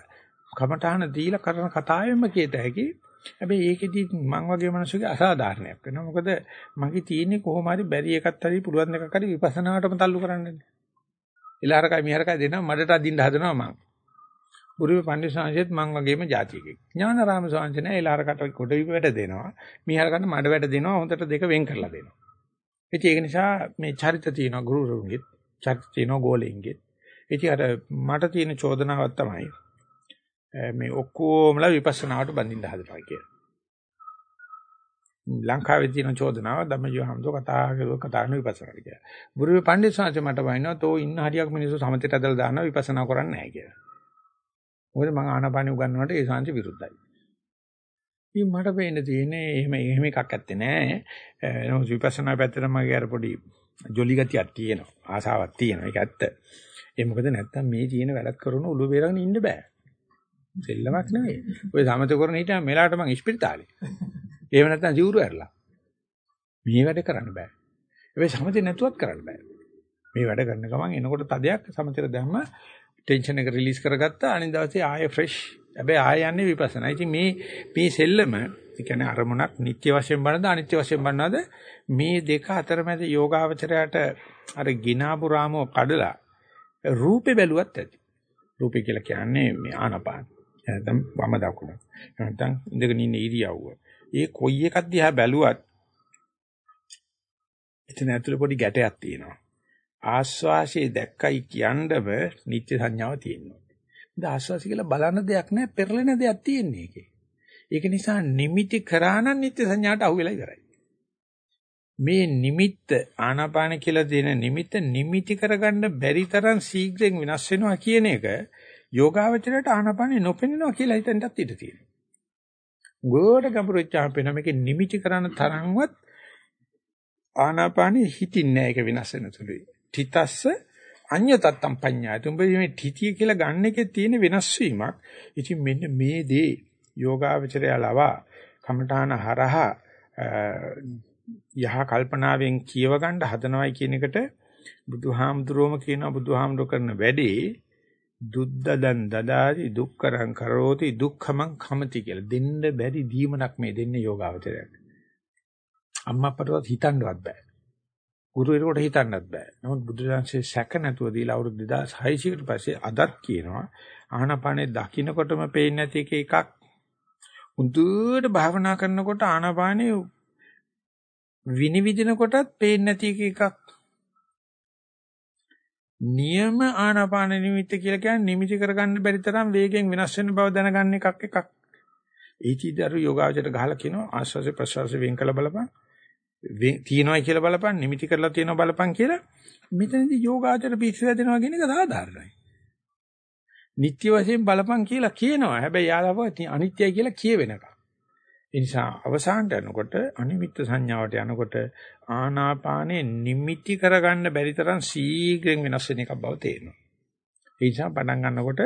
කමඨාන දීලා කරන කතාවෙම කියත හැකි. හැබැයි ඒකෙදි මං වගේ මිනිස්සුගේ අසාධාරණයක් වෙනවා. මොකද මගේ තියෙන්නේ කොහොම හරි බැරි එකක් හරි පුළුවන් එකක් හරි විපස්සනාටම තල්ලු කරන්නනේ. එලහරකයි මීහරකයි දෙනවා මඩට අදින්න හදනවා මං. බුරුමේ පණ්ඩිත සංසයත් මං වගේම જાතියෙක්. ඥානාරාම සංසය නෑ එලහරකට කොට විපට දෙනවා. මීහරකට මඩ වැට දෙනවා. හොඳට දෙක වෙන් කරලා දෙනවා. ඉතින් ඒක නිසා මේ චරිත තියෙනවා ගුරුරුන්ගෙත් චරිත තියෙනවා ගෝලෙන්ගෙත්. ඉතින් අර මට තියෙන චෝදනාවක් තමයි මේ ඔක්කොමලා විපස්සනාවට බඳින්න හදනවා කියලා. ලංකාවේ තියෙන චෝදනාව ධම්මජීව හම්දෝ කතා කරුවා කතා කරන විපස්සනාට කියලා. බුරුවේ පණ්ඩිත සාංශ මට වයින්නවා තෝ ඉන්න හරියක් මිනිස්සු සමතේට ඇදලා දානවා විපස්සනා කරන්නේ නැහැ කියලා. මොකද මම ආනාපානිය උගන්වනකොට ඒ සාංශ විරුද්ධයි. ඉතින් මට පේන්න තියෙන්නේ එහෙම එහෙම එකක් ඇත්තේ නැහැ. නමුත් විපස්සනා පැත්තට මගේ අර පොඩි ජොලි ගතියක් තියෙනවා. ආසාවක් තියෙනවා. ඒක ඇත්ත. ඒ මොකද නැත්තම් මේ තියෙන වැඩක් කරන උළු බේරගෙන ඉන්න බෑ. සෙල්ලමක් නෙවෙයි. ඔය සමත කරන හිටියා මෙලාට මං ඉස්පිරිතාලේ. එහෙම නැත්නම් ජීවුරු ඇරලා. මේ වැඩ කරන්න බෑ. ඒ සමතේ නැතුවත් කරන්න බෑ. මේ වැඩ කරන ගමන් එනකොට තදයක් සමතේට දැම්ම ටෙන්ෂන් එක රිලීස් කරගත්තා අනිත් දවසේ ආයෙ ෆ්‍රෙෂ්. හැබැයි ආයෙ යන්නේ විපස්සනා. ඉතින් මේ මේ සෙල්ලම ඒ කියන්නේ අරමුණක් නිත්‍ය වශයෙන් බලනද අනිත්‍ය වශයෙන් බලනද මේ දෙක අතරමැද යෝගාවචරයට අර ගිනාපු රාමෝ කඩලා රූපේ බැලුවත් ඇති. රූපේ කියලා කියන්නේ මේ ආනපාන. නැත්නම් වම දකුණ. නැත්නම් ඉඳගෙන ඉන්න ඉරියව්ව. ඒ කොයි එකක් දිහා බැලුවත් එතන ඇතුලේ පොඩි ගැටයක් තියෙනවා. ආස්වාසිය දැක්කයි කියන්නම නිත්‍ය සංඥාව තියෙනවා. ඉතින් ආස්වාසි කියලා බලන දෙයක් නෑ පෙරලෙන දෙයක් තියෙන්නේ ඒකේ. ඒක නිසා නිමිති කරා නම් නිත්‍ය සංඥාට අහු වෙලා ඉවරයි. මේ නිමිත්ත ආනාපාන කියලා දෙන නිමිත්ත නිමිති කරගන්න බැරි තරම් ශීඝ්‍රයෙන් වෙනස් වෙනවා කියන එක යෝගාවචරයට ආනාපානෙ නොපෙනෙනවා කියලා හිතෙන්ටත් ඉඩ තියෙනවා. ගෝඩ ගැඹුරුච්චාම පේන මේකේ නිමිති කරන තරම්වත් ආනාපානෙ හිතින්නේ නැහැ ඒක වෙනස් වෙන තුරුයි. තිතස්ස අඤ්‍ය තත්තම් පඤ්ඤාය. තුඹ මේ තිතිය කියලා ගන්න එකේ තියෙන වෙනස් වීමක්. ඉතින් මෙන්න මේ දේ යෝගාවචරය ලවා කමඨාන හරහා යහ කල්පනාවෙන් කියව ගන්න හදනවයි කියන එකට බුදුහාමුදුරුවම කියනවා බුදුහාමුදුර කරන වැඩේ දුද්දදන් දදාති දුක්කරං කරෝති දුක්ඛමං කමති කියලා දෙන්න බැරි දීමනක් මේ දෙන්නේ යෝගාවචරයට. අම්මා අපටවත් හිතන්නවත් බෑ. ගුරුවරයෙකුට හිතන්නත් බෑ. නමුත් බුදුරජාන්සේ සැක නැතුව දීලා අවුරුදු 2600 කට පස්සේ අදත් කියනවා ආනාපානේ දකින්නකොටම පේන්නේ නැති එක එකක්. උන්දුවට භාවනා කරනකොට ආනාපානේ විනිවිදින කොටත් පේන්නේ නැති එක එකක්. නියම ආනාපාන නිමිත්ත කියලා කියන්නේ නිමිති කරගන්න බැරි තරම් වේගෙන් වෙනස් වෙන බව දැනගන්න එකක් එකක්. ඒ චීදරු යෝගාවචර ගහලා කියනවා ආස්වාසේ ප්‍රසවාසේ වෙන් කළ බලපන්. තියනවායි කියලා බලපන් නිමිති කරලා තියනවා බලපන් කියලා. මෙතනදී යෝගාවචර පිස්සු වැදෙනවා කියන එක සාධාරණයි. නිත්‍ය වශයෙන් බලපන් කියලා කියනවා. හැබැයි යාලව අනිත්‍යයි කියලා කියවෙනකම්. ඒ නිසා අවසානට යනකොට අනිමිත්ත සංඥාවට යනකොට ආනාපානේ නිමිති කරගන්න බැරි තරම් ශීඝ්‍රයෙන් වෙනස් වෙන එකක් බව තේරෙනවා. ඒ නිසා පටන් ගන්නකොට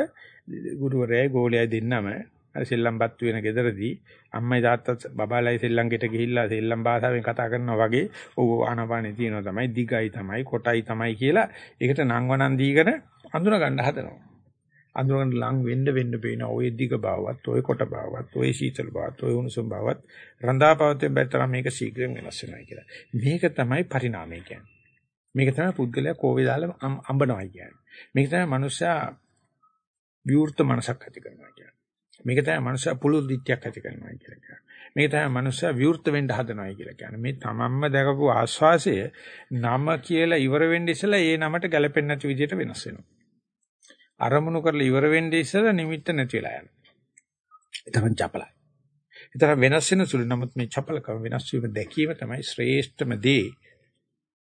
ගුරුවරයයි ගෝලයයි දෙන්නම අර සෙල්ලම්පත්තු වෙන ගෙදරදී අම්මයි තාත්තත් බබාලයි සෙල්ලම්ගෙට ගිහිල්ලා සෙල්ලම් භාෂාවෙන් කතා කරනවා වගේ ඕ ආනපානේ තියෙනවා තමයි දිගයි තමයි කොටයි තමයි කියලා ඒකට නංවනන් දීගෙන අඳුන ගන්න හදනවා. අඳුරකට ලං වෙන්න වෙන්න පේන ඔය දිග බවවත් ඔය කොට බවවත් ඔය සීතල බවවත් ඔය උණුසුම් බවවත් රඳාපවතෙන් බැලතරම මේක ශීඝ්‍රයෙන් වෙනස් වෙනවා කියලා. මේක තමයි පරිණාමය කියන්නේ. මේක තමයි පුද්ගලයා කෝවේ දාලා අඹනවා කියන්නේ. මේක තමයි මනුස්සයා විවෘත මනසක් ඇති කරනවා කියන්නේ. මේක තමයි මනුෂ්‍යයා පුළුල් දිට්ඨියක් ඇති කරනවා කියලා කියන්නේ. මේක තමයි මනුෂ්‍යයා විවෘත වෙන්න හදනවා කියලා කියන්නේ. මේ තමන්ම දැකපු ආස්වාසය නම කියලා ඉවර වෙන්න ඉස්සලා ඒ නමට ගැලපෙන්නේ නැති විදිහට වෙනස් වෙනවා. අරමුණු කරලා ඉවර වෙන්නේ ඉස්සෙල්ලා නිමිත්ත නැති වෙලා යනවා. ඒ තමයි චපලයි. ඒතර වෙනස් වෙන සුළු නමුත් මේ චපලකම වෙනස් වීම දැකීම තමයි ශ්‍රේෂ්ඨම දේ.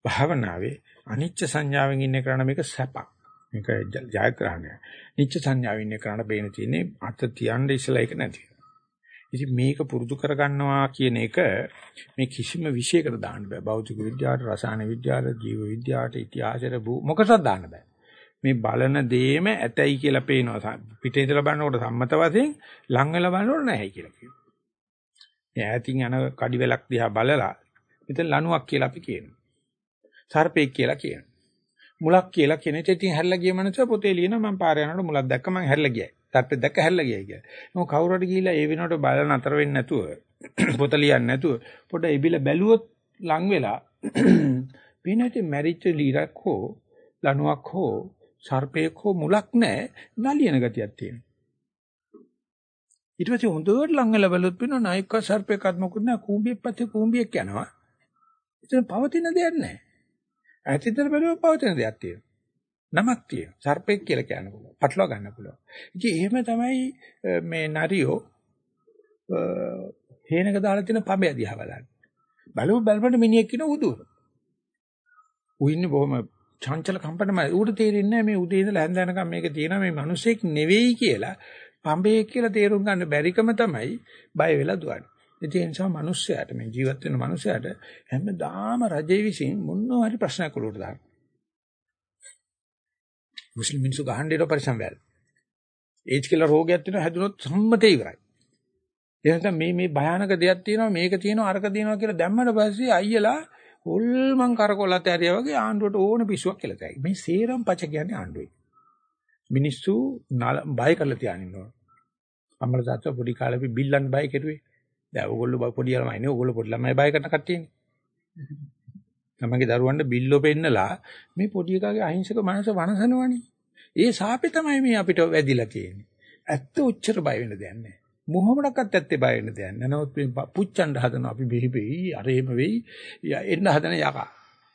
භාවනාවේ අනිච්ච සංඥාවෙන් ඉන්න කරන මේක සැපක්. මේක ජයග්‍රහණය. නිච්ච සංඥාවෙන් ඉන්න කරන බේන තියෙන්නේ අත තියන්න ඉස්සලා ඒක නැති. ඉතින් මේක පුරුදු කරගන්නවා කියන එක මේ කිසිම විෂයකට දාන්න බෑ. භෞතික විද්‍යාවට, රසායන විද්‍යාවට, ජීව විද්‍යාවට, ඉතිහාසයට මොකටද දාන්න බෑ. මේ බලන දේම ඇතයි කියලා පේනවා. පිටේ ඉඳලා බලනකොට සම්මත වශයෙන් ලං වෙලා බලනකොට නැහැයි කියලා කියනවා. මේ ඈතින් යන කඩි වෙලක් දිහා බලලා මෙතන ලණුවක් කියලා අපි කියනවා. සර්පෙක් කියලා කියනවා. මුලක් කියලා කියන ඉතින් හැරලා ගිය මනුස්සය පොතේ ලියනවා මම පාරේ යනකොට මුලක් දැක්ක මම හැරලා ගියයි. සර්පෙක් දැක්ක හැරලා ගියයි කියලා. මොකද කවුරු හරි ගිහිල්ලා ඒ වෙනකොට බලන අතර වෙන්නේ නැතුව පොත ලියන්නේ නැතුව පොඩ ඉබිල බැලුවොත් ලං වෙලා පිනටි මැරිච්ච ලීරක් හෝ ලණුවක් හෝ සර්පේක හෝ මුලක් නැහැ නලියන ගතියක් තියෙනවා. ඊට පස්සේ හොඳට ලං වෙලා බලුවොත් වෙනවා නායක සර්පේකත් මොකුත් නැහැ කූඹියක් පැත්තේ කූඹියක් යනවා. එතන පවතින දෙයක් නැහැ. ඈතින්තර බැලුවොත් පවතින දෙයක් තියෙනවා. නමක් තියෙනවා. සර්පෙක් කියලා කියන්න පුළුවන්. පටලවා ගන්න පුළුවන්. ඉතින් එහෙම තමයි මේ නරියෝ හේනක දාලා තියෙන පඹය දිහා බලන්නේ. බලුව බලපට මිනිහෙක් කියන උදුර. ඌ ඉන්නේ බොහොම චංචල කම්පනමයි. ඌට තේරෙන්නේ මේ උදේ ඉඳලා හැන්ද යනකම් මේක තියෙනවා මේ මිනිසෙක් නෙවෙයි කියලා පඹේ කියලා තේරුම් ගන්න බැරිකම තමයි බය වෙලා දුවන්නේ. ඒ නිසා මිනිස්සයාට මේ ජීවත් වෙන මිනිස්සයාට හැමදාම රජේ විසින් මොනවා හරි ප්‍රශ්නයක් උඩට දාන්න. මුස්ලිම් මිනිස්සු ගහන්න දෙන පරිසම් වැල්. ඒජ් කියලා රෝගයක් තියෙනවා හැදුනොත් සම්මතේ ඉවරයි. ඒ නිසා මේ මේ භයානක දෙයක් තියෙනවා මේක තියෙනවා අරක තියෙනවා කියලා දැම්මම පස්සේ අයියලා හොල්මන් කරකොලත් ඇරියා වගේ ආණ්ඩුවට ඕන පිස්සුවක් කියලා තයි. මේ සේරම් පච කියන්නේ ආණ්ඩුවේ. මිනිස්සු බය කරලා තියානින්නවා. අම්මලා තාත්තා පොඩි කාලේ අපි බිල්ලන් බය කෙරුවේ. දැන් ඕගොල්ලෝ පොඩි ළමයි නේ ඕගොල්ලෝ පොඩි ළමයි බය කරන කට්ටියනේ. තමන්ගේ දරුවන්ට බිල්ලෝ පෙන්නලා මේ පොඩි එකාගේ අහිංසක මනස වනසනවනේ. ඒ සාපේ තමයි මේ අපිට වැදිලා තියෙන්නේ. ඇත්ත උච්චර බය වෙන්න දෙයක් නැහැ. මොහොමඩක්වත් ඇත්තේ බය වෙන්න දෙයක් නැහැ. නමුත් මේ පුච්චන්න හදනවා අපි බෙහිබෙයි අර එහෙම වෙයි. එන්න හදන යකා.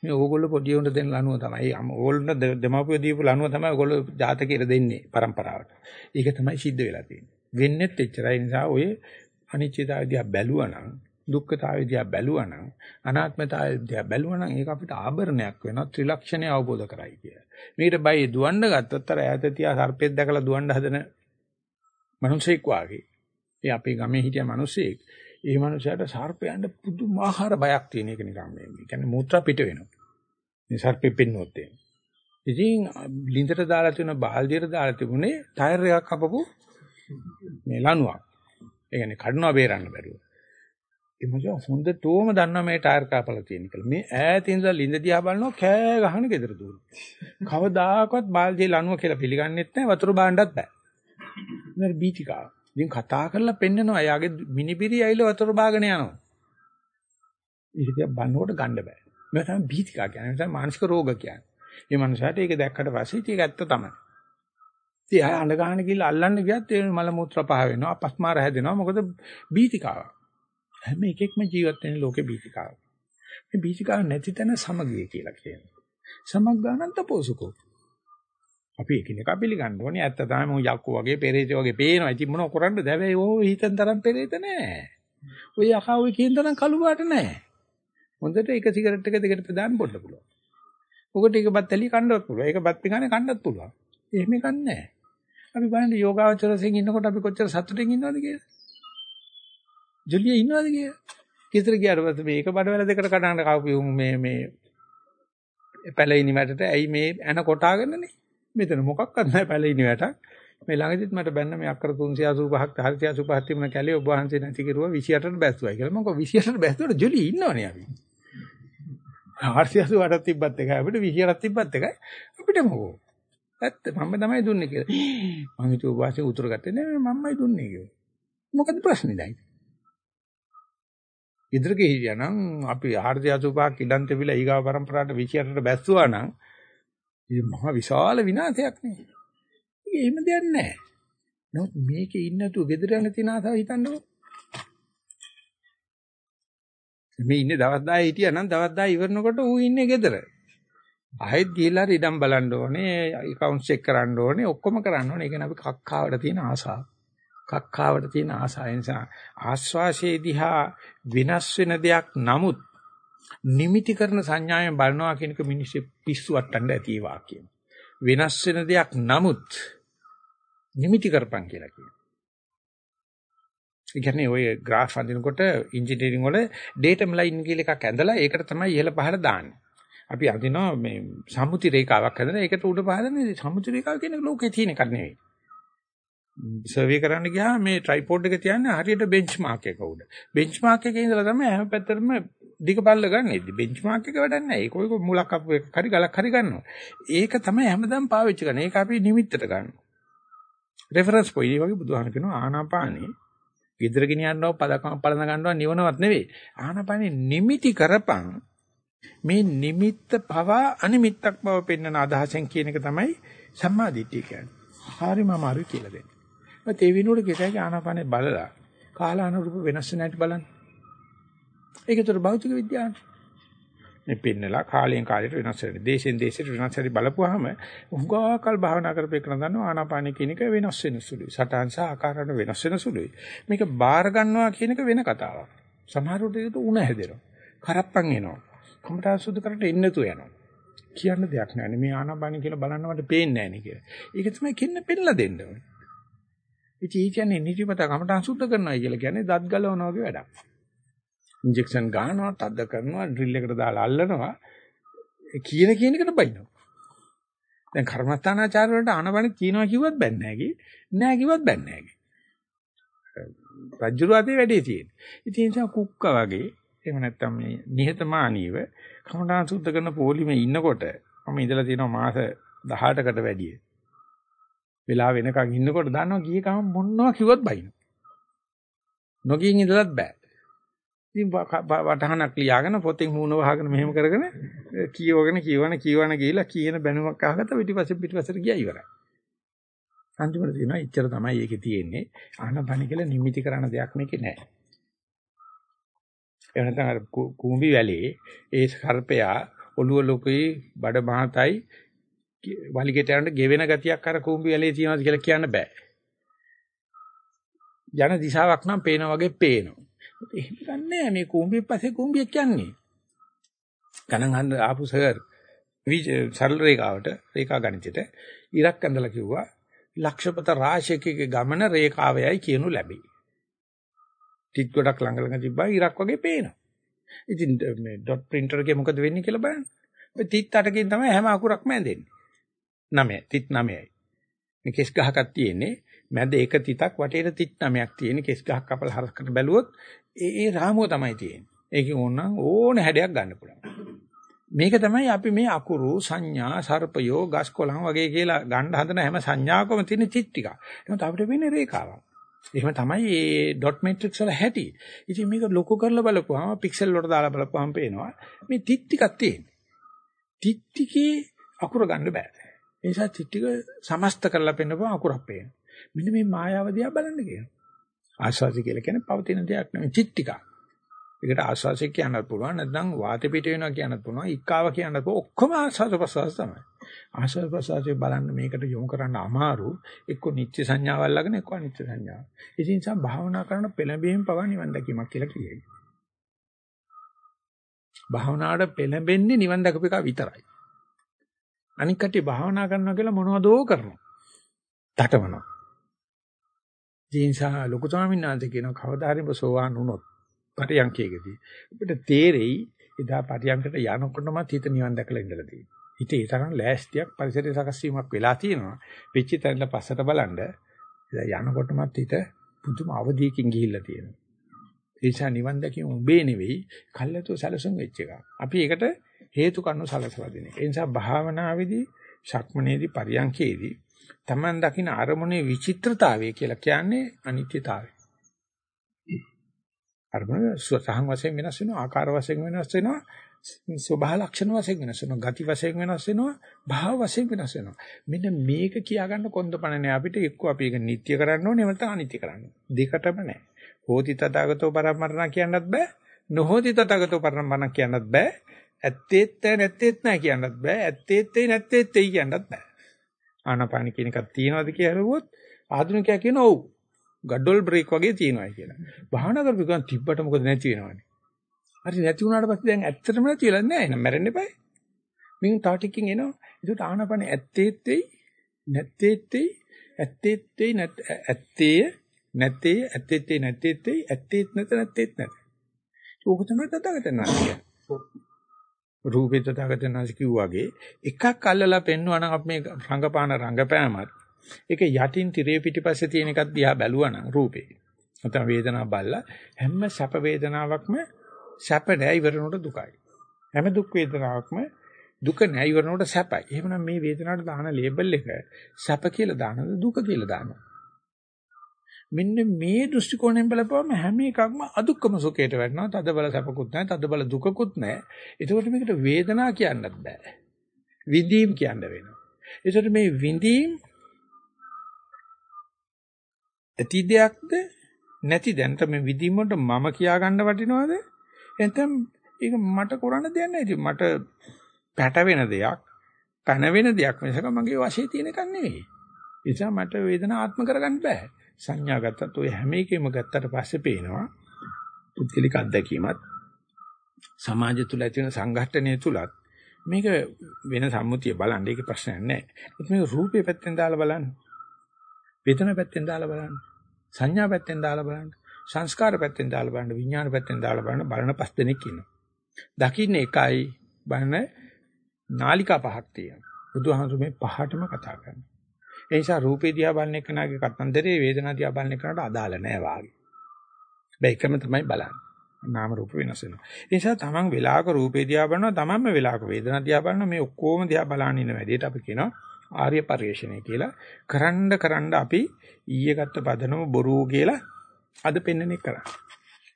මේ ඕගොල්ලෝ පොඩි උන්ට දෙන ලනුව තමයි. ඕගොල්ලෝ දෙමාපියෝ දීපු ලනුව තමයි ඕගොල්ලෝ ජාතකයට දෙන්නේ પરම්පරාවට. ඒක තමයි සිද්ධ වෙලා තියෙන්නේ. වෙන්නේත් එච්චරයි නිසා ඔය අනිත්‍යතාවය දිහා බැලුවනම් දුක්ඛතාවය දිහා බැලුවනම් අනාත්මතාවය දිහා බැලුවනම් ඒක අපිට ආභරණයක් වෙනවා ත්‍රිලක්ෂණය අවබෝධ කරයි කිය. මේකට බයි දුවන්න ගත්තොත් අර ඈත තියා සර්පෙක් දැකලා දුවන්න හදන මිනිසෙක් වාගේ. ඒ අපේ ගමේ හිටිය මිනිසෙක්. ඒ මිනිසයාට සර්පයන්ට පුදුමාකාර බයක් තියෙන එක නිකන් මේ. ඒ කියන්නේ මූත්‍රා පිට වෙනවා. මේ සර්පෙ පින්නොත් එන්නේ. ඉතින් ලින්දට දාලා තියෙන බාල්දියට දාලා තිබුණේ ටයර් එකක් අපපු මේ ලණුවක්. ඒ කියන්නේ කඩනවා බේරන්න බැරුව. ඒ මොකද හොඳටම දන්නවා මේ ටයර් කාපලා තියෙන කියලා. මේ ඈතින් ඉඳලා ලිඳ දිහා බලනවා කෑ ගහන ගෙදර දුවන. කවදාකවත් බාල්දියේ ලණුව කියලා පිළිගන්නෙත් නැහැ වතුර බාණ්ඩත් බෑ. නේද බීතිකාව. ඉතින් කතා කරලා පෙන්නනවා එයාගේ මිනිබිරි ඇවිල්ලා වතුර බාගෙන යනවා. ඒක දිහා බලනකොට ගන්න බෑ. මේ තමයි බීතිකා කියන්නේ. ඒ මානසික රෝග කියන්නේ. මේ මනුස්සයාට ඒක දැක්කට පස්සේ ඒක ඇත්ත තමයි. ඉතින් අය අඬ ගන්න ගිහලා අල්ලන්න ගියත් ඒ මල මුත්‍ර පහ වෙනවා අපස්මාර හැදෙනවා. මොකද බීතිකාව. හැම එකෙක්ම ජීවත් වෙන ලෝකේ බීතිකාව. මේ බීතිකාව නැති තැන සමගිය කියලා කියනවා. සමග්ගානන්ත පෝසුකෝ. අපි එකිනෙක පිළිගන්න ඕනේ. ඇත්ත තමයි මො යක්කු වගේ පෙරේත වගේ පේනවා. ඉතින් මොනව කරන්නද? හැබැයි ඕ හිතෙන් තරම් පෙරේත නෑ. ඔය යකා ඔය කියන තරම් කළු පාට නෑ. හොඳට එක සිගරට් එක දෙකට දාන්න පොඩ්ඩ පුළුවන්. ඔකට එක බත් ඇලි කන්නවත් පුළුවන්. ඒක බත් පිඟානේ කන්නත් පුළුවන්. එහෙම එකක් නැහැ. අපි බලන්න යෝගාවචරයෙන් ඉන්නකොට අපි කොච්චර සතුටින් ඉන්නවද කියලා. ජොලිය ඉන්නවද කියලා. කිතර ගියාට පස්සේ මේක බඩවැල දෙකට කඩන්න කවපු මේ මේ පැලිනි වැටට ඇයි මේ ඇන කොටාගෙනනේ. මෙතන මොකක්වත් නැහැ පැලිනි වැටක්. මේ ළඟදිත් මට බැන්න මේ අක්කර 385ක් 485ක් තිබුණ කැලේ ඔබ වහන්සේ නැති කිරුවා 28ට බැස්සුවයි කියලා. මම 28ට බැස්සුවට ජොලිය ඉන්නවනේ අපි. 488ක් තිබ්බත් එකයි අපිට 28ක් තිබ්බත් එකයි අපිට මොකෝ. ඇත්ත මම තමයි දුන්නේ කියලා. මම හිතුව වාසේ උතුර ගත්තේ නෑ මමයි දුන්නේ කියලා. මොකද ප්‍රශ්නේ දැන්? ඉදිරිය ගිහියනම් අපි 485ක් ඉඩම් තිබිලා ඊගාව પરම්පරාවට 28ට බැස්සුවා නම් මේ මහ විශාල විනාශයක් නේ. ඒක එහෙම දෙයක් නෑ. නමුත් මේකේ ඉන්නතු gedera යන තින ආසාව හිතන්නකො. මේ ඉන්නේ දවස් 10 හිටියා නම් දවස් 10 ඉවරනකොට ඌ ඉන්නේ gedera. ආයෙත් ගිහිල්ලා රිඩම් බලන්න ඕනේ, accounts check කරන්න ඕනේ, ඔක්කොම කරන්න ඕනේ. ඒක අපි කක්කාවට තියෙන ආසාව. කක්කාවට තියෙන ආසාව නිසා ආස්වාසේ දිහා විනාශ වෙන දෙයක් නමුත් නිමිති කරන සංඥාවෙන් බලනවා කියන එක මිනිස්සු පිස්සු වට්ටන්න ඇති වාක්‍යය. වෙනස් වෙන දෙයක් නමුත් නිමිති කරපන් කියලා කියනවා. ඒ කියන්නේ ඔය graph අඳිනකොට ඉන්ජිනියරින් වල datum line කියලා එකක් ඇඳලා ඒකට තමයි ඉහළ පහළ දාන්නේ. අපි අදිනවා මේ සම්මුති රේඛාවක් හදලා ඒකට උඩ පහදන්නේ සම්මුති රේඛාව කියන ලෝකේ තියෙන එකක් නෙවෙයි. සර්වේ කරන්න ගියාම මේ ට්‍රයිපෝඩ් එක තියන්නේ හරියට බෙන්ච්මාර්ක් එක උඩ. බෙන්ච්මාර්ක් එකේ ඉඳලා තමයි හැම පැත්තටම දිග බල්ල ගන්න. බෙන්ච්මාර්ක් එක වැඩක් නැහැ. ඒක ඔය මුලක් අපු එක හරි ගලක් හරි ගන්නවා. ඒක තමයි හැමදාම පාවිච්චි කරන්නේ. ඒක අපි නිමිත්තට ගන්නවා. රෙෆරන්ස් පොයි වගේ බුදුහාම කියනවා ආනාපානේ විතර ගෙනියන්නව පදකම පලන ගන්නවා නිවනවත් නෙවෙයි. ආනාපානේ නිමිති කරපන් මේ නිමිත්ත පවා අනිමිත්තක් බව පෙන්වන අදහසෙන් කියන එක තමයි සම්මාදිට්ඨිය කියන්නේ. හරිම අමාරුයි කියලා දෙන්නේ. ඒත් ඒ විනෝඩ කෙසේක ආනාපානේ බලලා කාලානුරූප වෙනස් වෙන හැටි බලන්න. ඒකතර භෞතික විද්‍යාව. මේ පෙන්නලා කාලයෙන් කාලයට වෙනස් වෙනවා. දේශෙන් දේශයට වෙනස් වෙරි බලපුවාම උගාකල් භාවනා කරපේකන දන්නවා ආනාපාන කියන එක වෙනස් වෙන සුළුයි. සටහන් සහ ආකාරයට වෙනස් වෙන සුළුයි. මේක බාර ගන්නවා කියන එක වෙන කතාවක්. සමහරවිට ඒක උණ හැදෙනවා. කරප්පන් එනවා. කමඨා සුද්ධ කරට එන්න තු යනවා. කියන්න දෙයක් නැහැ. මේ ආනාපාන කියලා බලන්න මට පේන්නේ නැහැ නේ කියලා. ඒක තමයි කින්න පෙන්නලා දෙන්න ඕනේ. ඉතින් ඒ කියන්නේ නිදිමත කමඨා සුද්ධ කරනවා කියලා කියන්නේ දත් ගලවනවා වගේ වැඩක්. ඉන්ජෙක්ෂන් ගන්නවා, තද්ද කරනවා, ඩ්‍රිල් එකට දාලා අල්ලනවා. කියන කියන එකට බයිනවා. දැන් කර්මස්ථානාචාර වලට ආනපන කියනවා කිව්වත් බෑ නැහැ නෑ කිව්වත් බෑ නැහැ. රජ්ජුරුවාතේ වැඩේ තියෙන්නේ. ඉතින් ඒ නිසා කුක්ක වගේ එහෙම නැත්නම් මේ නිහතමානීව කමඨාන් සුද්ධ කරන පොලිමේ ඉන්නකොට මම ඉඳලා තියෙනවා මාස 18කට වැඩිය. වෙලා වෙනකන් ඉන්නකොට දන්නවා ගියේ කම මොනවා කිව්වත් බයින. නොගියින් ඉඳලත් බෑ. ඉතින් වටහනක් ලියාගෙන පොතෙන් මූණ වහගෙන මෙහෙම කරගෙන කියවගෙන කියවන කියවන ගිහිලා කියන බැනුමක් අහකට පිටිපස්සේ පිටිපස්සට ගියා ඉවරයි. අන්තිමට තියෙනවා ඉච්චර තමයි ඒකේ තියෙන්නේ. ආනපන කියලා නිමිති කරන දෙයක් මේකේ නැහැ. එහෙම නැත්නම් අර කුඹි වැලේ ඒ සර්පයා ඔළුව ලොකුයි බඩ මහතයි වලිගෙට යනකොට ගෙවෙන ගතියක් අර කුඹි වැලේ තියෙනවාද කියලා කියන්න බෑ. යන දිශාවක් නම් පේනා වගේ පේනවා. එහෙම ගන්නෑ මේ කුඹිය පස්සේ කුඹිය කියන්නේ. ගණන් හන්ද ආපු සර් සරල රේඛාවට රේඛා ගණිතයට ඉරක් ඇඳලා කිව්වා ලක්ෂපත රාශියකගේ ගමන රේඛාවයයි කියනු ලැබේ. ටික් ගොඩක් ළඟ ළඟ තිබ්බා ඉරක් වගේ පේනවා. ඉතින් මේ ඩොට් printer එකේ මොකද වෙන්නේ කියලා බලන්න. ඔය තිත් අටකින් තමයි හැම අකුරක්ම ඇඳෙන්නේ. 9 තිත් 9යි. මේ කෙස් ගහක් තියෙන්නේ මැද එක තිතක් වටේට තිත් 9ක් තියෙන කෙස් ගහක් කපලා හරකට බැලුවොත් ඒ ඒ රාමුව තමයි තියෙන්නේ. ඒකෙන් ඕනනම් ඕන හැඩයක් ගන්න පුළුවන්. මේක තමයි අපි මේ අකුරු සංඥා සර්පයෝ ගස් කොළන් වගේ කියලා ගන්න හදන හැම සංඥාවකම තියෙන තිත් ටික. එහෙනම් අපිට වෙන්නේ රේඛාවක්. එහෙම තමයි මේ ඩොට් මැට්‍රික්ස් වල හැටි. ඉතින් මේක ලොකු කරලා බලපුවාම පික්සල් වලට දාලා බලපුවාම පේනවා මේ තිත් ටිකක් තියෙන්නේ. තිත් ටිකේ අකුර ගන්න බෑ. ඒ නිසා තිත් ටික සමස්ත කරලා පෙන්නපුවා අකුරක් පේනවා. මෙන්න මේ මායාව දිහා බලන්න කියනවා. ආස්වාසි කියලා කියන්නේ පවතින දෙයක් නෙමෙයි චිත් ටිකක්. ඒකට ආස්වාසි කියන්නත් පුළුවන් නැත්නම් වාත පිට වෙනවා කියන්නත් පුළුවන් ඉක්කාව කියන්නත් පුළුවන් ඔක්කොම ආස්වාද ප්‍රසවාස තමයි. ආස්වාද ප්‍රසවාසයේ බලන්න මේකට යොමු කරන්න අමාරු එක්ක නිත්‍ය සංඥාවල් ළඟන එක්ක අනිත්‍ය සංඥාව. ඒ නිසා භාවනා කරන පෙළඹීම පවා නිවන් දැකීමක් කියලා කියයි. භාවනාවට පෙළඹෙන්නේ නිවන් දැකපු එක විතරයි. අනික් කට්ටිය භාවනා කරනවා කියලා මොනවදෝ කරනවා. තටමනවා. ඒ නිසා ලොකු ස්වාමීන් වහන්සේ කියනවා කවදා හරි ඔබ සෝවාන් වුණොත් පරියන්කේකදී අපිට තේරෙයි එදා පරියන්කට යනකොටම හිත නිවන් දැකලා ඉඳලා තියෙනවා. හිතේ ඒ තරම් ලෑස්තියක් පරිසරයේ සකස් වීමක් වෙලා තියෙනවා. වෙච්ච තැනට පස්සට බලන්න එදා යනකොටමත් හිත පුදුම අවධියකින් ගිහිල්ලා තියෙනවා. ඒ නිසා නිවන් දැකීම උඹේ නෙවෙයි කල්යතු සැලසුම් වෙච්ච එක. අපි ඒකට හේතු කරුණු සලසලා දෙන්නේ. ඒ නිසා භාවනාවේදී ශක්මනේදී පරියන්කේදී Taman දකින අරමුණේ විචිත්‍රතාවය කියලා කියන්නේ අනිත්‍යතාවය. අරමුණ සහන් වශයෙන් වෙනස් වෙනවා, ආකාර වශයෙන් වෙනස් වෙනවා, ස්වභාව ලක්ෂණ වශයෙන් වෙනස් වෙනවා, ගති වශයෙන් වෙනස් වෙනවා, භාව වශයෙන් වෙනස් වෙනවා. මෙන්න මේක කියාගන්න කොන්දපණ නෑ අපිට එක්ක අපි ඒක නිට්ටය කරන්න ඕනේ නැත්නම් අනිත්‍ය කරන්න ඕනේ. දෙකටම නෑ. හෝති තථාගතෝ පරමරණ කියන්නත් බෑ. නොහෝති තථාගතෝ පරමරණ කියන්නත් බෑ. ඇත්තේත් නැත්තේත් නෑ කියන්නත් බෑ. ඇත්තේත් නැත්තේත් කියන්නත් බෑ. ආනාපාන කියන එකක් තියනවාද කියලා හරුවොත් ආධුනිකයා කියනවා ඔව්. ගඩොල් බ්‍රේක් වගේ තියනවා කියලා. භාවනා කරපු ගමන් තිබ්බට මොකද නැති වෙනවනේ. හරි නැති වුණාට පස්සේ දැන් ඇත්තටම නැති වෙලා නැහැ නේද? මැරෙන්න එපායි. මින් තා ටිකකින් එනවා. ඒකට ආනාපාන ඇත්තේත් වෙයි නැත්තේත් වෙයි ඇත්තේත් වෙයි නැත් ඇත්තේ නැත්තේ ඇත්තේත් වෙයි නැත්තේත් වෙයි ඇත්තේත් නැත නැත්තේත් නැත. ඒක තමයි තථාගතයන් වහන්සේ. රූපේ තථාගතයන්වහන්සේ කිව්වාගේ එකක් අල්ලලා පෙන්වනවා නම් අපි මේ රංගපාන රංගපෑමත් ඒක යටින් tire පිටිපස්සේ තියෙන එකක් දිහා බැලුවා නම් රූපේ නැත්නම් වේදනාව බල්ලා හැම සැප වේදනාවක්ම සැප නෑ ඉවරනකොට දුකයි හැම දුක් වේදනාවක්ම දුක නෑ ඉවරනකොට සැපයි එහෙමනම් මේ වේදනාවට දාන ලේබල් එක සැප කියලා දානද දුක කියලා දානවා මෙන්න මේ දෘෂ්ටි කෝණයෙන් බලපුවම හැම එකක්ම අදුක්කම සුඛයට වැටෙනවා. තද බල සැපකුත් නැහැ, තද බල දුකකුත් නැහැ. ඒකෝට මේකට වේදනා කියන්නත් බෑ. විඳීම් කියන්න වෙනවා. ඒසොට මේ විඳීම් ඇති දෙයක්ද නැති දැනට මේ විඳීම් වලට මම කියා ගන්න වටිනවද? එතෙන් ඒක මට කරන්න දෙයක් නැහැ. ඉතින් මට පැට වෙන දෙයක්, පැන වෙන දෙයක් මිසක මගේ වශයේ තියෙන එකක් නෙවෙයි. ඒ නිසා මට වේදනාව ආත්ම කරගන්න බෑ. සංඥා ගත්තත් ඔය හැම එකෙම ගත්තට පස්සේ පේනවා පුද්ගලික අත්දැකීමත් සමාජ තුල ඇති වෙන සංඝටනය තුලත් මේක වෙන සම්මුතිය බලන්න ඒකේ ප්‍රශ්නයක් නැහැ. මේක රූපේ පැත්තෙන් දාලා බලන්න. වේදනා පැත්තෙන් දාලා බලන්න. සංඥා පැත්තෙන් දාලා බලන්න. සංස්කාර පැත්තෙන් දාලා බලන්න. විඥාන පැත්තෙන් දාලා බලන්න. බලන පස් දෙනෙක් ඉන්නවා. දකින්න එකයි බලන නාලිකා පහක් තියෙනවා. බුදුහාමුදුරු මේ පහටම කතා කරනවා. ඒ නිසා රූපේ දිහා බලන එකනාගේ කතන්දරේ වේදනා දිහා බලන එකනට අදාළ නැහැ වාගේ. බෑකම තමයි බලන්නේ. නාම රූප වෙනස් වෙනවා. ඒ නිසා තමන් වෙලාවක රූපේ දිහා බලනවා තමන්ම වෙලාවක වේදනා දිහා බලනවා මේ ඔක්කොම දිහා බලන ඉන්න වැඩේට අපි කියනවා ආර්ය පරිශ්‍රණය කියලා. කරන්න කරන්න අපි ඊයේ ගත්ත පදනම බොරු කියලා අද පෙන්වන්නේ කරා.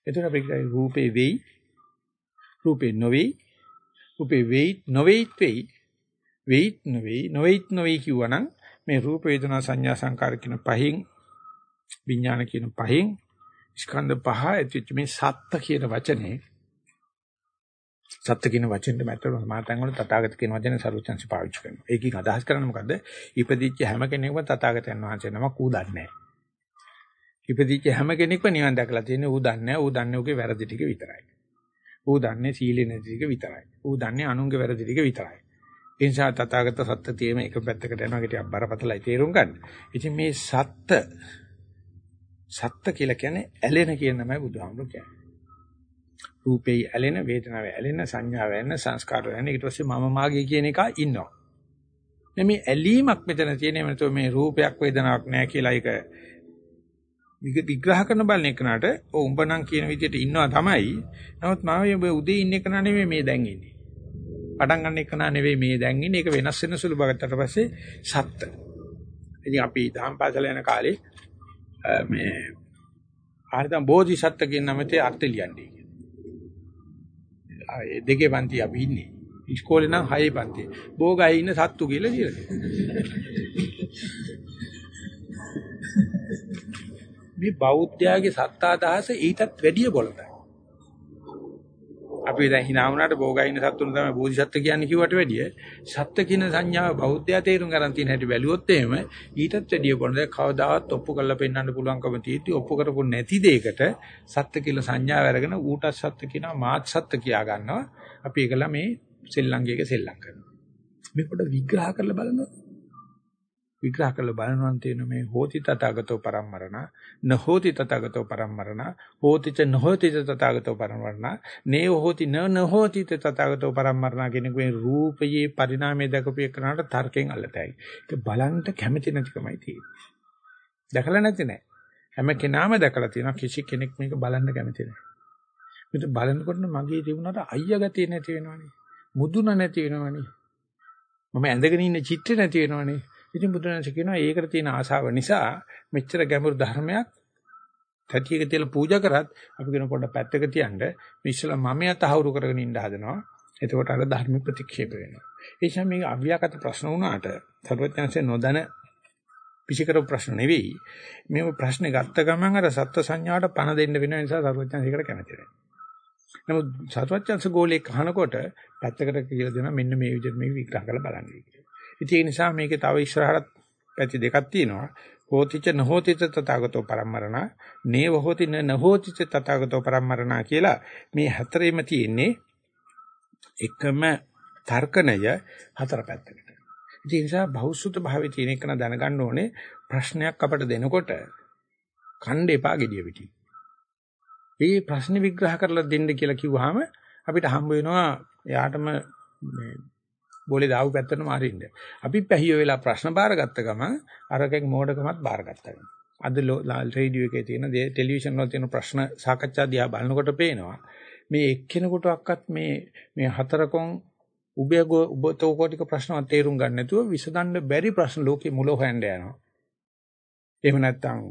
එතකොට අපි රූපේ වෙයි රූපේ නොවේයි රූපේ වෙයි නොවේයිත් වෙයි වෙයිත් නොවේයි නොවේයිත් නොවේයි කිව්වනම් මේ රූප වේදනා සංඥා සංකාර කියන පහෙන් විඥාන කියන පහෙන් ස්කන්ධ පහ ඇතුළත මේ සත්ත්‍ය කියන වචනේ සත්ත්‍ය කියන වචෙන්ද මැතර මාතන් වල තථාගත කියන වචනේ සරුවචන්සි පාවිච්චි කරනවා. ඒකෙන් අදහස් කරන්නේ මොකද්ද? ඉපදිච්ච හැම කෙනෙක්ම තථාගතයන් වහන්සේ නමක් ඌ දන්නේ නැහැ. ඉපදිච්ච හැම කෙනෙක්ම නිවන් දැකලා තියෙන්නේ ඌ දන්නේ නැහැ. ඌ දන්නේ ඌගේ වැරදි ටික විතරයි. ඌ දන්නේ සීලෙ නැති ටික විතරයි. ඌ දන්නේ අනුන්ගේ වැරදි ටික විතරයි. ඒ නිසා තථාගත සත්‍ය තියෙම එක පැත්තකට යනවා ටිකක් බරපතලයි තේරුම් ගන්න. ඉතින් මේ සත්‍ය සත්‍ය කියලා කියන්නේ ඇලෙන කියන නමයි බුදුහාමුදුරු කියන්නේ. රූපේ ඇලෙන, වේදනාවේ ඇලෙන, සංඥාව ඇලෙන, සංස්කාර ඇලෙන ඊට පස්සේ මම මාගේ කියන එක ඉන්නවා. මේ ඇලීමක් මෙතන තියෙන එමෙතෝ මේ රූපයක් වේදනාවක් නැහැ කියලා ඒක විග්‍රහ කරන බලන එකනට ඔව් උඹ නම් කියන විදිහට ඉන්නවා තමයි. නමුත් මම උදේ ඉන්න එක නෙමෙයි මේ දැන් ඉන්නේ. පටන් ගන්න එක නෙවෙයි මේ දැන් ඉන්නේ. ඒක වෙනස් වෙන සුළු බගත්තට පස්සේ සත්ත්‍ය. ඉතින් අපි දහම් පාසල යන කාලේ මේ ආරිතම් බෝධිසත්ත්ව කියන නමතේ අර්ථ ලියන්නේ කියලා. ඒ දෙකේ පන්ති අපි ඉන්නේ. ඉස්කෝලේ නම් හයේ පන්ති. බෝගයි ඉන්න සත්තු කියලා කියලා. මේ බෞද්ධයාගේ සත්තාදහස ඊටත් වැඩිය බොළඳයි. අපි දැන් hina වුණාට බෝගයින සත්තුන් තමයි බෝධිසත්ත්ව කියන්නේ කිව්වට වැඩිය. සත්ත්ව කියන සංඥාව බෞද්ධයා තේරුම් ගන්න තියෙන හැටි බැලුවොත් එහෙම ඊටත් වැඩිය පොරොන්ද කවදාවත් ඔප්පු කරලා පෙන්වන්න පුළුවන්කම තියෙද්දි ඔප්පු කරපු නැති දෙයකට සත්ත්ව කියලා සංඥාව අරගෙන ඌටත් සත්ත්ව කියනවා මාත් සත්ත්ව කියා ගන්නවා. අපි ඒකලා මේ සෙල්ලංගයක සෙල්ලම් කරනවා. මේ පොඩ විග්‍රහ කරලා බලනවා විග්‍රහ කරලා බලනවා තියෙන මේ හෝති තථාගතෝ පරම්මරණ නහෝති තථාගතෝ පරම්මරණ හෝතිච නහෝති තථාගතෝ පරම්මරණ නේව හෝති න නහෝති තථාගතෝ පරම්මරණ කියන මේ රූපයේ පරිණාමය දක්වපු එකනට තර්කයෙන් අල්ලතයි. ඒක බලන්න කැමති නැතිකමයි තියෙන්නේ. දැකලා නැති නෑ. හැම කෙනාම දැකලා තියෙනවා කිසි කෙනෙක් මේක බලන්න කැමති නෑ. මේක බලනකොට මගේ තිබුණාට අයියා ගතිය නැති වෙනවනේ. මුදුන නැති වෙනවනේ. මම ඇඳගෙන ඉන්න චිත්‍රය නැති වෙනවනේ. ඉතින් බුදුරජාණන් කියනවා ඒකට තියෙන ආශාව නිසා මෙච්චර ගැඹුරු ධර්මයක් තැටියක තියලා පූජා කරත් අපි කියන පොඩ පැත්තක තියන්න මේ ඉස්සලා මමයා තහවුරු කරගෙන ඉන්න හදනවා. එතකොට අර ධර්ම ප්‍රතික්ෂේප වෙනවා. ඒ නිසා මේක අව්‍යාකට ප්‍රශ්න වුණාට සර්වඥාන්සේ නොදැන පිසිකර ප්‍රශ්න නෙවෙයි. මේ ප්‍රශ්නේ ගත්ත ගමන් අර සත්ත්ව සංඥාවට පණ දෙන්න වෙන නිසා සර්වඥාන්සේකට කැමති නැහැ. නමුත් සත්වඥාන්ස ගෝලේ කහනකොට පැත්තකට කියලා දෙනවා මෙන්න මේ විදිහට මේක විග්‍රහ කරලා බලන්න කියලා. ඉතින් ඒ නිසා මේකේ තව ඉස්සරහට පැති දෙකක් තියෙනවා. හෝතිච නහෝතිච තථාගතෝ පරම්මරණ නේව හෝති නහෝතිච තථාගතෝ පරම්මරණ කියලා මේ හතරෙම තියෙන්නේ එකම තර්කණය හතර පැත්තකට. ඒ නිසා බෞසුත භාවයේ තියෙන එක දැනගන්න ඕනේ ප්‍රශ්නයක් අපට දෙනකොට කණ්ඩ එපා gediya පිටි. මේ ප්‍රශ්න විග්‍රහ කරලා දෙන්න කියලා කිව්වහම අපිට හම්බ වෙනවා එයාටම මේ බෝලේ දාපු පැත්තටම අරින්න. අපි පැහිය වෙලා ප්‍රශ්න බාරගත්ත ගමන් අරකෙක් මෝඩකමත් බාරගත්තා. අද රේඩියෝ එකේ තියෙන ටෙලිවිෂන් වල තියෙන ප්‍රශ්න සාකච්ඡා දිහා බලනකොට පේනවා මේ එක්කෙනෙකුටවත් මේ මේ හතරකොන් උබේ උබතෝ කොටික ප්‍රශ්න තේරුම් ගන්න නැතුව විසඳන්න බැරි ප්‍රශ්න ලෝකේ මුල හොයන්න යනවා. එහෙම නැත්නම්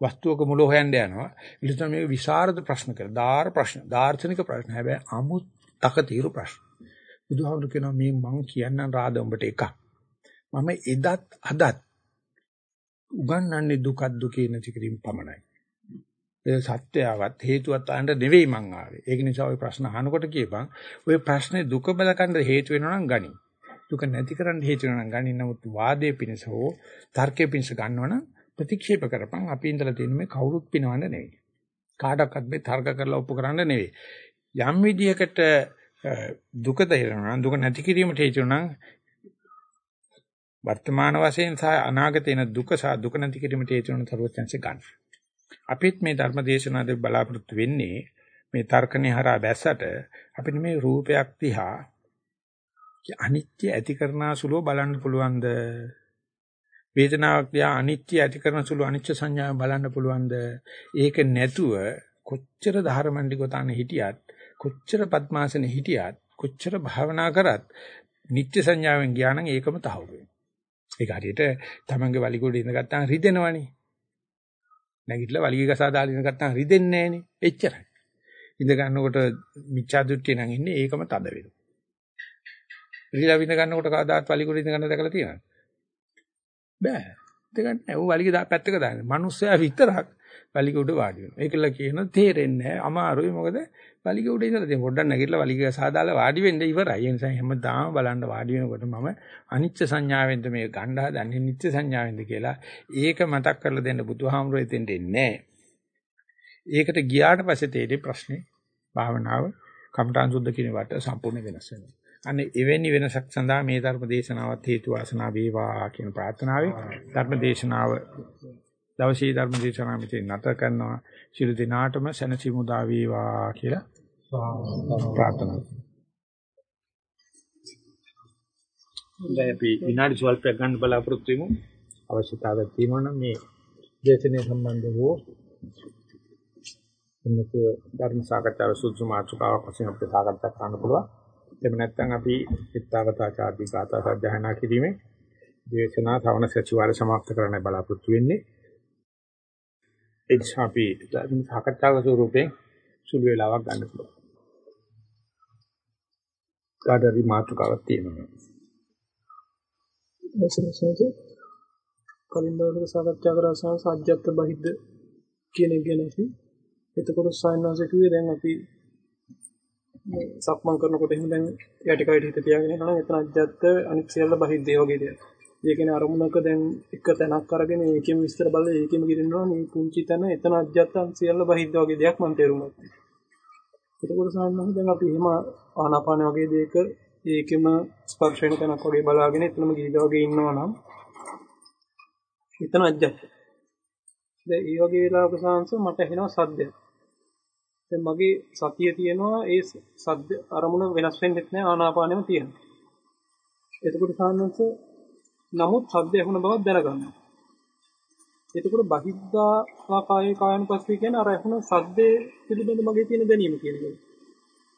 වස්තුවක මුල හොයන්න යනවා. ඊට මේ විසරද ප්‍රශ්න කර. දාර ප්‍රශ්න, දාර්ශනික ප්‍රශ්න. හැබැයි අමු තක తీරු ප්‍රශ්න. බුදුහාමුදුරු කියනවා මේ මං කියන්නම් රාද උඹට එකක්. මම එදත් අදත් උගන්වන්නේ දුකක් දුකේ නැති කිරීම පමණයි. ඒ සත්‍යයවත් හේතුවත් අඬ නෙවෙයි මං ආවේ. ඒක නිසා ওই ප්‍රශ්න අහනකොට කියපන් ওই ප්‍රශ්නේ දුක බලකන්න හේතු වෙනවා නම් ගනි. දුක නැති කරන්න හේතු වෙනවා නම් ගනි. නමුත් වාදයේ පිණිස හෝ තර්කයේ පිණිස ගන්නවනම් ප්‍රතික්ෂේප කරපන්. අපි ඉඳලා තියෙන මේ කවුරුත් පිනවන්න නෙවෙයි. කාටවත් මේ තර්ක කරලා ඔප්පු කරන්න නෙවෙයි. යම් විදියකට දුක දෙනවා දුක නැති කිරීමට හේතු නම් වර්තමාන වශයෙන් සහ අනාගතේන දුක සහ දුක නැති කිරීමට හේතු වෙන තරවචන්සේ ගන්න. අපිත් මේ ධර්ම දේශනාවේ බලාපොරොත්තු වෙන්නේ මේ තර්කනේ හරහා බැස්සට අපිට මේ රූපයක් දිහා අනිත්‍ය ඇති කරනාසුලව බලන්න පුළුවන්ද වේදනාවක් දිහා අනිත්‍ය ඇති කරනසුලව අනිත්‍ය සංඥාව බලන්න පුළුවන්ද ඒක නැතුව කොච්චර ධර්මණ්ඩි ගොතාන හිටියත් කොච්චර පద్මාසනේ හිටියත් කොච්චර භාවනා කරත් නිත්‍ය සංඥාවෙන් ගියා නම් ඒකම තහවුරු වෙනවා. ඒක හරියට තමන්ගේ වලිගොඩ ඉඳ ගත්තාම රිදෙනවනේ. නැගිටලා වලිගය ගසා දාලා ඉඳ ගත්තාම රිදෙන්නේ නැහනේ. එච්චරයි. ඉඳ ගන්නකොට මිච්ඡා දෘෂ්ටිය නම් ඉන්නේ ඒකම තද වෙනවා. රිදලා විඳ ගන්නකොට කවදාත් වලිගොඩ ඉඳ ගන්න දැකලා තියෙනවද? බෑ. දෙකක් නෑ. ඌ වලිගය පැත්තක දාන්නේ. මිනිස්සයා විතරක් වලිග උඩ වාඩි වෙනවා. ඒකල කියන තේරෙන්නේ නැහැ. අමාරුයි මොකද වලිග උඩ ඉඳලා තියෙන පොඩ්ඩක් නැගිටලා වලිග සාදාලා වාඩි වෙන්න ඉවරයි. ඒ නිසා හැමදාම බලන්න වාඩි වෙනකොට මම අනිච්ච සංඥාවෙන්ද මේ ගන්න හදන්නේ නිත්‍ය සංඥාවෙන්ද කියලා ඒක මතක් කරලා දෙන්න බුදුහාමුදුරේ දෙන්නේ නැහැ. ඒකට ගියාට පස්සේ තේරෙන්නේ ප්‍රශ්නේ භාවනාව කම්ඨාන් සුද්ධ කියන වට සම්පූර්ණ වෙනස් වෙනවා. අනේ එවැනි වෙනසක් සඳහා මේ ධර්ම දේශනාවත් හේතු වාසනා වේවා කියන ප්‍රාර්ථනාවෙන් ධර්ම දේශනාව දවසේ ධර්ම දේශනාව මෙතන නැත කරනවා. ශිරු දිනාටම සැනසීම උදා වේවා කියලා ප්‍රාර්ථනා කරනවා. දැන් අපි විනාඩි සල්පයක් ගන්න බලාපොරොත්තු වෙමු. අවශ්‍යතාවයක් තියෙනවා නම් මේ දේශනේ සම්බන්ධව එන්නක ධර්ම සාකච්ඡාව සුදුසු මාතෘකාවක් වශයෙන් අපිට සාකච්ඡා කරන්න පුළුවන්. එහෙම නැත්නම් අපි චිත්තාවතාචාදී ගාථා සජ්ජායනා කිරීමේ දේශනා ශ්‍රවණ සතිವಾರ සමාප්ත කරන්න බලාපොරොත්තු වෙන්නේ. ඒ නිසා අපි ධර්ම සාකච්ඡාවක ස්වරූපයෙන් සුළු වේලාවක් ගන්න පුළුවන්. කාටරි මාතෘකාවක් තියෙනවා. එසනසද කලින් දවසක සාකච්ඡා කරා සාජ්‍යත්ත බහිද්ද කියන එක ගැන අපි එතකොට සයන්වාස කිව්වේ දැන් අපි මේ සක්මන් කරනකොට එහෙම දැන් යටි කයට හිත තියාගෙන යනවා එතන අජ්ජත් අනිත් සියල්ල බහිද්දේ වගේ දෙයක්. ඒ කියන්නේ අරමුණක දැන් එක තැනක් අරගෙන ඒකෙම විස්තර බලලා ඒකෙම ගිරිනවා මේ පුංචි තැන එතන අජ්ජත්තන් සියල්ල බහිද්ද වගේ දෙයක් මම තේරුණා. එතකොට සාමාන්‍යයෙන් දැන් අපි එහෙම ආනාපාන වගේ දෙයක ඒකෙම ස්පර්ශ වෙන තැනක් වගේ බලාගෙන එතනම ගිහිලා වගේ ඉන්නවා නම් එතන අජ්ජත්. දැන් ඒ වගේ වෙලාවක සාංශ මට එනවා සද්දයක්. දැන් මගේ සතිය තියෙනවා ඒ සද්ද අරමුණ වෙනස් වෙන්නෙත් නෑ ආනාපානෙම තියෙනවා. එතකොට සාංශ නමුත් ශබ්ද ඇහුණ බවක් දැනගන්නවා. එතකොට බහිද්දා කායේ කායනුපස්සී කියන්නේ අර ඇහුණ ශබ්දේ පිළිබඳ මගේ තියෙන දැනීම කියන එක.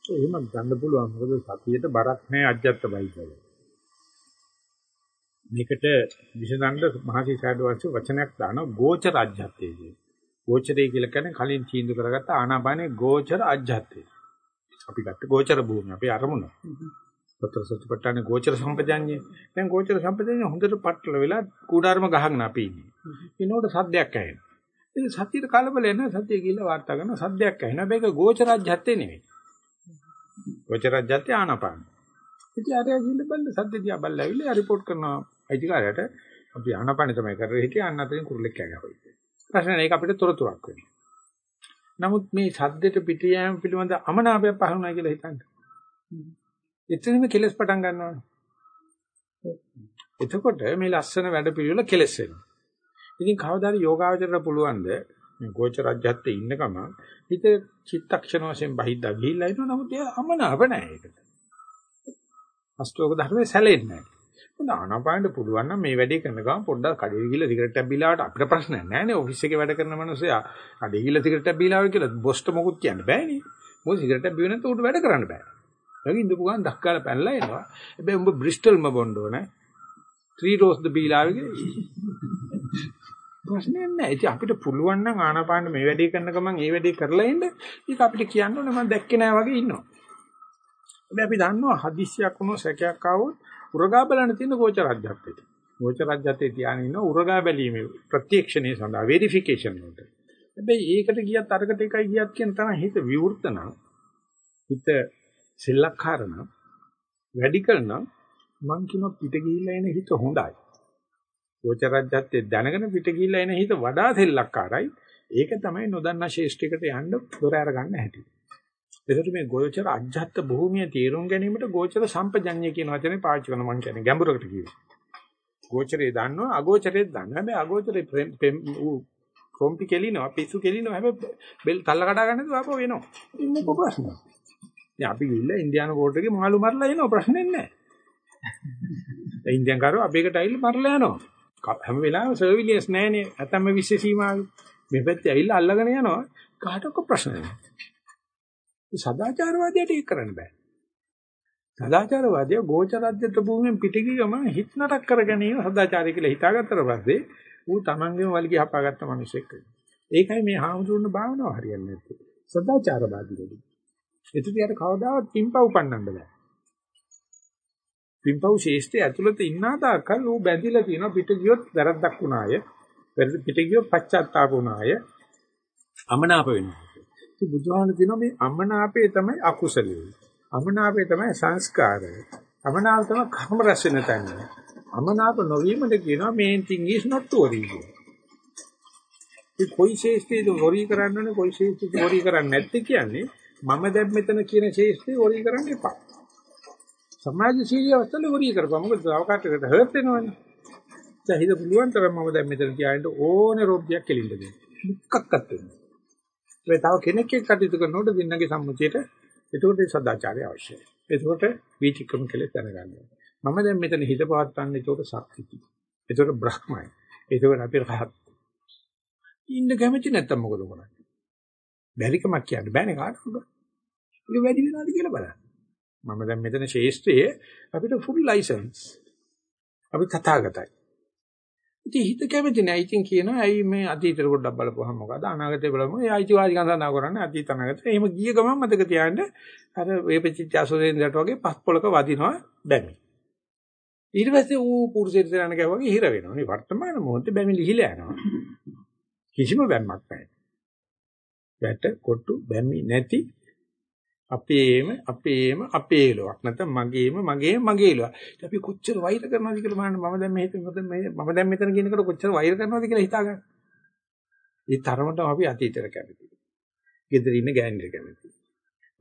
එහෙම ගන්න පුළුවන්. මොකද සතියේට බරක් නැහැ අජ්ජත් බයිද්දල. මේකට විසඳන්න මහසි සාඩවංශ වචනයක් දානවා ගෝචර අජ්ජත්තේ කියන. ගෝචරය කියලා කියන්නේ කලින් තීන්දුව කරගත්ත ආනාපානේ ගෝචර අජ්ජත්තේ. අපි ගත්ත ගෝචර භූමිය අපේ අරමුණ. සතර සතිපට්ඨානේ ගෝචර සම්පජාඤ්ඤේ. දැන් ගෝචර සම්පජාඤ්ඤේ හොඳට පටල වෙලා කුඩාරම ගහගෙන අපි ඉන්නේ. ඊනෝට සද්දයක් ඇහෙනවා. ඉතින් සතියේ කලබල එන සතිය කියලා වාර්තා කරන සද්දයක් ඇහෙනවා. මේක ගෝචරජ්‍යත්තේ නෙවෙයි. ගෝචරජ්‍යත්තේ ආනපාන. ඉතින් අර ගිහින් බලන්න සද්ද දිහා බලලා ඇවිල්ලා රිපෝට් කරනවා අයිතිකාරයට අපි ආනපානේ තමයි කරේ හිටියේ අන්න අතරින් කුරුල්ලෙක් කෑගහුවා. ප්‍රශ්න ඒක අපිට තොරතුරක් වෙනවා. නමුත් මේ සද්දෙට පිටියෑම පිළිබඳ අමනාපයක් පහළුණා කියලා හිතන්න. එතනම කෙලස් පටන් ගන්නවා. එතකොට මේ ලස්සන වැඩ පිළිවෙල කෙලස් වෙනවා. ඉතින් කවදාද යෝගාවචරයට පුළුවන්ද මේ ගෝචරජ්‍යත්තේ ඉන්න ගම හිත චිත්තක්ෂණ වශයෙන් බහිද්දා ගිහිල්ලා ඉන්නවා නමුත් ඒ අමනාප නැහැ ඒකට. අෂ්ටෝක ධර්මයේ සැලෙන්නේ නැහැ. හොඳ ආනාපානට පුළුවන් නම් මේ වැඩේ කරන ගමන් පොඩ්ඩක් කඩේ ගිහලා සිගරට් එකක් බීලාවට අපිට ප්‍රශ්නයක් නැහැ නේ ඔෆිස් එකේ වැඩ කරන මිනිස්සයා කඩේ ගිහලා සිගරට් එකක් බීලාව කියලා බොස්ට මොකුත් කියන්න බෑනේ. මොකද සිගරට් එකක් බීව නැත්නම් උඩ වැඩ කරන්න බෑ. ඒක ඉඳපු ගමන් දක්කාලා පැනලා එනවා. හැබැයි උඹ බ්‍රිස්ටල්ම බොන්න ඕනේ. 3 රෝස්ද බීලාවේ ප්‍රශ්නයක් නැහැ. ඉතින් අපිට පුළුවන් නම් ආනාපාන මේ වැඩේ කරන ගමන් ඒ වැඩේ කරලා ඉන්න. ඒක අපිට කියන්න ඕනේ මම දැක්කේ නැහැ වගේ ඉන්නවා. හැබැයි අපි දන්නවා හදිස්සියක් වුණොත් සැකයක් ආවොත් උරගා බලන්න තියෙන ගෝචරජ්‍යත්වයට. ගෝචරජ්‍යත්වයේ තියාගෙන ඉන්න උරගා බැලීමේ ප්‍රත්‍යක්ෂණය සඳහා වෙරිෆිකේෂන් වලට. හැබැයි ඒකට ගියත් අරකට එකයි ගියත් කියන තමයි හිත විවෘත නම් හිත සෙල්ලක්කාර නම් වැඩි කරනම් මං කියන පිට ගිහිල්ලා එන හිත හොඳයි. ගෝචරජ්‍යත්තේ දැනගෙන පිට ගිහිල්ලා එන හිත වඩා සෙල්ලක්කාරයි. ඒක තමයි නොදන්නා ශේෂ්ඨයකට යන්න දොර අර ගන්න හැටි. ඒකට මේ ගෝචර අජ්ජත් භූමිය තීරුම් ගැනීමට ගෝචර සම්පජඤ්ඤය කියන වචනේ පාවිච්චි කරන මං කියන්නේ ගැඹුරකට කියනවා. ගෝචරේ දන්නවා අගෝචරේ දන්නවා. හැබැයි අගෝචරේ කොම්පි කෙලිනවා පිස්සු කෙලිනවා හැබැයි බෙල් තල්ල කඩා ගන්නද වාපෝ වෙනවා. ඉන්නේ කො ප්‍රශ්න. දැන් අපි ගිහිල්ලා ඉන්දියානු කෝට් එකේ මාළු මරලා එනවා ප්‍රශ්නේ නැහැ. ඒ ඉන්දියන් කාරෝ අපේකට ඇවිල්ලා මරලා යනවා. හැම වෙලාවෙම සර්විලියන්ස් නැහැනේ. නැතම විශ්ව සීමාව මේ පැත්තේ ඇවිල්ලා අල්ලගෙන යනවා. කාටවත් ප්‍රශ්න නැහැ. සදාචාරවාදයට ඒක කරන්න බෑ. සදාචාරවාදිය ගෝචරද්දත භූමියෙන් පිටිගිය ගමන් හිත නටක් කරගැනීම සදාචාරය කියලා හිතාගත්තට පස්සේ ඌ තමන්ගේම වලිගය හපාගත්ත මිනිසෙක් වෙනවා. ඒකයි මේ හාමුදුරන භාවනාව හරියන්නේ නැත්තේ. සදාචාරවාදීලදී. එතකොට කවදාවත් පිම්පව් පන්නන්න බෑ. පිම්පව් ශේෂ්ඨය ඇතුළත ඉන්නා තාක්කල් ඌ බැඳිලා තියෙනවා පිට ගියොත් වැරද්දක් වුණාය. පිට ගියොත් පශ්චාත්තාප වුණාය. අමනාප වෙනවා. ඉතින් බුදුහාමුදුරු කියනවා මේ අමනාපේ තමයි අකුසලයේ. අමනාපේ තමයි සංස්කාරය. අමනාප තමයි කර්ම රැස් වෙන තැන. අමනාප නොවීමද කියනවා main thing is not to worry. ඒ කොයි ශේෂ්ඨයේද වොරි කරන්න කොයි ශේෂ්ඨයේද වොරි කරන්නේ නැත්තේ කියන්නේ මම දැන් මෙතන කියන ශේෂ්ඨේ වොරි කරන්න එපා. සමාජශීලී අවස්ථාවේ වොරි කරපුවා මොකද අවකාශයකට හර්ට් වෙනවනේ. දැන් හිත පුළුවන් තරම් මම දැන් මෙතන තියාගෙන ඕනේ රොබ්බියක් කෙලින්න දෙන්න. මුක්කක්වත් වෙන්නේ. ඒ තව කෙනෙක් එක්ක කටයුතු කරනකොට දින්නගේ සම්මුතියට ඒකට සදාචාරය අවශ්‍යයි. ඒකට වීතික්‍රම කියලා දැනගන්න මම දැන් මෙතන හිත පවත්වන්නේ ඒකට ශක්තිය. ඒකට බ්‍රහ්මයි. ඒකට අපි රහත්. ඉන්න කැමති නැත්තම් මොකද කරන්නේ? බැරිකමක් කියන්න බෑනේ කාටවත්. ඒක වැඩි වෙනවද කියලා බලන්න. මම දැන් මෙතන ශේෂ්ත්‍රයේ අපිට ෆුල් ලයිසන්ස්. අපි තථාගතයි. ඉතින් හිත කැමති නැහැ. ඉතින් කියනවා ඇයි මේ අතීතෙට පොඩ්ඩක් බලපුවහම මොකද අනාගතේ බලමු. ඒ අයිතිවාසිකම් සඳහන් කරන්නේ අතීත අනාගතේ. එහෙම ගිය ගමන් මතක තියාගන්න අර වේපචිත්‍ය අසෝදෙන්දට වගේ පස් පොලක වදිනවා බැමි. ඊට පස්සේ ඌ පුරුෂයෙක් දරන කවගේ හිර වෙනවා. මේ වර්තමාන මොහොතේ බැමි ලිහිලා යනවා. කිසිම බැම්මක් නැහැ. වැට කොටු බැමි නැති අපේම අපේම අපේ ලොවක් නැත්නම් මගේම මගේම මගේ ලොවක්. අපි කොච්චර වෛර කරනවද කියලා බලන්න මම දැන් මේ මම දැන් මෙතන කියනකොට කොච්චර වෛර කරනවද කියලා හිතාගන්න. ඒ තරමටම අපි අතීතයට කැමතියි. ගෙදර ඉන්න ගෑනිට කැමතියි.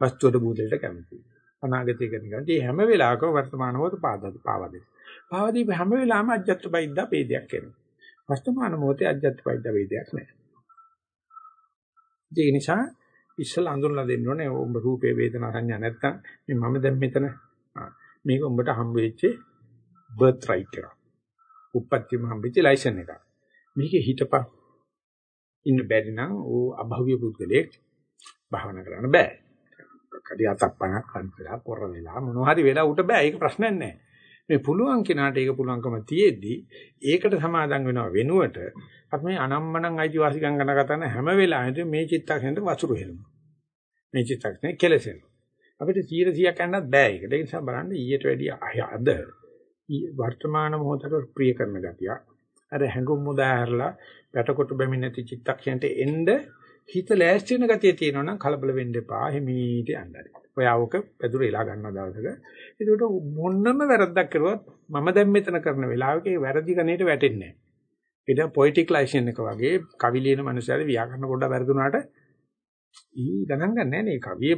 වස්තුවට බුදලට කැමතියි. අනාගතය ගැන කැමතියි. හැම වෙලාවකම වර්තමාන මොහොත පාදද පාවදේ. පාවදී හැම වෙලාවම අජත්ත බයිද්දා ભેදයක් එනවා. වර්තමාන මොහොතේ අජත්ත බයිද්දා ભેදයක් නැහැ. ඒ නිසා ඉස්සලා අඳුරලා දෙන්න ඕනේ උඹ රූපේ වේදනා සංඥා නැත්තම් මේ මම දැන් මෙතන මේක උඹට හම්බ වෙච්ච බර්ත් රයිට් එක. උප්පත්තියම හම්බෙච්ච ලයිසන් එක. මේකේ හිටපන් ඉන්න බැරි නම් ඕ අභව්‍ය පුද්ගලෙක් භාවනා කරන්න බෑ. කඩිය අතප්පනක් කන්පලා පොර වෙලා මොනවා හරි වෙලා උට බෑ ඒක ප්‍රශ්නයක් නෑ. මේ පුළුවන් කෙනාට ඒක පුළුවන්කම තියෙද්දි ඒකට සමාදම් වෙනව වෙනුවට අපි මේ අනම්මනම් අයිතිවාසිකම් ගැන කතා කරන හැම වෙලාවෙම මේ චිත්තක්ෂණයට වසුරු හෙලනවා. මේ චිත්තක්ෂණය කෙලසෙනවා. අපිට 100ක් යන්නත් බෑ ඒක. ඒ නිසා බලන්න ඊට වැඩිය අද වර්තමාන මොහොතට ප්‍රිය කරන ගතිය. අර හැඟුම් මුදාහැරලා පැටකොට බැමි නැති චිත්තක්ෂණයට එන්න හිත ලෑස්ති වෙන ගතිය තියෙනවා නම් කලබල වෙන්න එපා. හිමීට යන්න හරි. ඔයාවක පැදුර එලා ගන්න දවසක. ඒකට මොන්නම වැරද්දක් කරුවත් මම දැන් මෙතන කරන වෙලාවක ඒ වැරදි කණේට වැටෙන්නේ නැහැ. ඒක පොයිටික් ලයිසන් එක වගේ කවි ලියන මනුස්සයල ව්‍යාකරණ පොඩ්ඩක් වැරදුනාට ඊ ගණන් ගන්නෑ නේ කවියේ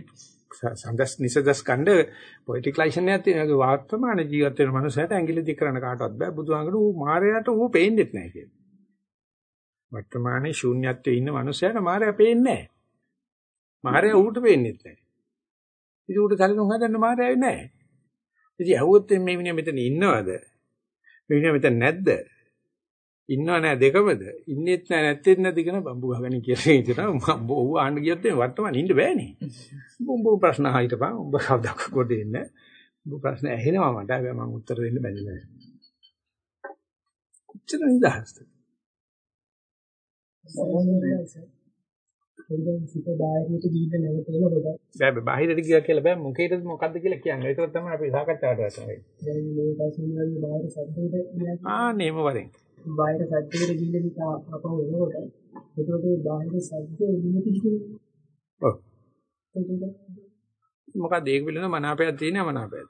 සංගස් නිසදස් කණ්ඩ පොයිටික් ලයිසන් එකක් තියෙනවා. වර්තමාන ජීවත් වෙන මනුස්සයට ඇඟිලි දික් කරන්න කාටවත් බෑ. බුදුහාමුදුරු ඌ මායයට ඌ පේන්නේත් නැහැ කියලා. වර්තමානයේ ශූන්‍යත්වයේ ඉන්න මනුස්සයට මායя පේන්නේ නැහැ. මායя ඌට පේන්නේත් නැහැ. ඉතින් ඌට සැලකුම් හදන්න මායя නැහැ. ඉතින් ඇහුවොත් මේ මිනිහා මෙතන ඉන්නවද? මේ මිනිහා මෙතන නැද්ද? ඉන්නව නෑ දෙකමද? ඉන්නෙත් නෑ නැත්තේත් නැති කියන බම්බු ගහගෙන කියලා හිතනවා. මම ඔව් ආන්න ගියොත් මේ වර්තමාන ඉන්න බෑනේ. උඹ ප්‍රශ්න අහිටපන්. උඹ කවදාක කොට එන්නේ. උඹ ප්‍රශ්න ඇහෙනවා මට. හැබැයි මම උත්තර දෙන්න බැරිලා. කොච්චර නිදහස්ද? එතෙන් සිත බාහිරට ගිහින් නැවතේනකොට බෑ බාහිරට ගියා කියලා බෑ මොකේද මොකද්ද කියලා කියන්නේ. ඒක තමයි අපි සාකච්ඡාවට ගන්නේ. දැන් මේ පස්සේ බාහිර සද්දේට ආ නේම වරෙන්. බාහිර සද්දයකට ගිහින් ඉත අපහු එනකොට එතකොට ඒ බාහිර සද්දේ එළිය පිටින්නේ. ඔව්. මොකද ඒක පිළිබඳව මනාපයක් තියෙන මනාපයක්.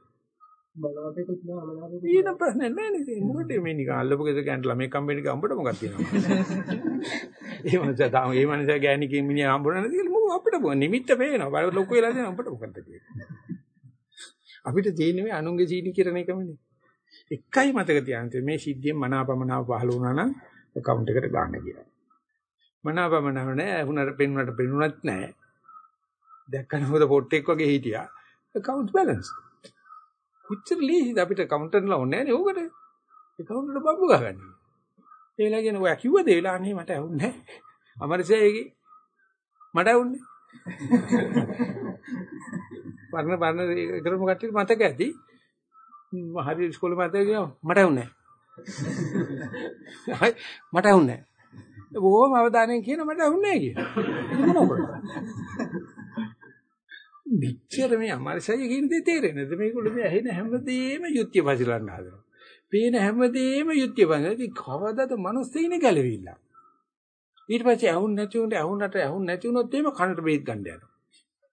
මනාපෙකුත් නෑ අමනාපෙකුත් ඊට ප්‍රශ්න නැහැ නේද? මොකද මේ නිකන් අල්ලපු ගෙදර ගෑනට ළමයි කම්බෙට ගම්බට මොකක්ද තියෙනවා. ඒ මනස තාම ඒ මනස ගෑණි කින් මිනිහ හම්බුනා නැති කියලා මොකද අපිට නිමිත්ත පේනවා. බල ලොකු වෙලා දෙනවා අපිට මොකද්ද කියන්නේ. අපිට තියෙන්නේ මේ අනුන්ගේ සීනි කිරණ එකමනේ. එකයි මතක තියාගන්න මේ සිද්ධියෙන් මනාපමනාව පහළ වුණා නම් account එකට ගන්න කියලා. මනාපමනාව නෑ, වුණාට පෙන්ුණාට පෙන්ුණත් නෑ. දැක්කම හොද පොට්ටෙක් වගේ හිටියා. account balance. කොච්චර ලීහිද අපිට කවුන්ටර්ලා ඕනේ නෑනේ ඕකට. account වල බම්බු ගහගන්න. ඒ වෙලාව කියන ඔයා කිව්වද ඒ වෙලාව නේ මට ඇහුන්නේ නෑ. අමරසේගේ මට ඇහුන්නේ. පරණ පරණ කරමු කට්ටියට මතක ඇති. හරි ඉස්කෝලේ මතක ගියා මට ඇහුන්නේ නෑ. මට ඇහුන්නේ නෑ. බොහොම අවධානයෙන් කියන මට ඇහුන්නේ නෑ කියන. මෙච්චර මේ අමරසය කියන දේ තේරෙන්නේ නැද්ද මේගොල්ලෝ මේ ඇහෙන හැමදේම යුක්තිය පසිරන්න හදනවා. පේන හැමදේම යුක්තිය පසිරන. ඉතින් කවදාද මනුස්සයිනේ ගැලවිලා. ඊට පස්සේ ඇහුන් නැති උන්ට ඇහුන්නට ඇහුන් නැති උනොත් එහෙම කනට බේත් ගන්න යනවා.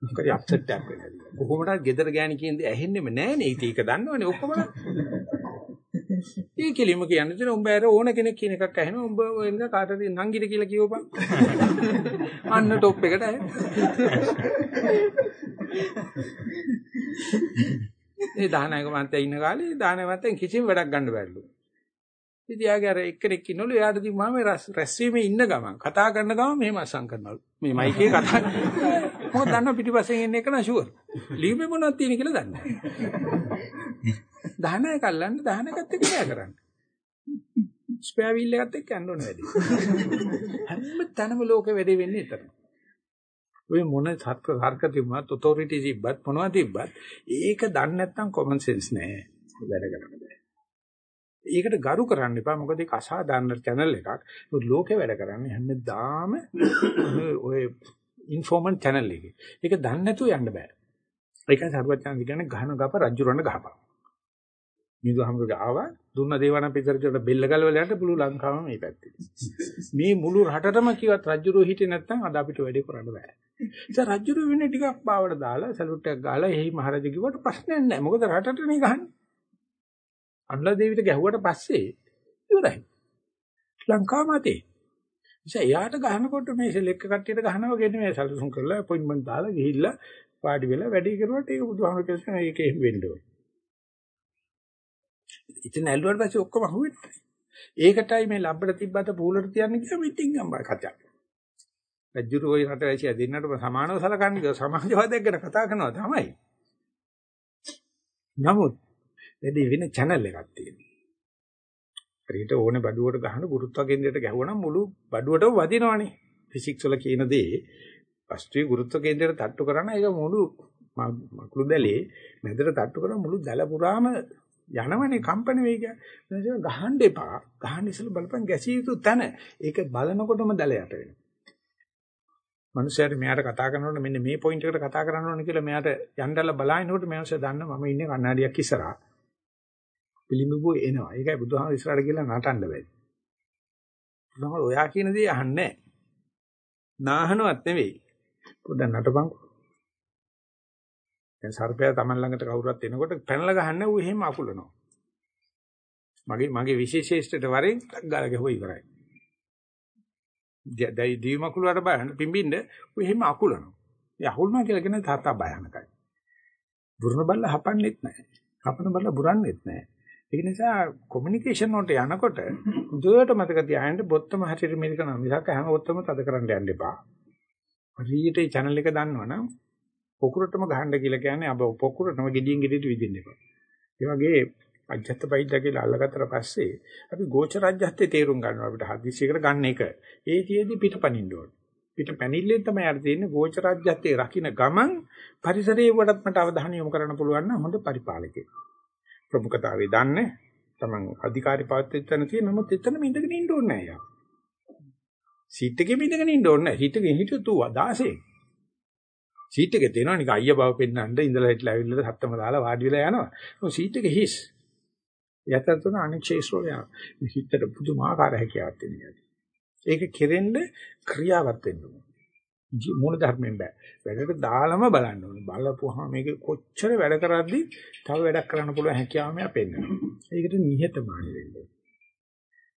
මොකද අප්සෙට් එකක් වෙනවා. කොහොමද ගෙදර ගෑණි කියන්නේ ඇහෙන්නෙම නෑනේ. ඒක ඒක දන්නවනේ ඔක්කොම. ඒ කෙලිම කියන්නේ තියෙන උඹ ඇර ඕන කෙනෙක් කියන එකක් ඇහෙනවා. උඹ වෙනද කාටද නංගිට කියලා කියවපන්. අන්න টොප් එකට ඇහෙන. ඒ දානයක මන්තේ ඉන්න කාලේ දානය මන්තෙන් කිසිම වැඩක් ගන්න බැරිලු. ඉතින් යාගේ අර එක්කෙනෙක් ඉන්නලු එයාට දිව්වම රැස්වීමේ ඉන්න ගමන් කතා කරන ගමන් මෙහෙම අසං කරනලු. මේ මයිකේ කතා මොකද දන්නව පිටිපස්සෙන් එන්න එක නා ෂුවර්. ලියුමේ මොනවද තියෙන කියලා දන්නේ නැහැ. දානය කල්ලන්න දානකත් එක්ක නෑ කරන්නේ. ස්පෙයා වීල් එකත් එක්ක යන්න ඕනේ වැඩි. හැම තැනම ලෝකෙ වැඩි වෙන්නේ එතන. ඔය මොන සත්ක සර්ක තිබුණත් ඔතොරිටි තිබ්බත් මොනවද තිබ්බත් ඒක දන්නේ නැත්නම් කොමන් සෙන්ස් නෑ වැඩ කරන්න බෑ. ඒකට ගරු කරන්න එපා මොකද ඒක අසාධාරණ channel එකක්. ලෝකේ වැඩ කරන්නේ හැමදාම ඔය ඉන්ෆෝමන්ට් channel එකේ. ඒක දන්නේ නැතුව යන්න බෑ. ඒකයි සර්වඥාන්ති කියන්නේ ගහන ගප රජුරණ ගහපන්. මිදුහමග ආවා දුන්න දේවාන පිටරජට බෙල්ල ගලවලා යන්න පුළු ලංකාවම මේ පැත්තේ. මේ මුළු රටටම කිව්වත් රජුරෝ හිටියේ නැත්නම් අද අපිට වැඩේ කරන්න බෑ. ඉතින් රජුරෝ වෙන්නේ ටිකක් පාවට දාලා සලුට් එකක් ගාලා එහි මහරජ කිව්වට ප්‍රශ්නයක් නැහැ. මොකද රටටනේ ගහන්නේ. අන්ලා දේවිට ගැහුවට පස්සේ ඉවරයි. ලංකාව මතේ. ඉතින් එයාට ගහනකොට මේ සෙලෙක්ක කට්ටියට ගහනවා කියන්නේ මේ සැලසුම් කරලා අපොයින්ට්මන්ට් දාලා ගිහිල්ලා පාඩි වෙලා වැඩි කරුවට ඒක බුදුහාම කියන එක එහෙම වෙන්න ඕනේ. ඉතින් ඇල්ලුවාට පස්සේ ඔක්කොම අහුවෙන්නේ. ඒකටයි මේ ලබ්බට තිබ්බත පූලට තියන්නේ කියලා මිටින් ගම්බා කතා. රජුරු ওই රට වැසිය දෙන්නට සමානව සලකන්නේ සමාජවාදයක් ගැන කතා කරනවා තමයි. නමුත් වැඩි වෙන channel එකක් තියෙනවා. හරියට ඕනේ බඩුවට ගහන ගුරුත්වාකේන්ද්‍රයට ගැහුවනම් මුළු බඩුවටම වදිනවනේ. ෆිසික්ස් වල කියන දේ වස්තුවේ ගුරුත්වාකේන්ද්‍රයට තට්ටු කරන එක මුළු මකුළු දැලේ මැදට තට්ටු කරන මුළු දැල පුරාම යනවනේ කම්පන වේගය. එනිසා ගහන්න එපා. ගහන්න ඉස්සෙල්ලා බලපන් ගැසිය යුතු තැන. ඒක බලනකොටම දැල යට වෙනවා. මනුස්සයාට මෙයාට කතා කරනකොට මෙන්න මේ පොයින්ට් එකට කතා කරන්න ඕනේ කියලා මෙයාට යන්නදලා බලනකොට මනුස්සයා දන්න මම ඉන්නේ කණ්ණාඩියක් ඉස්සරහා. පිළිඹු එනවා. ඒකයි බුදුහාම ඉස්සරහට ගිහලා නටන්න බැරි. බුදුහාම ඔයා කියන දේ අහන්නේ නැහැ. නාහනවත් නෙවෙයි. පොඩ්ඩක් නටපන්කෝ. දැන් සර්පයා Taman ළඟට කවුරුත් එනකොට පැනලා ගහන්න ඌ එහෙම අකුලනවා. මගේ මගේ විශේෂේෂ්ඨට වරෙන් ගාලා ගහුවා ඉවරයි. දැයි දීමකුල වල බලන්න පිම්බින්න ඌ එහෙම අකුලනවා. ඒ අකුලනවා කියලා කියන තාත්තා භයානකයි. බුරුණ බල්ල හපන්නෙත් නැහැ. හපන බල්ල බුරන්නෙත් නැහැ. ඒ නිසා කොමියුනිකේෂන් වලට යනකොට දුවට මතක තියාගන්න බොත්තම හරියට මේක කරනවා. මිසක් හැම බොත්තම තද කරන්න යන්න එපා. හරියට මේ channel එක දන්නවනම් පොකුරටම ගහන්න කියලා කියන්නේ අබ පොකුරටම gediyen gediyට විදින්න එපා. ඒ වගේ අජත්ත බයිද්ද කියලා අල්ලගත්තට පස්සේ අපි ගෝචර රාජ්‍යත්තේ තේරුම් ගන්නවා අපිට හදිසියකට ගන්න එක. ඒ තියේදී පිටපනින්න ඕනේ. පිට පැනිල්ලෙන් තමයි අර තියෙන්නේ ගෝචර රාජ්‍යත්තේ රකින්න ගමන් පරිසරයේ වඩත් මට අවධානය යොමු කරන්න පුළුවන් නම් හොඳ පරිපාලකයෙක්. ප්‍රමුඛතාවය දන්නේ තමන් අධිකාරී පවත්වන්න තියෙන නමුත් එතනම ඉඳගෙන ඉන්න ඕනේ නෑ යා. සීට් එකේ ඉඳගෙන ඉන්න ඕනේ නෑ. සීට් එකේ හිටියොත් ඌ 16. සීට් එකේ තියෙනවා නික අයියා බව පෙන්නන්න ඉඳලා හිටලා ඇවිල්ලා හත්තම දාලා වාඩි වෙලා යනවා. ඔය සීට් එකේ හිස්. යතර තුන අනික් ශේෂ්ත්‍රෝ යා. හිතට පුදුමාකාර හැකියාවක් තියෙනවා. ඒක කෙරෙන්න ක්‍රියාවත් වෙන්න ඕන. මූල ධර්මයෙන් බෑ. වැඩට දාලම බලන්න ඕනේ. බලපුවාම මේක කොච්චර වැඩ කරද්දි තව වැඩක් කරන්න පුළුවන් හැකියාව මෙයා පෙන්නනවා. ඒකට නිහතමානී වෙන්න ඕනේ.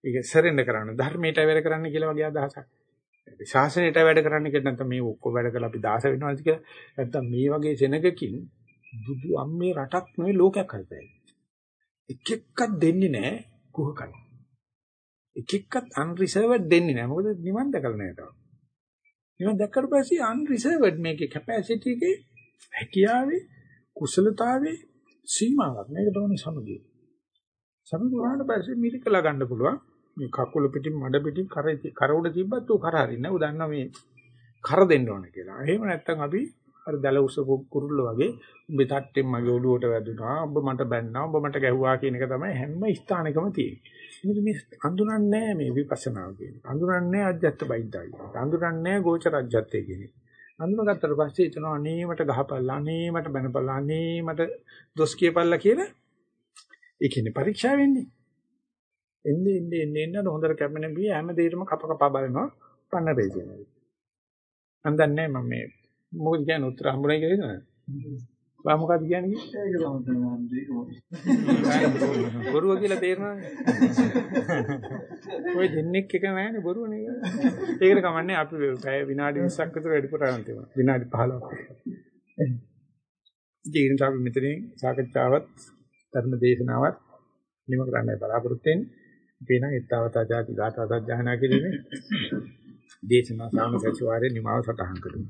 ඒක සරෙන්ඩ කරන්න ධර්මයට වැඩ කරන්න කියලා වගේ අදහසක්. ශාසනයට වැඩ කරන්න කියලා නැත්නම් මේ ඔක්කොම වැඩ කරලා අපි දාස වෙනවාද කියලා නැත්නම් මේ වගේ සෙනගකින් බුදු අම්මේ රටක් නෙවෙයි ලෝකයක් හදයි. එක එකක් දෙන්නේ නැහැ කුහකන. එක එකක් අන්රිසර්වඩ් දෙන්නේ නැහැ. මොකද නිවන් දැකලා නැහැ තාම. නිවන් දැක්කට පස්සේ අන්රිසර්වඩ් මේකේ කැපැසිටි එකේ හැකියාවේ කුසලතාවේ සීමාවක්. මේකට ඕනේ සමගිය. සමගිය වුණාට පස්සේ මිරිකලා ගන්න පුළුවන්. මේ කකුල පිටින් මඩ පිටින් කර කර උඩ තිබ්බත් ඌ කර හරින්නේ නැහැ. ඌ දන්නවා මේ කර දෙන්න ඕන කියලා. එහෙම නැත්නම් අපි අර දැල උස්සපු කුරුල්ල වගේ උඹේ තට්ටෙන් මගේ ඔළුවට වැදුනා. උඹ මට බැන්නා. උඹ මට ගැහුවා කියන එක තමයි හැම ස්ථානෙකම තියෙන්නේ. මොකද මේ අඳුරන්නේ නැහැ මේ විපස්සනාව කියන්නේ. අඳුරන්නේ නැහැ අජ්ජත් බයිද්දා කියන්නේ. අඳුරන්නේ නැහැ ගෝචර අජ්ජත්ය කියන්නේ. අඳුනගත්තට පස්සේ හිතනවා අනේ මට ගහපල්ලා අනේ මට බැනපල්ලා අනේ මට දොස් කියපල්ලා කියලා. ඒ කියන්නේ පරීක්ෂා වෙන්නේ. එන්නේ එන්නේ එන්නේ එන්න හොඳට කැපෙන බිය හැම දෙයකම කප කපා බලනවා පන්න රේජිනවා. මම දන්නේ මම මේ මොකද කියන්නේ උත්තර හම්බුනේ කියලා නේද? බා මොකද කියන්නේ? ඒක තමයි බොරුව කියලා තේරෙනවනේ. ඔය දෙන්නෙක් එක නෑනේ බොරුව නේ. ඒකට කමන්නේ අපි පැය විනාඩි 20ක් විතර වැඩිපුර ආරම්භ වෙනවා. විනාඩි 15ක්. ඉතින් අපි මෙතනින් සාකච්ඡාවත් ධර්ම දේශනාවත් නිම කරන්නයි බලාපොරොත්තු වෙන්නේ. අපි නම් ඊතාවතා ಜಾති ගාථා සජ්ජහනා කිරීමේ දේශනා සාමසචවාරේ නිමාව සටහන් කරමු.